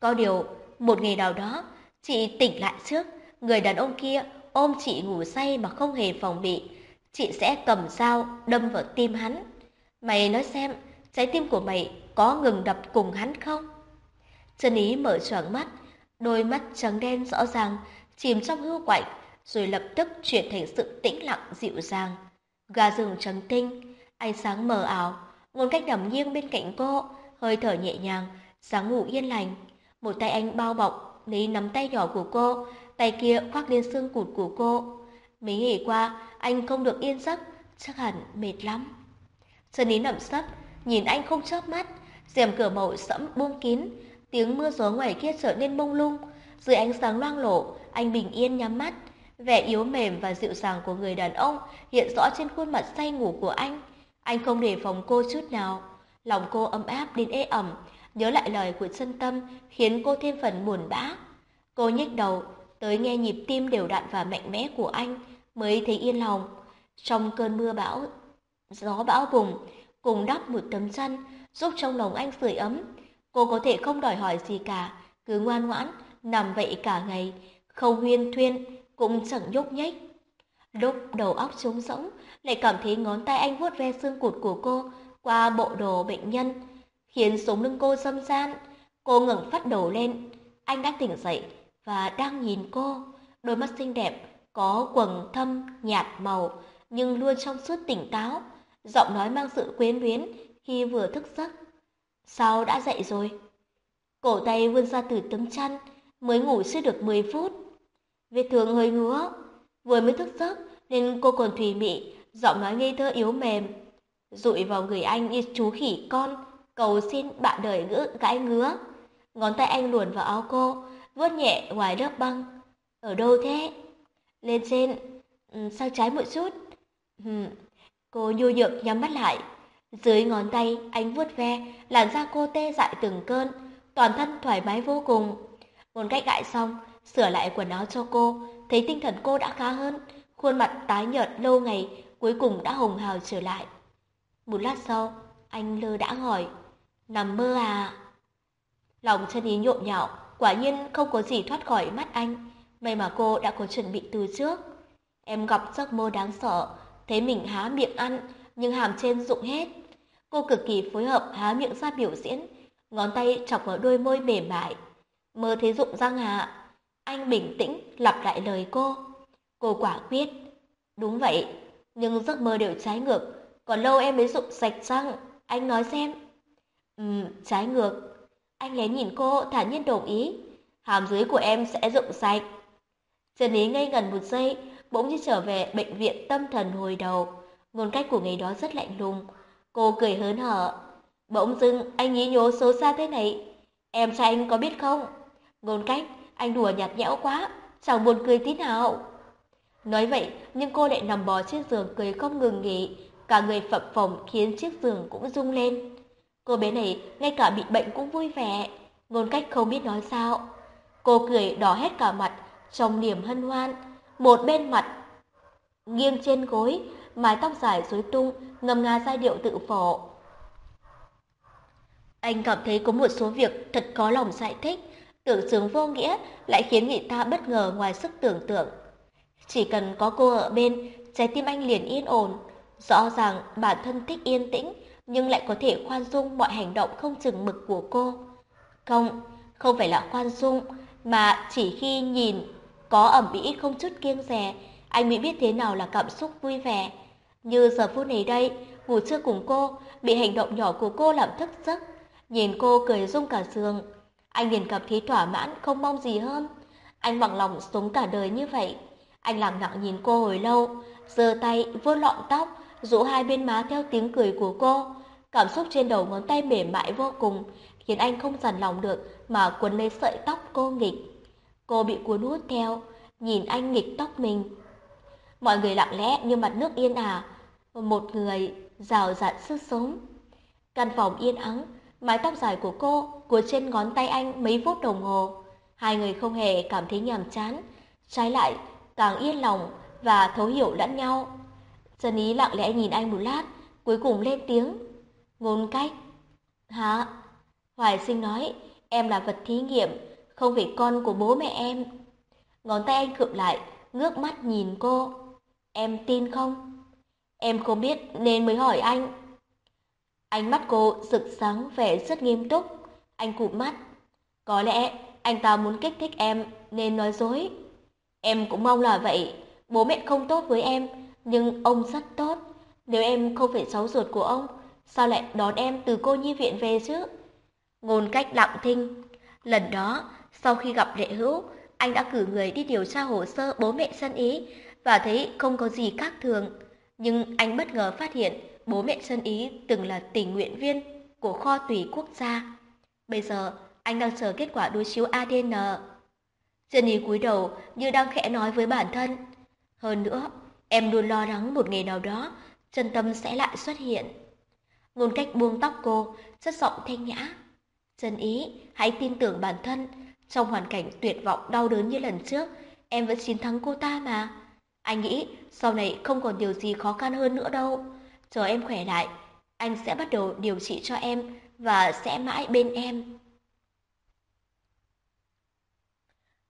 Có điều, một ngày nào đó, chị tỉnh lại trước, người đàn ông kia ôm chị ngủ say mà không hề phòng bị, chị sẽ cầm dao đâm vào tim hắn. Mày nói xem, trái tim của mày có ngừng đập cùng hắn không? chân Ý mở choàng mắt, đôi mắt trắng đen rõ ràng, chìm trong hưu quạnh, rồi lập tức chuyển thành sự tĩnh lặng dịu dàng. Gà rừng trắng tinh, ánh sáng mờ ảo, ngôn cách nằm nghiêng bên cạnh cô, hơi thở nhẹ nhàng, sáng ngủ yên lành. Một tay anh bao bọc, lấy nắm tay nhỏ của cô, tay kia khoác lên xương cụt của cô. Mấy ngày qua, anh không được yên giấc, chắc hẳn mệt lắm. sơn Ý nằm sấp, nhìn anh không chớp mắt, rèm cửa màu sẫm buông kín, tiếng mưa gió ngoài kia trở nên mông lung. Dưới ánh sáng loang lổ, anh bình yên nhắm mắt, vẻ yếu mềm và dịu dàng của người đàn ông hiện rõ trên khuôn mặt say ngủ của anh. Anh không đề phòng cô chút nào, lòng cô ấm áp đến ê ẩm, nhớ lại lời của chân tâm khiến cô thêm phần buồn bã. Cô nhếch đầu, tới nghe nhịp tim đều đặn và mạnh mẽ của anh mới thấy yên lòng. Trong cơn mưa bão, gió bão bùng, cùng đắp một tấm chăn, giúp trong lòng anh sưởi ấm. Cô có thể không đòi hỏi gì cả, cứ ngoan ngoãn, nằm vậy cả ngày, không huyên thuyên, cũng chẳng nhúc nhích. Lúc đầu óc trống rỗng, lại cảm thấy ngón tay anh vuốt ve xương cụt của cô qua bộ đồ bệnh nhân, khiến sống lưng cô xâm gian. Cô ngẩng phát đầu lên, anh đã tỉnh dậy và đang nhìn cô, đôi mắt xinh đẹp, có quầng thâm nhạt màu nhưng luôn trong suốt tỉnh táo, giọng nói mang sự quyến luyến khi vừa thức giấc. Sao đã dậy rồi? Cổ tay vươn ra từ tấm chăn, mới ngủ chưa được 10 phút. Vết thương hơi ngứa, vừa mới thức giấc nên cô còn thùy mị, giọng nói ngây thơ yếu mềm. Rụi vào người anh như chú khỉ con, cầu xin bạn đời ngữ gãi ngứa. Ngón tay anh luồn vào áo cô, vuốt nhẹ ngoài lớp băng. Ở đâu thế? Lên trên, ừ, sang trái một chút. Ừ, cô nhu nhược nhắm mắt lại. Dưới ngón tay, anh vuốt ve, làn da cô tê dại từng cơn, toàn thân thoải mái vô cùng. Một cách gãi xong, sửa lại quần áo cho cô, thấy tinh thần cô đã khá hơn, khuôn mặt tái nhợt lâu ngày cuối cùng đã hồng hào trở lại. Một lát sau, anh lơ đã hỏi, nằm mơ à? Lòng chân ý nhộn nhạo, quả nhiên không có gì thoát khỏi mắt anh, may mà cô đã có chuẩn bị từ trước. Em gặp giấc mơ đáng sợ, thấy mình há miệng ăn, nhưng hàm trên rụng hết. Cô cực kỳ phối hợp há miệng ra biểu diễn, ngón tay chọc vào đôi môi mềm mại. Mơ thấy rụng răng hạ. Anh bình tĩnh lặp lại lời cô. Cô quả quyết. Đúng vậy, nhưng giấc mơ đều trái ngược. Còn lâu em mới rụng sạch răng. Anh nói xem. Ừm, trái ngược. Anh lén nhìn cô, thản nhiên đồng ý. Hàm dưới của em sẽ rụng sạch. Trần Ý ngây ngần một giây, bỗng như trở về bệnh viện tâm thần hồi đầu. Ngôn cách của ngày đó rất lạnh lùng. Cô cười hớn hở. Bỗng dưng anh nhí nhố xấu xa thế này. Em trai anh có biết không? Ngôn cách, anh đùa nhạt nhẽo quá, chẳng buồn cười tí nào. Nói vậy, nhưng cô lại nằm bò trên giường cười không ngừng nghỉ, cả người phập phồng khiến chiếc giường cũng rung lên. Cô bé này ngay cả bị bệnh cũng vui vẻ, ngôn cách không biết nói sao. Cô cười đỏ hết cả mặt, trong niềm hân hoan, một bên mặt nghiêng trên gối, mái tóc dài rối tung, ngầm nga giai điệu tự phổ. Anh cảm thấy có một số việc thật có lòng giải thích, tưởng chừng vô nghĩa lại khiến người ta bất ngờ ngoài sức tưởng tượng. Chỉ cần có cô ở bên, trái tim anh liền yên ổn. Rõ ràng bản thân thích yên tĩnh, nhưng lại có thể khoan dung mọi hành động không chừng mực của cô. Không, không phải là khoan dung, mà chỉ khi nhìn có ẩm ĩ không chút kiêng dè, anh mới biết thế nào là cảm xúc vui vẻ. Như giờ phút này đây, ngủ trưa cùng cô, bị hành động nhỏ của cô làm thức giấc. Nhìn cô cười rung cả giường, anh liền cảm thấy thỏa mãn không mong gì hơn. Anh bằng lòng sống cả đời như vậy. Anh làm lặng nhìn cô hồi lâu, giơ tay vuốt lọn tóc, rũ hai bên má theo tiếng cười của cô. Cảm xúc trên đầu ngón tay mềm mại vô cùng, khiến anh không dằn lòng được mà cuốn lấy sợi tóc cô nghịch. Cô bị cuốn hút theo, nhìn anh nghịch tóc mình. Mọi người lặng lẽ như mặt nước yên ả, một người rào rạt sức sống. Căn phòng yên ắng, mái tóc dài của cô cuốn trên ngón tay anh mấy phút đồng hồ. Hai người không hề cảm thấy nhàm chán, trái lại càng yên lòng và thấu hiểu lẫn nhau. Trần Ý lặng lẽ nhìn anh một lát, cuối cùng lên tiếng. Ngôn cách. Hả? Hoài sinh nói, em là vật thí nghiệm, không phải con của bố mẹ em. Ngón tay anh khựng lại, ngước mắt nhìn cô. Em tin không? Em không biết nên mới hỏi anh. Ánh mắt cô rực sáng vẻ rất nghiêm túc. Anh cụp mắt. Có lẽ anh ta muốn kích thích em nên nói dối. Em cũng mong là vậy. Bố mẹ không tốt với em, nhưng ông rất tốt. Nếu em không phải cháu ruột của ông, sao lại đón em từ cô nhi viện về chứ? Ngôn cách lặng thinh. Lần đó, sau khi gặp Lệ Hữu, anh đã cử người đi điều tra hồ sơ bố mẹ sân ý và thấy không có gì khác thường. Nhưng anh bất ngờ phát hiện bố mẹ sân ý từng là tình nguyện viên của kho tùy quốc gia. Bây giờ, anh đang chờ kết quả đối chiếu ADN. Chân ý cúi đầu như đang khẽ nói với bản thân. Hơn nữa, em luôn lo lắng một ngày nào đó, chân tâm sẽ lại xuất hiện. Ngôn cách buông tóc cô, rất giọng thanh nhã. Chân ý, hãy tin tưởng bản thân. Trong hoàn cảnh tuyệt vọng đau đớn như lần trước, em vẫn chiến thắng cô ta mà. Anh nghĩ sau này không còn điều gì khó khăn hơn nữa đâu. Chờ em khỏe lại, anh sẽ bắt đầu điều trị cho em và sẽ mãi bên em.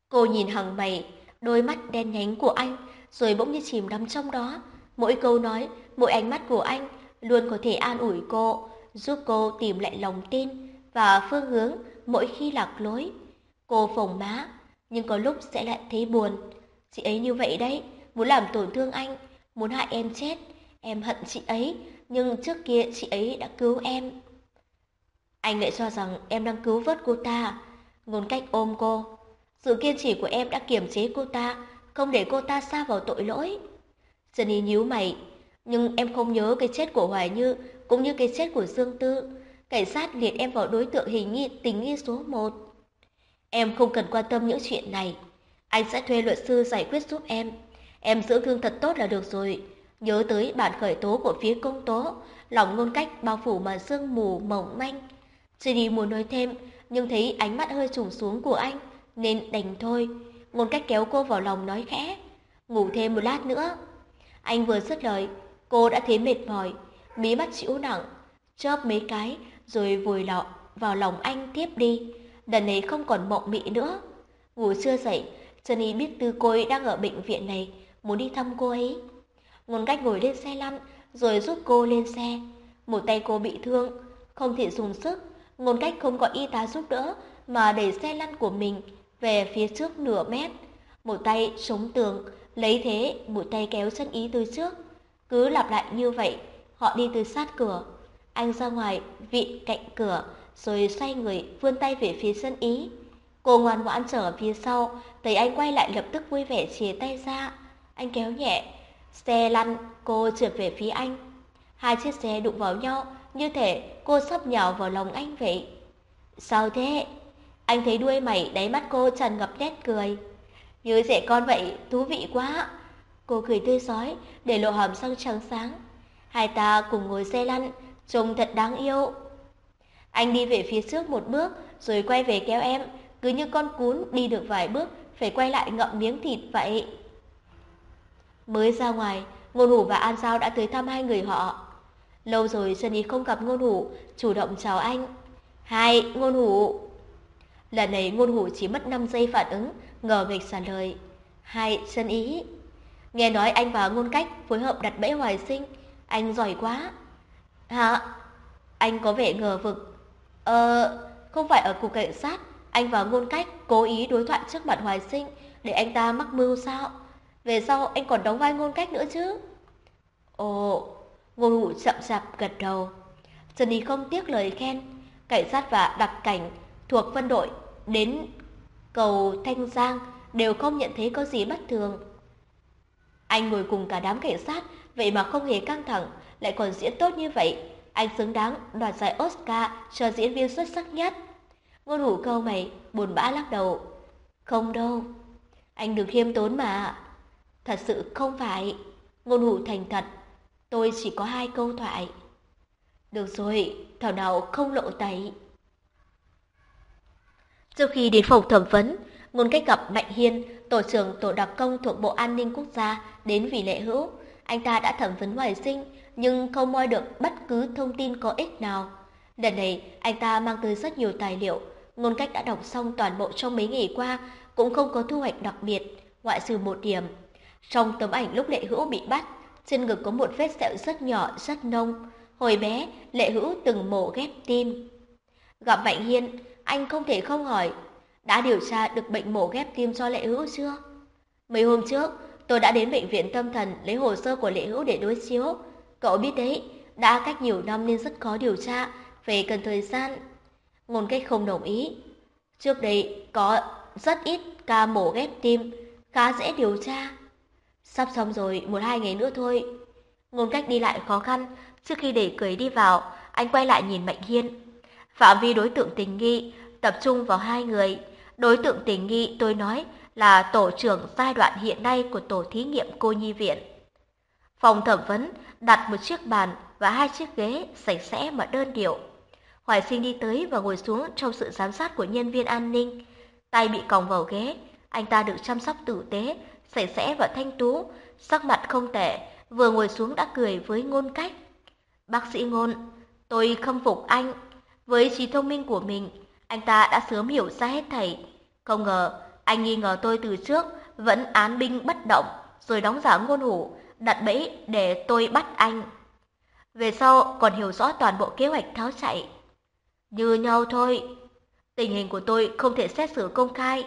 Cô nhìn hằng mày, đôi mắt đen nhánh của anh, rồi bỗng như chìm đắm trong đó. Mỗi câu nói, mỗi ánh mắt của anh luôn có thể an ủi cô, giúp cô tìm lại lòng tin và phương hướng mỗi khi lạc lối. Cô phồng má, nhưng có lúc sẽ lại thấy buồn. Chị ấy như vậy đấy, muốn làm tổn thương anh, muốn hại em chết. Em hận chị ấy, nhưng trước kia chị ấy đã cứu em. Anh lại cho rằng em đang cứu vớt cô ta, ngôn cách ôm cô. Sự kiên trì của em đã kiềm chế cô ta, không để cô ta xa vào tội lỗi. Jenny nhíu mày, nhưng em không nhớ cái chết của Hoài Như cũng như cái chết của Dương Tư. Cảnh sát liệt em vào đối tượng hình nghi tình nghi số 1. Em không cần quan tâm những chuyện này. Anh sẽ thuê luật sư giải quyết giúp em. Em giữ thương thật tốt là được rồi. Nhớ tới bản khởi tố của phía công tố, lòng ngôn cách bao phủ mà sương mù mỏng manh. Jenny muốn nói thêm, nhưng thấy ánh mắt hơi trùng xuống của anh, nên đành thôi. Ngôn cách kéo cô vào lòng nói khẽ, ngủ thêm một lát nữa. Anh vừa dứt lời, cô đã thấy mệt mỏi, mí mắt chịu nặng, chớp mấy cái rồi vùi lọ vào lòng anh tiếp đi. Lần này không còn mộng mị nữa. Ngủ chưa dậy, Jenny biết tư cô ấy đang ở bệnh viện này, muốn đi thăm cô ấy. Ngôn cách ngồi lên xe lăn, rồi giúp cô lên xe. Một tay cô bị thương, không thể dùng sức. Ngôn cách không có y tá giúp đỡ, mà đẩy xe lăn của mình về phía trước nửa mét. Một tay chống tường, lấy thế một tay kéo chân ý từ trước. Cứ lặp lại như vậy, họ đi từ sát cửa. Anh ra ngoài, vị cạnh cửa, rồi xoay người vươn tay về phía sân ý. Cô ngoan ngoãn trở phía sau, thấy anh quay lại lập tức vui vẻ chìa tay ra. Anh kéo nhẹ, xe lăn, cô trượt về phía anh. Hai chiếc xe đụng vào nhau, như thể cô sắp nhào vào lòng anh vậy. Sao thế? Anh thấy đuôi mày đáy mắt cô tràn ngập nét cười. Như trẻ con vậy, thú vị quá. Cô cười tươi rói để lộ hàm răng trắng sáng. Hai ta cùng ngồi xe lăn, trông thật đáng yêu. Anh đi về phía trước một bước, rồi quay về kéo em, cứ như con cún đi được vài bước, phải quay lại ngậm miếng thịt vậy. Mới ra ngoài, Ngôn Hủ và An Giao đã tới thăm hai người họ. Lâu rồi Sunny không gặp Ngôn Hủ, chủ động chào anh. Hai, Ngôn Hủ. Lần này Ngôn Hủ chỉ mất 5 giây phản ứng, ngờ nghịch trả lời. Hai, Sơn Ý. Nghe nói anh và Ngôn Cách phối hợp đặt bẫy hoài sinh, anh giỏi quá. Hả? Anh có vẻ ngờ vực. Ờ, không phải ở cục cảnh sát, anh và Ngôn Cách cố ý đối thoại trước mặt hoài sinh để anh ta mắc mưu sao? Về sau anh còn đóng vai Ngôn Cách nữa chứ? Ồ, Ngôn ngụ chậm chạp gật đầu. Trần không tiếc lời khen, cảnh sát và đặc cảnh thuộc phân đội đến cầu Thanh Giang đều không nhận thấy có gì bất thường. Anh ngồi cùng cả đám cảnh sát, vậy mà không hề căng thẳng, lại còn diễn tốt như vậy. Anh xứng đáng đoạt giải Oscar cho diễn viên xuất sắc nhất. Ngôn hủ câu mày, buồn bã lắc đầu. Không đâu, anh đừng khiêm tốn mà. Thật sự không phải. Ngôn hủ thành thật, tôi chỉ có hai câu thoại. Được rồi, thảo nào không lộ tẩy. sau khi đến phòng thẩm vấn, ngôn cách gặp Mạnh Hiên, tổ trưởng tổ đặc công thuộc Bộ An ninh Quốc gia, đến vì lệ hữu. Anh ta đã thẩm vấn hoài sinh, nhưng không moi được bất cứ thông tin có ích nào. Lần này, anh ta mang tới rất nhiều tài liệu. Ngôn cách đã đọc xong toàn bộ trong mấy ngày qua, cũng không có thu hoạch đặc biệt, ngoại trừ một điểm. Trong tấm ảnh lúc lệ hữu bị bắt, trên ngực có một vết sẹo rất nhỏ, rất nông. Hồi bé, lệ hữu từng mổ ghép tim. Gặp Mạnh Hiên, anh không thể không hỏi, đã điều tra được bệnh mổ ghép tim cho Lệ Hữu chưa? Mấy hôm trước, tôi đã đến bệnh viện tâm thần lấy hồ sơ của Lệ Hữu để đối chiếu. Cậu biết đấy, đã cách nhiều năm nên rất khó điều tra, về cần thời gian. Ngôn cách không đồng ý. Trước đây có rất ít ca mổ ghép tim, khá dễ điều tra. Sắp xong rồi, một hai ngày nữa thôi. Ngôn cách đi lại khó khăn, trước khi để cười đi vào, anh quay lại nhìn Mạnh Hiên. Phạm vi đối tượng tình nghi tập trung vào hai người. Đối tượng tình nghi tôi nói là tổ trưởng giai đoạn hiện nay của tổ thí nghiệm cô nhi viện. Phòng thẩm vấn đặt một chiếc bàn và hai chiếc ghế sạch sẽ mà đơn điệu. Hoài sinh đi tới và ngồi xuống trong sự giám sát của nhân viên an ninh. Tay bị còng vào ghế, anh ta được chăm sóc tử tế, sạch sẽ và thanh tú, sắc mặt không tệ, vừa ngồi xuống đã cười với ngôn cách. Bác sĩ ngôn, tôi khâm phục anh. Với trí thông minh của mình, anh ta đã sớm hiểu ra hết thảy. Không ngờ, anh nghi ngờ tôi từ trước, vẫn án binh bất động, rồi đóng giả ngôn hủ, đặt bẫy để tôi bắt anh. Về sau còn hiểu rõ toàn bộ kế hoạch tháo chạy. Như nhau thôi. Tình hình của tôi không thể xét xử công khai.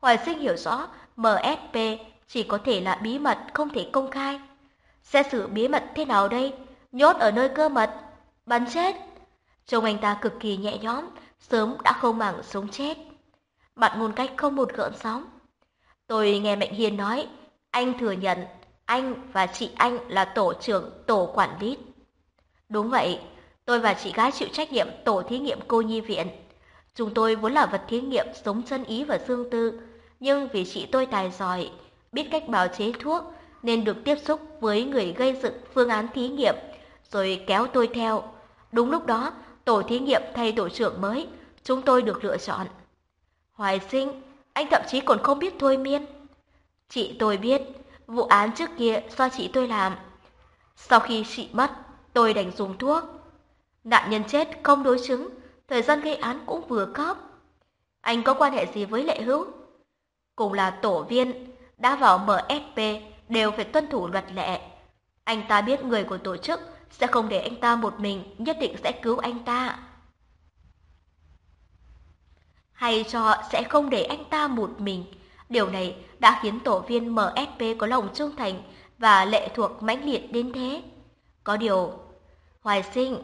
Hoài sinh hiểu rõ MSP chỉ có thể là bí mật không thể công khai. Xét xử bí mật thế nào đây? Nhốt ở nơi cơ mật. Bắn chết. Trông anh ta cực kỳ nhẹ nhõm, sớm đã không màng sống chết. Mặt ngôn cách không một gợn sóng. Tôi nghe Mạnh Hiền nói, anh thừa nhận anh và chị anh là tổ trưởng tổ quản lý. Đúng vậy, tôi và chị gái chịu trách nhiệm tổ thí nghiệm cô nhi viện. Chúng tôi vốn là vật thí nghiệm sống chân ý và dương tư, nhưng vì chị tôi tài giỏi, biết cách bào chế thuốc nên được tiếp xúc với người gây dựng phương án thí nghiệm, rồi kéo tôi theo. Đúng lúc đó, tổ thí nghiệm thay tổ trưởng mới, chúng tôi được lựa chọn. Hoài sinh, anh thậm chí còn không biết thôi miên. Chị tôi biết, vụ án trước kia do chị tôi làm. Sau khi chị mất, tôi đành dùng thuốc. Nạn nhân chết không đối chứng, thời gian gây án cũng vừa khớp. Anh có quan hệ gì với Lệ Hữu? Cùng là tổ viên, đã vào MSP đều phải tuân thủ luật lệ. Anh ta biết người của tổ chức sẽ không để anh ta một mình, nhất định sẽ cứu anh ta. Hay cho sẽ không để anh ta một mình. Điều này đã khiến tổ viên MSP có lòng trung thành và lệ thuộc mãnh liệt đến thế. Có điều, Hoài sinh,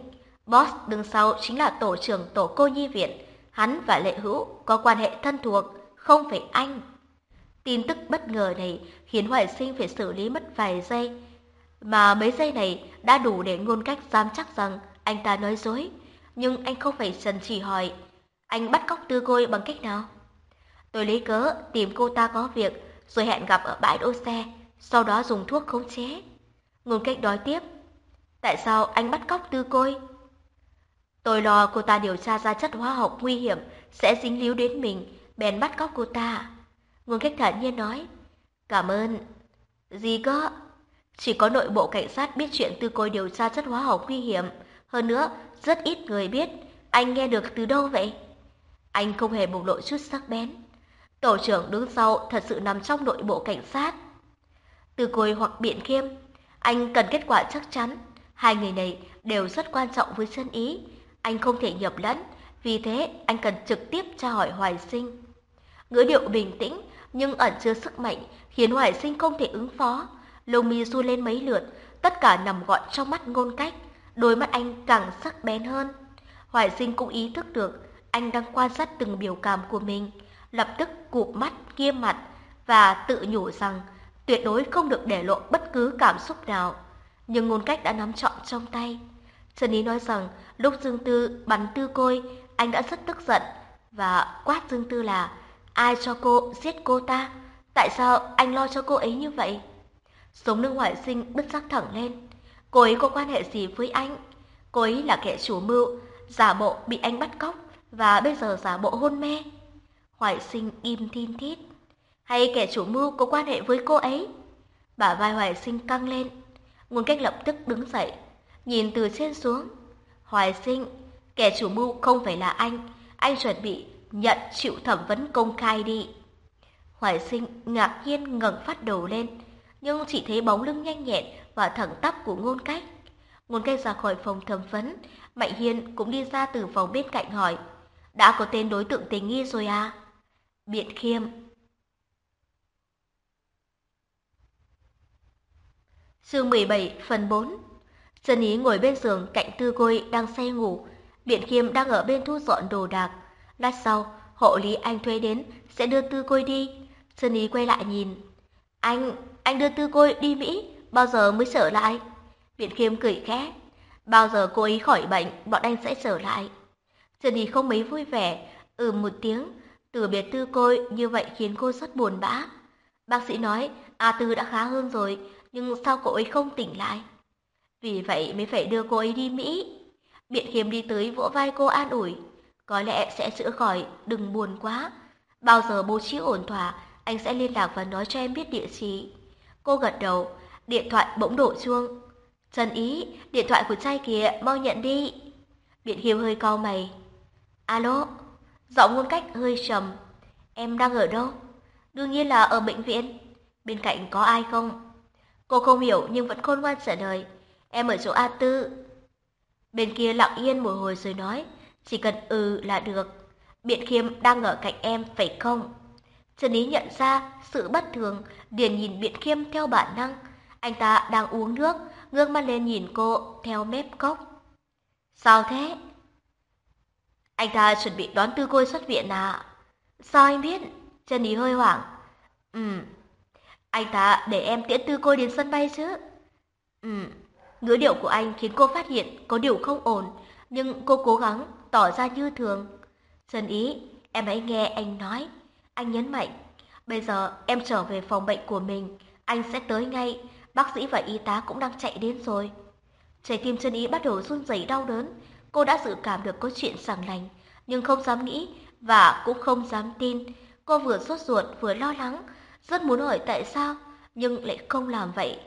boss đứng sau chính là tổ trưởng tổ cô nhi viện, hắn và lệ hữu có quan hệ thân thuộc, không phải anh. Tin tức bất ngờ này khiến Hoài sinh phải xử lý mất vài giây, mà mấy giây này đã đủ để ngôn cách dám chắc rằng anh ta nói dối. Nhưng anh không phải trần chỉ hỏi, anh bắt cóc tư côi bằng cách nào? Tôi lấy cớ tìm cô ta có việc, rồi hẹn gặp ở bãi đỗ xe, sau đó dùng thuốc khống chế. Ngôn cách đói tiếp, tại sao anh bắt cóc tư côi? Tôi lo cô ta điều tra ra chất hóa học nguy hiểm sẽ dính líu đến mình, bèn bắt cóc cô ta. Ngôn cách thản nhiên nói, cảm ơn. Gì cơ? Chỉ có nội bộ cảnh sát biết chuyện tư côi điều tra chất hóa học nguy hiểm. Hơn nữa, rất ít người biết. Anh nghe được từ đâu vậy? Anh không hề bộc lộ chút sắc bén. Tổ trưởng đứng sau thật sự nằm trong nội bộ cảnh sát. Từ côi hoặc biện khiêm, anh cần kết quả chắc chắn. Hai người này đều rất quan trọng với chân ý. Anh không thể nhập lẫn, vì thế anh cần trực tiếp tra hỏi Hoài Sinh. Ngữ điệu bình tĩnh nhưng ẩn chứa sức mạnh khiến Hoài Sinh không thể ứng phó. Lông mi du lên mấy lượt, tất cả nằm gọn trong mắt ngôn cách, đôi mắt anh càng sắc bén hơn. Hoài Sinh cũng ý thức được anh đang quan sát từng biểu cảm của mình, lập tức cụp mắt, nghiêm mặt và tự nhủ rằng tuyệt đối không được để lộ bất cứ cảm xúc nào. Nhưng ngôn cách đã nắm trọn trong tay. Trần Ý nói rằng lúc Dương Tư bắn tư côi, anh đã rất tức giận và quát Dương Tư là ai cho cô giết cô ta? Tại sao anh lo cho cô ấy như vậy? Sống nước ngoại sinh bứt sắc thẳng lên. Cô ấy có quan hệ gì với anh? Cô ấy là kẻ chủ mưu, giả bộ bị anh bắt cóc và bây giờ giả bộ hôn mê. Hoài sinh im thiên thít. Hay kẻ chủ mưu có quan hệ với cô ấy? Bả vai Hoài sinh căng lên. Nguồn cách lập tức đứng dậy, nhìn từ trên xuống. Hoài sinh, kẻ chủ mưu không phải là anh. Anh chuẩn bị nhận chịu thẩm vấn công khai đi. Hoài sinh ngạc nhiên ngẩng phát đầu lên, nhưng chỉ thấy bóng lưng nhanh nhẹn và thẳng tắp của ngôn cách. Ngôn cách ra khỏi phòng thẩm vấn, Mạnh Hiên cũng đi ra từ phòng bên cạnh hỏi, đã có tên đối tượng tình nghi rồi à? Biện khiêm. Chương 17 phần 4 Trần Ý ngồi bên giường cạnh tư côi đang say ngủ, Biện khiêm đang ở bên thu dọn đồ đạc. Lát sau, hộ lý anh thuê đến sẽ đưa tư côi đi. Trần Ý quay lại nhìn. Anh, anh đưa tư Côi đi Mỹ, bao giờ mới trở lại? Biện Khiêm cười khẽ. Bao giờ cô ấy khỏi bệnh, bọn anh sẽ trở lại. Trần thì không mấy vui vẻ, ừ một tiếng, từ biệt tư côi như vậy khiến cô rất buồn bã. Bác sĩ nói, A Tư đã khá hơn rồi, nhưng sao cô ấy không tỉnh lại? Vì vậy mới phải đưa cô ấy đi Mỹ. Biện hiếm đi tới vỗ vai cô an ủi. Có lẽ sẽ chữa khỏi, đừng buồn quá. Bao giờ bố trí ổn thỏa, anh sẽ liên lạc và nói cho em biết địa chỉ. Cô gật đầu, điện thoại bỗng đổ chuông. Trần Ý, điện thoại của trai kia mau nhận đi. Biện Khiêm hơi cau mày. Alo, giọng ngôn cách hơi trầm. Em đang ở đâu? Đương nhiên là ở bệnh viện. Bên cạnh có ai không? Cô không hiểu nhưng vẫn khôn ngoan trả lời. Em ở chỗ A4. Bên kia lặng yên một hồi rồi nói, chỉ cần ừ là được. Biện Khiêm đang ở cạnh em phải không? Trần Ý nhận ra sự bất thường, liền nhìn Biện Khiêm theo bản năng. Anh ta đang uống nước, ngước mắt lên nhìn cô theo mép cốc. Sao thế? Anh ta chuẩn bị đón tư côi xuất viện à? Sao anh biết? Trần Ý hơi hoảng. Ừ, anh ta để em tiễn tư côi đến sân bay chứ? Ừ, ngữ điệu của anh khiến cô phát hiện có điều không ổn, nhưng cô cố gắng tỏ ra như thường. Trần Ý, em hãy nghe anh nói. Anh nhấn mạnh, bây giờ em trở về phòng bệnh của mình, anh sẽ tới ngay, bác sĩ và y tá cũng đang chạy đến rồi. Trái tim chân ý bắt đầu run rẩy đau đớn, cô đã dự cảm được có chuyện sảng lành, nhưng không dám nghĩ và cũng không dám tin. Cô vừa sốt ruột vừa lo lắng, rất muốn hỏi tại sao, nhưng lại không làm vậy.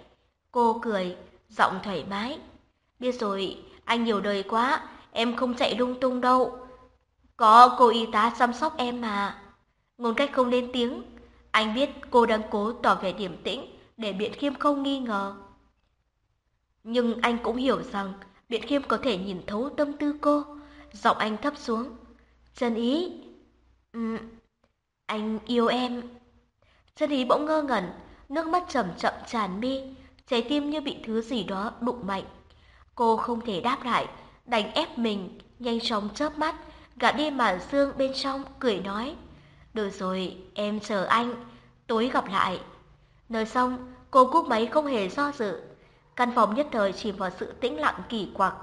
Cô cười, giọng thoải mái. Biết rồi, anh nhiều đời quá, em không chạy lung tung đâu. Có cô y tá chăm sóc em mà. Ngôn cách không lên tiếng, anh biết cô đang cố tỏ vẻ điềm tĩnh để Biện Khiêm không nghi ngờ. Nhưng anh cũng hiểu rằng Biện Khiêm có thể nhìn thấu tâm tư cô. Giọng anh thấp xuống. Trần Ý. Ừ, anh yêu em. Trần Ý bỗng ngơ ngẩn, nước mắt chậm chậm tràn mi, trái tim như bị thứ gì đó đụng mạnh. Cô không thể đáp lại, đành ép mình, nhanh chóng chớp mắt, gạt đi màn xương bên trong, cười nói. Được rồi, em chờ anh, tối gặp lại. Nói xong, cô cúp máy không hề do dự. Căn phòng nhất thời chìm vào sự tĩnh lặng kỳ quặc.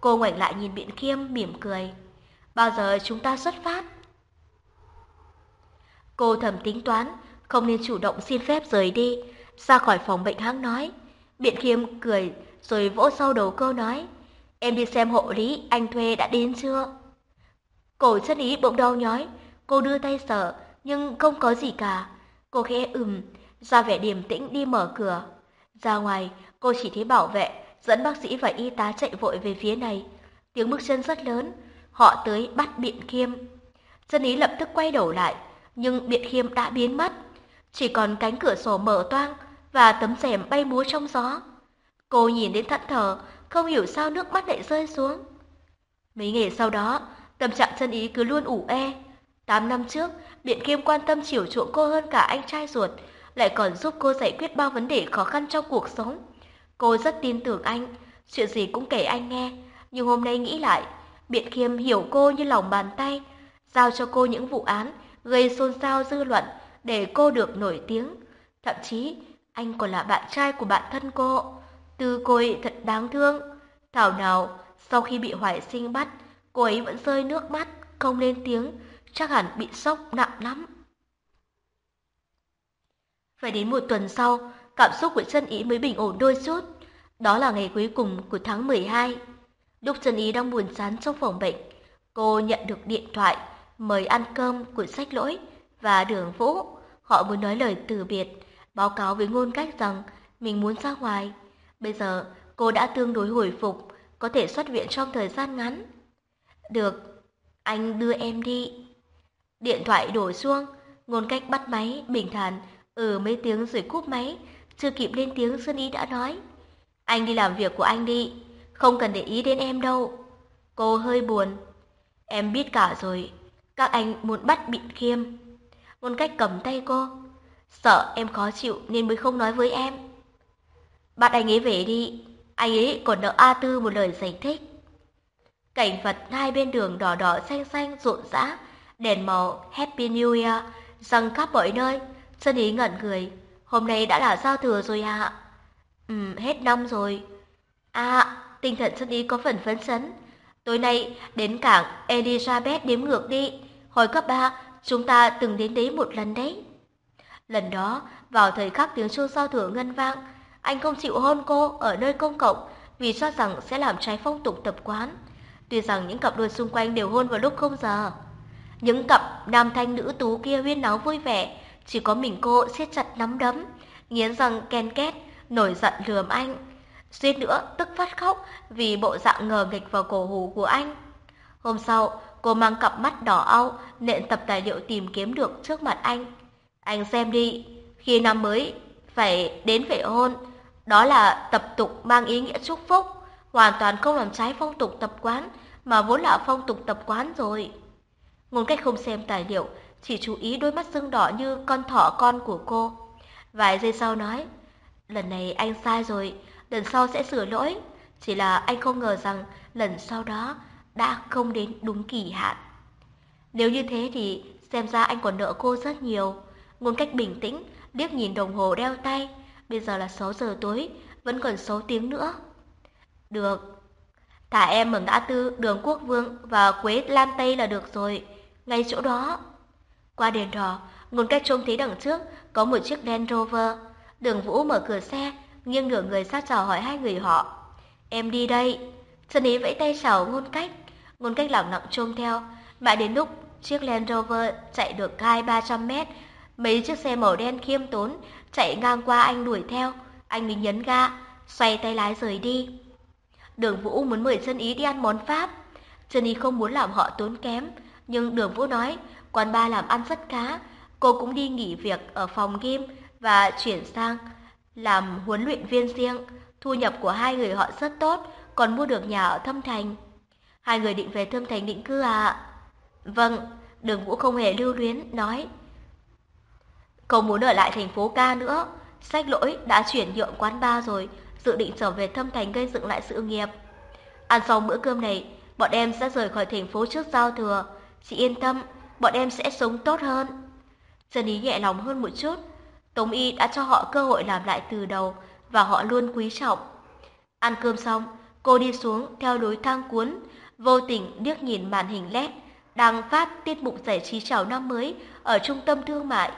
Cô ngoảnh lại nhìn Biện Khiêm mỉm cười. Bao giờ chúng ta xuất phát? Cô thầm tính toán, không nên chủ động xin phép rời đi, ra khỏi phòng bệnh hãng nói. Biện Khiêm cười rồi vỗ sau đầu cô nói, em đi xem hộ lý anh thuê đã đến chưa? Cổ chân ý bỗng đau nhói, cô đưa tay sợ nhưng không có gì cả. Cô khẽ ừm, ra vẻ điềm tĩnh đi mở cửa. Ra ngoài, cô chỉ thấy bảo vệ, dẫn bác sĩ và y tá chạy vội về phía này. Tiếng bước chân rất lớn, họ tới bắt Biện Khiêm. Dân ý lập tức quay đầu lại, nhưng Biện Khiêm đã biến mất. Chỉ còn cánh cửa sổ mở toang và tấm rèm bay múa trong gió. Cô nhìn đến thẫn thờ, không hiểu sao nước mắt lại rơi xuống. Mấy ngày sau đó, tâm trạng chân ý cứ luôn ủ e. Tám năm trước, Biện Khiêm quan tâm chiều chuộng cô hơn cả anh trai ruột, lại còn giúp cô giải quyết bao vấn đề khó khăn trong cuộc sống. Cô rất tin tưởng anh, chuyện gì cũng kể anh nghe, nhưng hôm nay nghĩ lại, Biện Khiêm hiểu cô như lòng bàn tay, giao cho cô những vụ án gây xôn xao dư luận để cô được nổi tiếng. Thậm chí, anh còn là bạn trai của bạn thân cô. Tư cô ấy thật đáng thương. Thảo nào, sau khi bị hoài sinh bắt, cô ấy vẫn rơi nước mắt, không lên tiếng, chắc hẳn bị sốc nặng lắm. Phải đến một tuần sau, cảm xúc của chân ý mới bình ổn đôi chút. Đó là ngày cuối cùng của tháng 12. Lúc chân ý đang buồn chán trong phòng bệnh, cô nhận được điện thoại mời ăn cơm của sách lỗi và đường vũ. Họ muốn nói lời từ biệt, báo cáo với ngôn cách rằng mình muốn ra ngoài. Bây giờ cô đã tương đối hồi phục, có thể xuất viện trong thời gian ngắn. Được, anh đưa em đi. Điện thoại đổ xuống ngôn cách bắt máy, bình thản, ừ mấy tiếng rồi cúp máy, chưa kịp lên tiếng Xuân Ý đã nói. Anh đi làm việc của anh đi, không cần để ý đến em đâu. Cô hơi buồn. Em biết cả rồi, các anh muốn bắt Bịn Khiêm. Một cách cầm tay cô. Sợ em khó chịu nên mới không nói với em. Bắt anh ấy về đi, anh ấy còn nợ A Tư một lời giải thích. Cảnh vật hai bên đường đỏ đỏ xanh xanh rộn rã, đèn màu Happy New Year răng khắp mọi nơi. Chân ý ngẩn người, hôm nay đã là giao thừa rồi ạ. À? Ừ, hết năm rồi. À, tinh thần Sunny có phần phấn chấn. Tối nay đến cảng Elizabeth đếm ngược đi. Hồi cấp 3, chúng ta từng đến đấy một lần đấy. Lần đó, vào thời khắc tiếng chuông giao thừa ngân vang, anh không chịu hôn cô ở nơi công cộng vì cho rằng sẽ làm trái phong tục tập quán. Tuy rằng những cặp đôi xung quanh đều hôn vào lúc không giờ. Những cặp nam thanh nữ tú kia huyên náo vui vẻ, chỉ có mình cô siết chặt nắm đấm, nghiến răng ken két, nổi giận lườm anh. Suýt nữa tức phát khóc vì bộ dạng ngờ nghịch vào cổ hủ của anh. Hôm sau, cô mang cặp mắt đỏ au nện tập tài liệu tìm kiếm được trước mặt anh. Anh xem đi, khi năm mới phải đến vệ hôn, đó là tập tục mang ý nghĩa chúc phúc, hoàn toàn không làm trái phong tục tập quán, mà vốn là phong tục tập quán rồi. Ngôn cách không xem tài liệu, chỉ chú ý đôi mắt sưng đỏ như con thỏ con của cô. Vài giây sau nói, lần này anh sai rồi, lần sau sẽ sửa lỗi. Chỉ là anh không ngờ rằng lần sau đó đã không đến đúng kỳ hạn. Nếu như thế thì xem ra anh còn nợ cô rất nhiều. Ngôn cách bình tĩnh, liếc nhìn đồng hồ đeo tay. Bây giờ là 6 giờ tối, vẫn còn 6 tiếng nữa. Được. Thả em ở ngã tư đường Quốc Vương và Quế Lan Tây là được rồi. Ngay chỗ đó. Qua đèn đỏ, ngôn cách trông thấy đằng trước có một chiếc Land Rover. Đường Vũ mở cửa xe, nghiêng nửa người ra chào hỏi hai người họ. Em đi đây. Trần Ý vẫy tay chào ngôn cách. Ngôn cách lẳng lặng trông theo. Mãi đến lúc chiếc Land Rover chạy được hai ba trăm mét, mấy chiếc xe màu đen khiêm tốn chạy ngang qua anh đuổi theo. Anh mình nhấn ga, xoay tay lái rời đi. Đường Vũ muốn mời Trần Ý đi ăn món Pháp. Trần Ý không muốn làm họ tốn kém, nhưng Đường Vũ nói quán ba làm ăn rất khá. Cô cũng đi nghỉ việc ở phòng game và chuyển sang làm huấn luyện viên riêng. Thu nhập của hai người họ rất tốt, còn mua được nhà ở Thâm Thành. Hai người định về Thâm Thành định cư à? Vâng, đường Vũ không hề lưu luyến, nói. Không muốn ở lại thành phố ca nữa, sách lỗi đã chuyển nhượng quán ba rồi, dự định trở về Thâm Thành gây dựng lại sự nghiệp. Ăn xong bữa cơm này, bọn em sẽ rời khỏi thành phố trước giao thừa. Chị yên tâm, bọn em sẽ sống tốt hơn. Dân Ý nhẹ lòng hơn một chút, Tống Y đã cho họ cơ hội làm lại từ đầu và họ luôn quý trọng. Ăn cơm xong, cô đi xuống theo lối thang cuốn, vô tình liếc nhìn màn hình LED đang phát tiết mục giải trí chào năm mới ở trung tâm thương mại.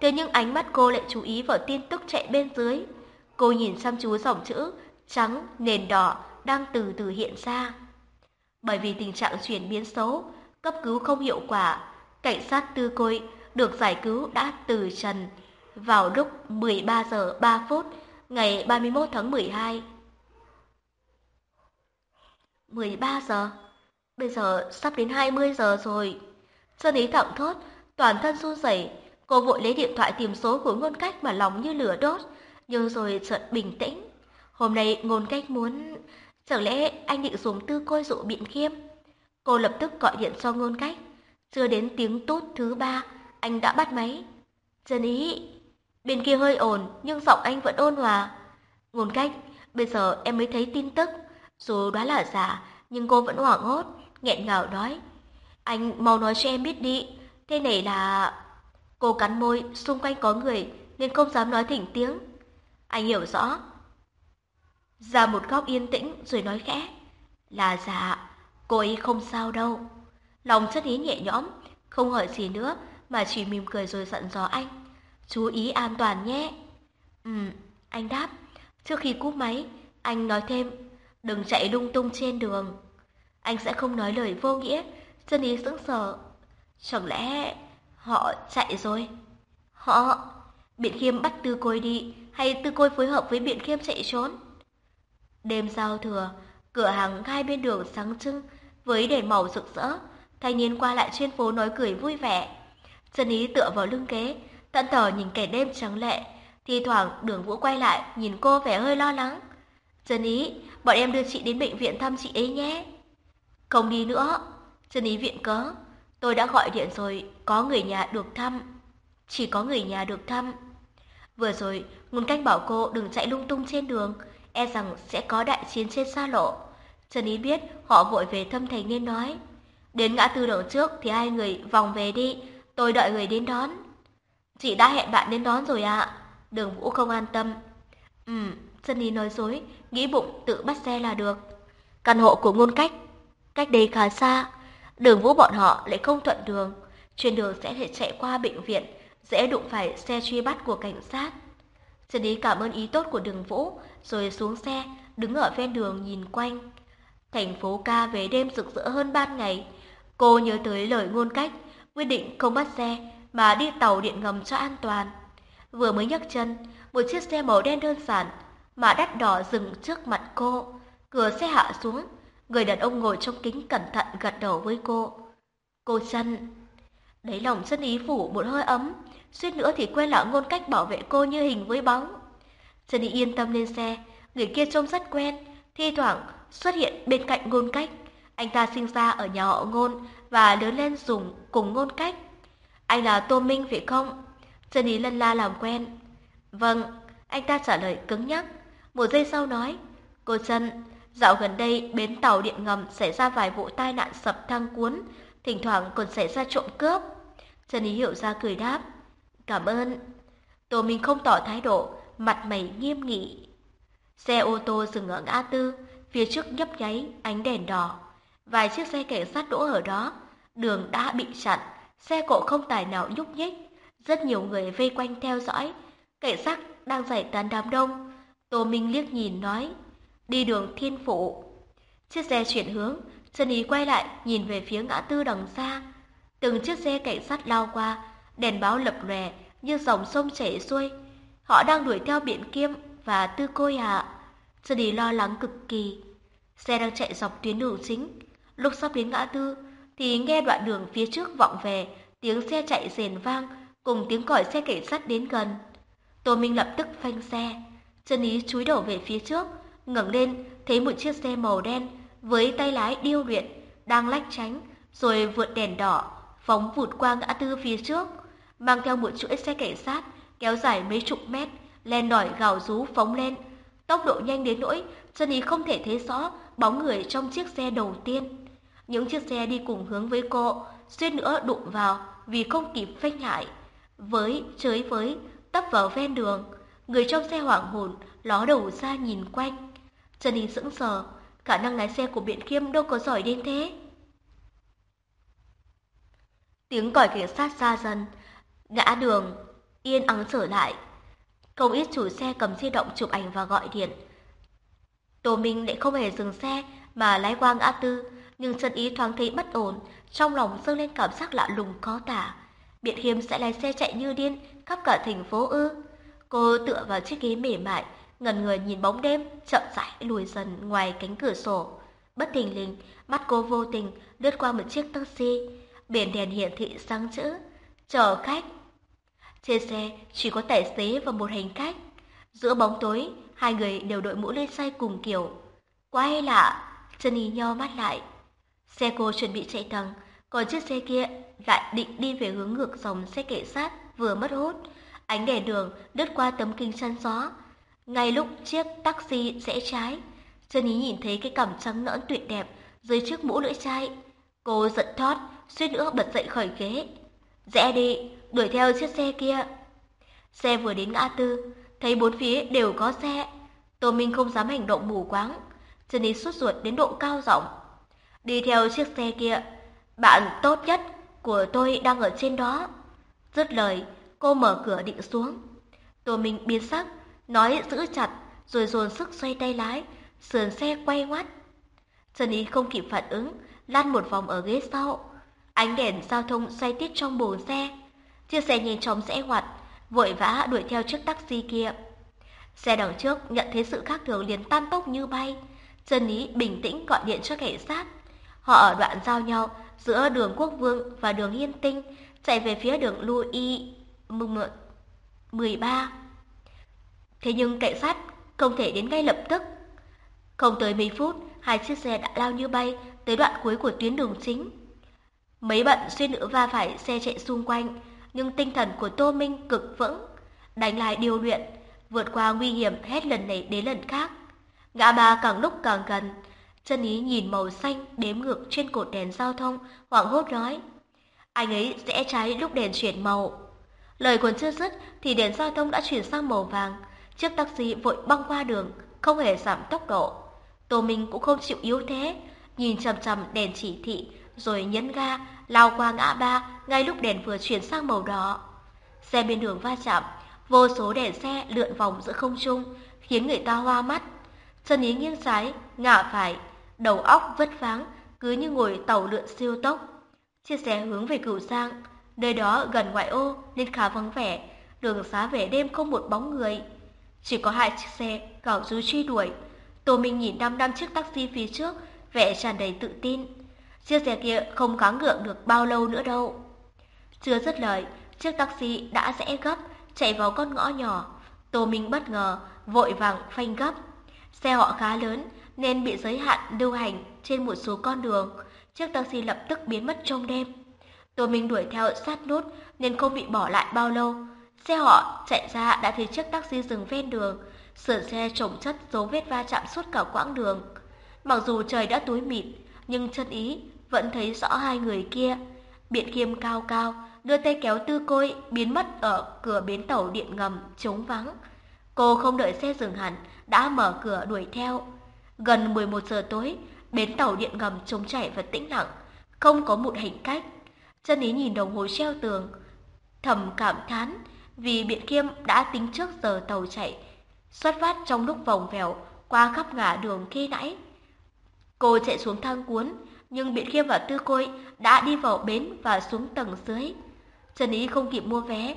Thế nhưng ánh mắt cô lại chú ý vào tin tức chạy bên dưới. Cô nhìn chăm chú dòng chữ trắng, nền đỏ đang từ từ hiện ra. Bởi vì tình trạng chuyển biến xấu, cấp cứu không hiệu quả, cảnh sát tư côi được giải cứu đã từ trần vào lúc 13 giờ 3 phút ngày 31 tháng 12. 13 giờ? Bây giờ sắp đến 20 giờ rồi. Sơn ý thẳng thốt, toàn thân run rẩy, cô vội lấy điện thoại tìm số của ngôn cách mà lòng như lửa đốt, nhưng rồi chợt bình tĩnh. Hôm nay ngôn cách muốn... Chẳng lẽ anh định dùng tư côi dụ biện khiêm? Cô lập tức gọi điện cho ngôn cách. Chưa đến tiếng tốt thứ ba, anh đã bắt máy. Trần ý, Bên kia hơi ồn, nhưng giọng anh vẫn ôn hòa. Ngôn cách, bây giờ em mới thấy tin tức. Dù đoán là giả, nhưng cô vẫn hoảng hốt, nghẹn ngào nói. Anh mau nói cho em biết đi, thế này là... Cô cắn môi, xung quanh có người, nên không dám nói thỉnh tiếng. Anh hiểu rõ. Ra một góc yên tĩnh rồi nói khẽ. Là giả, cô ấy không sao đâu. Lòng chất ý nhẹ nhõm, không hỏi gì nữa, mà chỉ mỉm cười rồi dặn dò anh. Chú ý an toàn nhé. Ừ, anh đáp. Trước khi cúp máy, anh nói thêm, đừng chạy lung tung trên đường. Anh sẽ không nói lời vô nghĩa, chân ý sững sờ. Chẳng lẽ họ chạy rồi? Họ... Biện Khiêm bắt Tư Côi đi, hay Tư Côi phối hợp với Biện Khiêm chạy trốn? Đêm giao thừa, cửa hàng hai bên đường sáng trưng với đèn màu rực rỡ, thanh niên qua lại trên phố nói cười vui vẻ. Chân ý tựa vào lưng ghế, Tận thở nhìn kẻ đêm trắng lệ, thi thoảng đường vũ quay lại nhìn cô vẻ hơi lo lắng. Trần Ý, bọn em đưa chị đến bệnh viện thăm chị ấy nhé. Không đi nữa. Trần Ý viện cớ. Tôi đã gọi điện rồi, có người nhà được thăm. Chỉ có người nhà được thăm. Vừa rồi, ngôn canh bảo cô đừng chạy lung tung trên đường, e rằng sẽ có đại chiến trên xa lộ. Trần Ý biết họ vội về thâm thành nên nói. Đến ngã tư đường trước thì hai người vòng về đi, tôi đợi người đến đón. Chị đã hẹn bạn đến đón rồi ạ. đường Vũ không an tâm. Ừm, Sunny nói dối, nghĩ bụng tự bắt xe là được. Căn hộ của ngôn cách, cách đây khá xa, đường Vũ bọn họ lại không thuận đường, trên đường sẽ phải chạy qua bệnh viện, dễ đụng phải xe truy bắt của cảnh sát. Sunny cảm ơn ý tốt của đường Vũ, rồi xuống xe, đứng ở ven đường nhìn quanh. Thành phố ca về đêm rực rỡ hơn ban ngày. Cô nhớ tới lời ngôn cách, quyết định không bắt xe mà đi tàu điện ngầm cho an toàn. Vừa mới nhấc chân, một chiếc xe màu đen đơn giản mà đắt đỏ dừng trước mặt cô. Cửa xe hạ xuống, người đàn ông ngồi trong kính cẩn thận gật đầu với cô. Cô chân. Đấy lòng chân ý phủ một hơi ấm, suýt nữa thì quên lão ngôn cách bảo vệ cô như hình với bóng. Chân ý yên tâm lên xe, người kia trông rất quen, thi thoảng xuất hiện bên cạnh ngôn cách. Anh ta sinh ra ở nhà họ ngôn và lớn lên dùng cùng ngôn cách. Anh là Tô Minh phải không? Trần Ý lân la làm quen. Vâng, anh ta trả lời cứng nhắc. Một giây sau nói, cô trần dạo gần đây bến tàu điện ngầm xảy ra vài vụ tai nạn sập thang cuốn, thỉnh thoảng còn xảy ra trộm cướp. Trần Ý hiểu ra cười đáp, cảm ơn. Tô Minh không tỏ thái độ, mặt mày nghiêm nghị. Xe ô tô dừng ở ngã tư, phía trước nhấp nháy ánh đèn đỏ. Vài chiếc xe cảnh sát đỗ ở đó, đường đã bị chặn, xe cộ không tài nào nhúc nhích. Rất nhiều người vây quanh theo dõi, cảnh sát đang giải tán đám đông. Tô Minh liếc nhìn nói, đi đường thiên phụ. Chiếc xe chuyển hướng, chân ý quay lại nhìn về phía ngã tư đằng xa. Từng chiếc xe cảnh sát lao qua, đèn báo lập lòe như dòng sông chảy xuôi. Họ đang đuổi theo biển kiêm và tư côi hạ. Chân ý lo lắng cực kỳ. Xe đang chạy dọc tuyến đường chính. Lúc sắp đến ngã tư, thì nghe đoạn đường phía trước vọng về, tiếng xe chạy rền vang, cùng tiếng còi xe cảnh sát đến gần. Tô Minh lập tức phanh xe, chân ý chúi đổ về phía trước, ngẩng lên thấy một chiếc xe màu đen với tay lái điêu luyện đang lách tránh, rồi vượt đèn đỏ, phóng vụt qua ngã tư phía trước, mang theo một chuỗi xe cảnh sát kéo dài mấy chục mét, len đỏi gào rú phóng lên, tốc độ nhanh đến nỗi chân ý không thể thấy rõ bóng người trong chiếc xe đầu tiên. Những chiếc xe đi cùng hướng với cô, suýt nữa đụng vào vì không kịp phanh lại. Với, chới với, tấp vào ven đường, người trong xe hoảng hồn, ló đầu ra nhìn quanh. Trần Đình sững sờ, khả năng lái xe của Biện Khiêm đâu có giỏi đến thế. Tiếng còi cảnh sát xa dần, ngã đường, yên ắng trở lại. Không ít chủ xe cầm di động chụp ảnh và gọi điện. Tô Minh lại không hề dừng xe mà lái qua ngã tư, nhưng chân ý thoáng thấy bất ổn, trong lòng dâng lên cảm giác lạ lùng khó tả. Biện hiếm sẽ lái xe chạy như điên khắp cả thành phố ư? Cô tựa vào chiếc ghế mềm mại, ngần người nhìn bóng đêm chậm rãi lùi dần ngoài cánh cửa sổ. Bất thình lình, mắt cô vô tình lướt qua một chiếc taxi, biển đèn hiển thị sáng chữ chờ khách. Trên xe chỉ có tài xế và một hành khách. Giữa bóng tối, hai người đều đội mũ lên xe cùng kiểu. Quay lạ, Jenny nho mắt lại. Xe cô chuẩn bị chạy thẳng, còn chiếc xe kia lại định đi về hướng ngược dòng xe cảnh sát vừa mất hút. Ánh đèn đường đứt qua tấm kính chắn gió. Ngay lúc chiếc taxi rẽ trái, chân ý nhìn thấy cái cằm trắng nõn tuyệt đẹp dưới chiếc mũ lưỡi chai. Cô giận thót, suýt nữa bật dậy khỏi ghế. Rẽ đi, đuổi theo chiếc xe kia. Xe vừa đến ngã tư, thấy bốn phía đều có xe. Tô Minh không dám hành động mù quáng. Chân ý sốt ruột đến độ cao giọng Đi theo chiếc xe kia, bạn tốt nhất của tôi đang ở trên đó. Dứt lời, cô mở cửa định xuống. Tô Minh biến sắc, nói giữ chặt, rồi dồn sức xoay tay lái, sườn xe quay ngoắt. Trần Ý không kịp phản ứng, lăn một vòng ở ghế sau. Ánh đèn giao thông xoay tít trong bồn xe. Chiếc xe nhanh chóng rẽ ngoặt, vội vã đuổi theo chiếc taxi kia. Xe đằng trước nhận thấy sự khác thường liền tan tốc như bay. Trần Ý bình tĩnh gọi điện cho cảnh sát. Họ ở đoạn giao nhau giữa đường Quốc Vương và đường Hiên Tinh, chạy về phía đường Louis 13. Thế nhưng cảnh sát không thể đến ngay lập tức. Không tới mấy phút, hai chiếc xe đã lao như bay tới đoạn cuối của tuyến đường chính. Mấy bận xuyên nữa va phải xe chạy xung quanh, nhưng tinh thần của Tô Minh cực vững, đánh lại điều luyện, vượt qua nguy hiểm hết lần này đến lần khác. Ngã ba càng lúc càng gần, Chân ý nhìn màu xanh đếm ngược trên cột đèn giao thông, hoảng hốt nói. Anh ấy sẽ trái lúc đèn chuyển màu. Lời còn chưa dứt thì đèn giao thông đã chuyển sang màu vàng. Chiếc taxi vội băng qua đường, không hề giảm tốc độ. Tô Minh cũng không chịu yếu thế, nhìn chằm chằm đèn chỉ thị rồi nhấn ga lao qua ngã ba ngay lúc đèn vừa chuyển sang màu đỏ. Xe bên đường va chạm, vô số đèn xe lượn vòng giữa không trung, khiến người ta hoa mắt. Chân ý nghiêng trái, ngả phải, đầu óc vất váng, cứ như ngồi tàu lượn siêu tốc. Chiếc xe hướng về Cửu Giang, nơi đó gần ngoại ô nên khá vắng vẻ, đường xá về đêm không một bóng người. Chỉ có hai chiếc xe gào rú truy đuổi. Tô Minh nhìn năm năm chiếc taxi phía trước, vẻ tràn đầy tự tin. Chiếc xe kia không gắng ngượng được bao lâu nữa đâu. Chưa dứt lời, chiếc taxi đã rẽ gấp, chạy vào con ngõ nhỏ. Tô Minh bất ngờ, vội vàng phanh gấp. Xe họ khá lớn nên bị giới hạn lưu hành trên một số con đường. Chiếc taxi lập tức biến mất trong đêm. Tô Minh đuổi theo sát nút nên không bị bỏ lại bao lâu. Xe họ chạy ra đã thấy chiếc taxi dừng ven đường, sườn xe trồng chất dấu vết va chạm suốt cả quãng đường. Mặc dù trời đã tối mịt, nhưng chân ý vẫn thấy rõ hai người kia. Biện kiêm cao cao, đưa tay kéo tư côi, biến mất ở cửa bến tàu điện ngầm, trống vắng. Cô không đợi xe dừng hẳn, đã mở cửa đuổi theo. Gần 11 giờ tối, bến tàu điện ngầm trống chảy và tĩnh lặng, không có một hành khách. Chân ý nhìn đồng hồ treo tường, thầm cảm thán vì Biện Khiêm đã tính trước giờ tàu chạy, xuất phát trong lúc vòng vèo qua khắp ngã đường khi nãy. Cô chạy xuống thang cuốn, nhưng Biện Khiêm và Tư Côi đã đi vào bến và xuống tầng dưới. Trần Ý không kịp mua vé,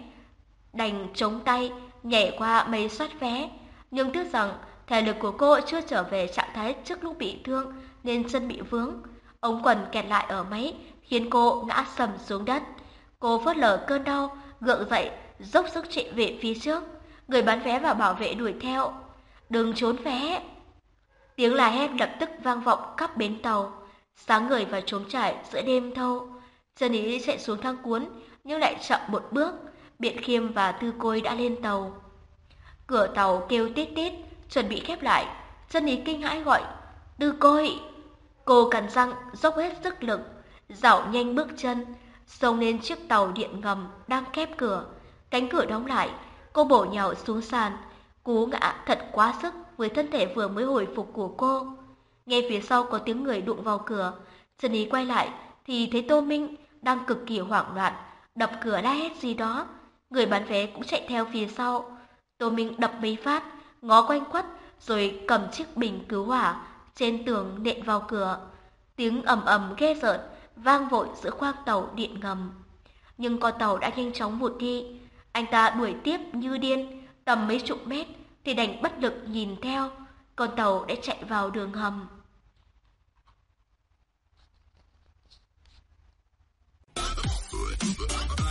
đành chống tay nhảy qua mấy soát vé, nhưng tiếc rằng thể lực của cô chưa trở về trạng thái trước lúc bị thương nên chân bị vướng. Ống quần kẹt lại ở máy khiến cô ngã sầm xuống đất. Cô phớt lờ cơn đau, gượng dậy, dốc sức chạy về phía trước. Người bán vé và bảo vệ đuổi theo. Đừng trốn vé! Tiếng la hét lập tức vang vọng khắp bến tàu, sáng người và trống trải giữa đêm thâu. Chân ý chạy xuống thang cuốn, nhưng lại chậm một bước, Biện Khiêm và Tư Côi đã lên tàu. Cửa tàu kêu tít tít, chuẩn bị khép lại, chân ý kinh hãi gọi, Tư Côi! Cô cắn răng, dốc hết sức lực, dạo nhanh bước chân, xông lên chiếc tàu điện ngầm đang khép cửa. Cánh cửa đóng lại, cô bổ nhào xuống sàn, cú ngã thật quá sức với thân thể vừa mới hồi phục của cô. Nghe phía sau có tiếng người đụng vào cửa, Trần Ý quay lại thì thấy Tô Minh đang cực kỳ hoảng loạn, đập cửa la hét gì đó. Người bán vé cũng chạy theo phía sau. Tô Minh đập mấy phát, ngó quanh quất rồi cầm chiếc bình cứu hỏa trên tường nện vào cửa. Tiếng ầm ầm ghê rợn vang vội giữa khoang tàu điện ngầm. Nhưng con tàu đã nhanh chóng vụt đi. Anh ta đuổi tiếp như điên, tầm mấy chục mét thì đành bất lực nhìn theo. Con tàu đã chạy vào đường hầm. Thank you.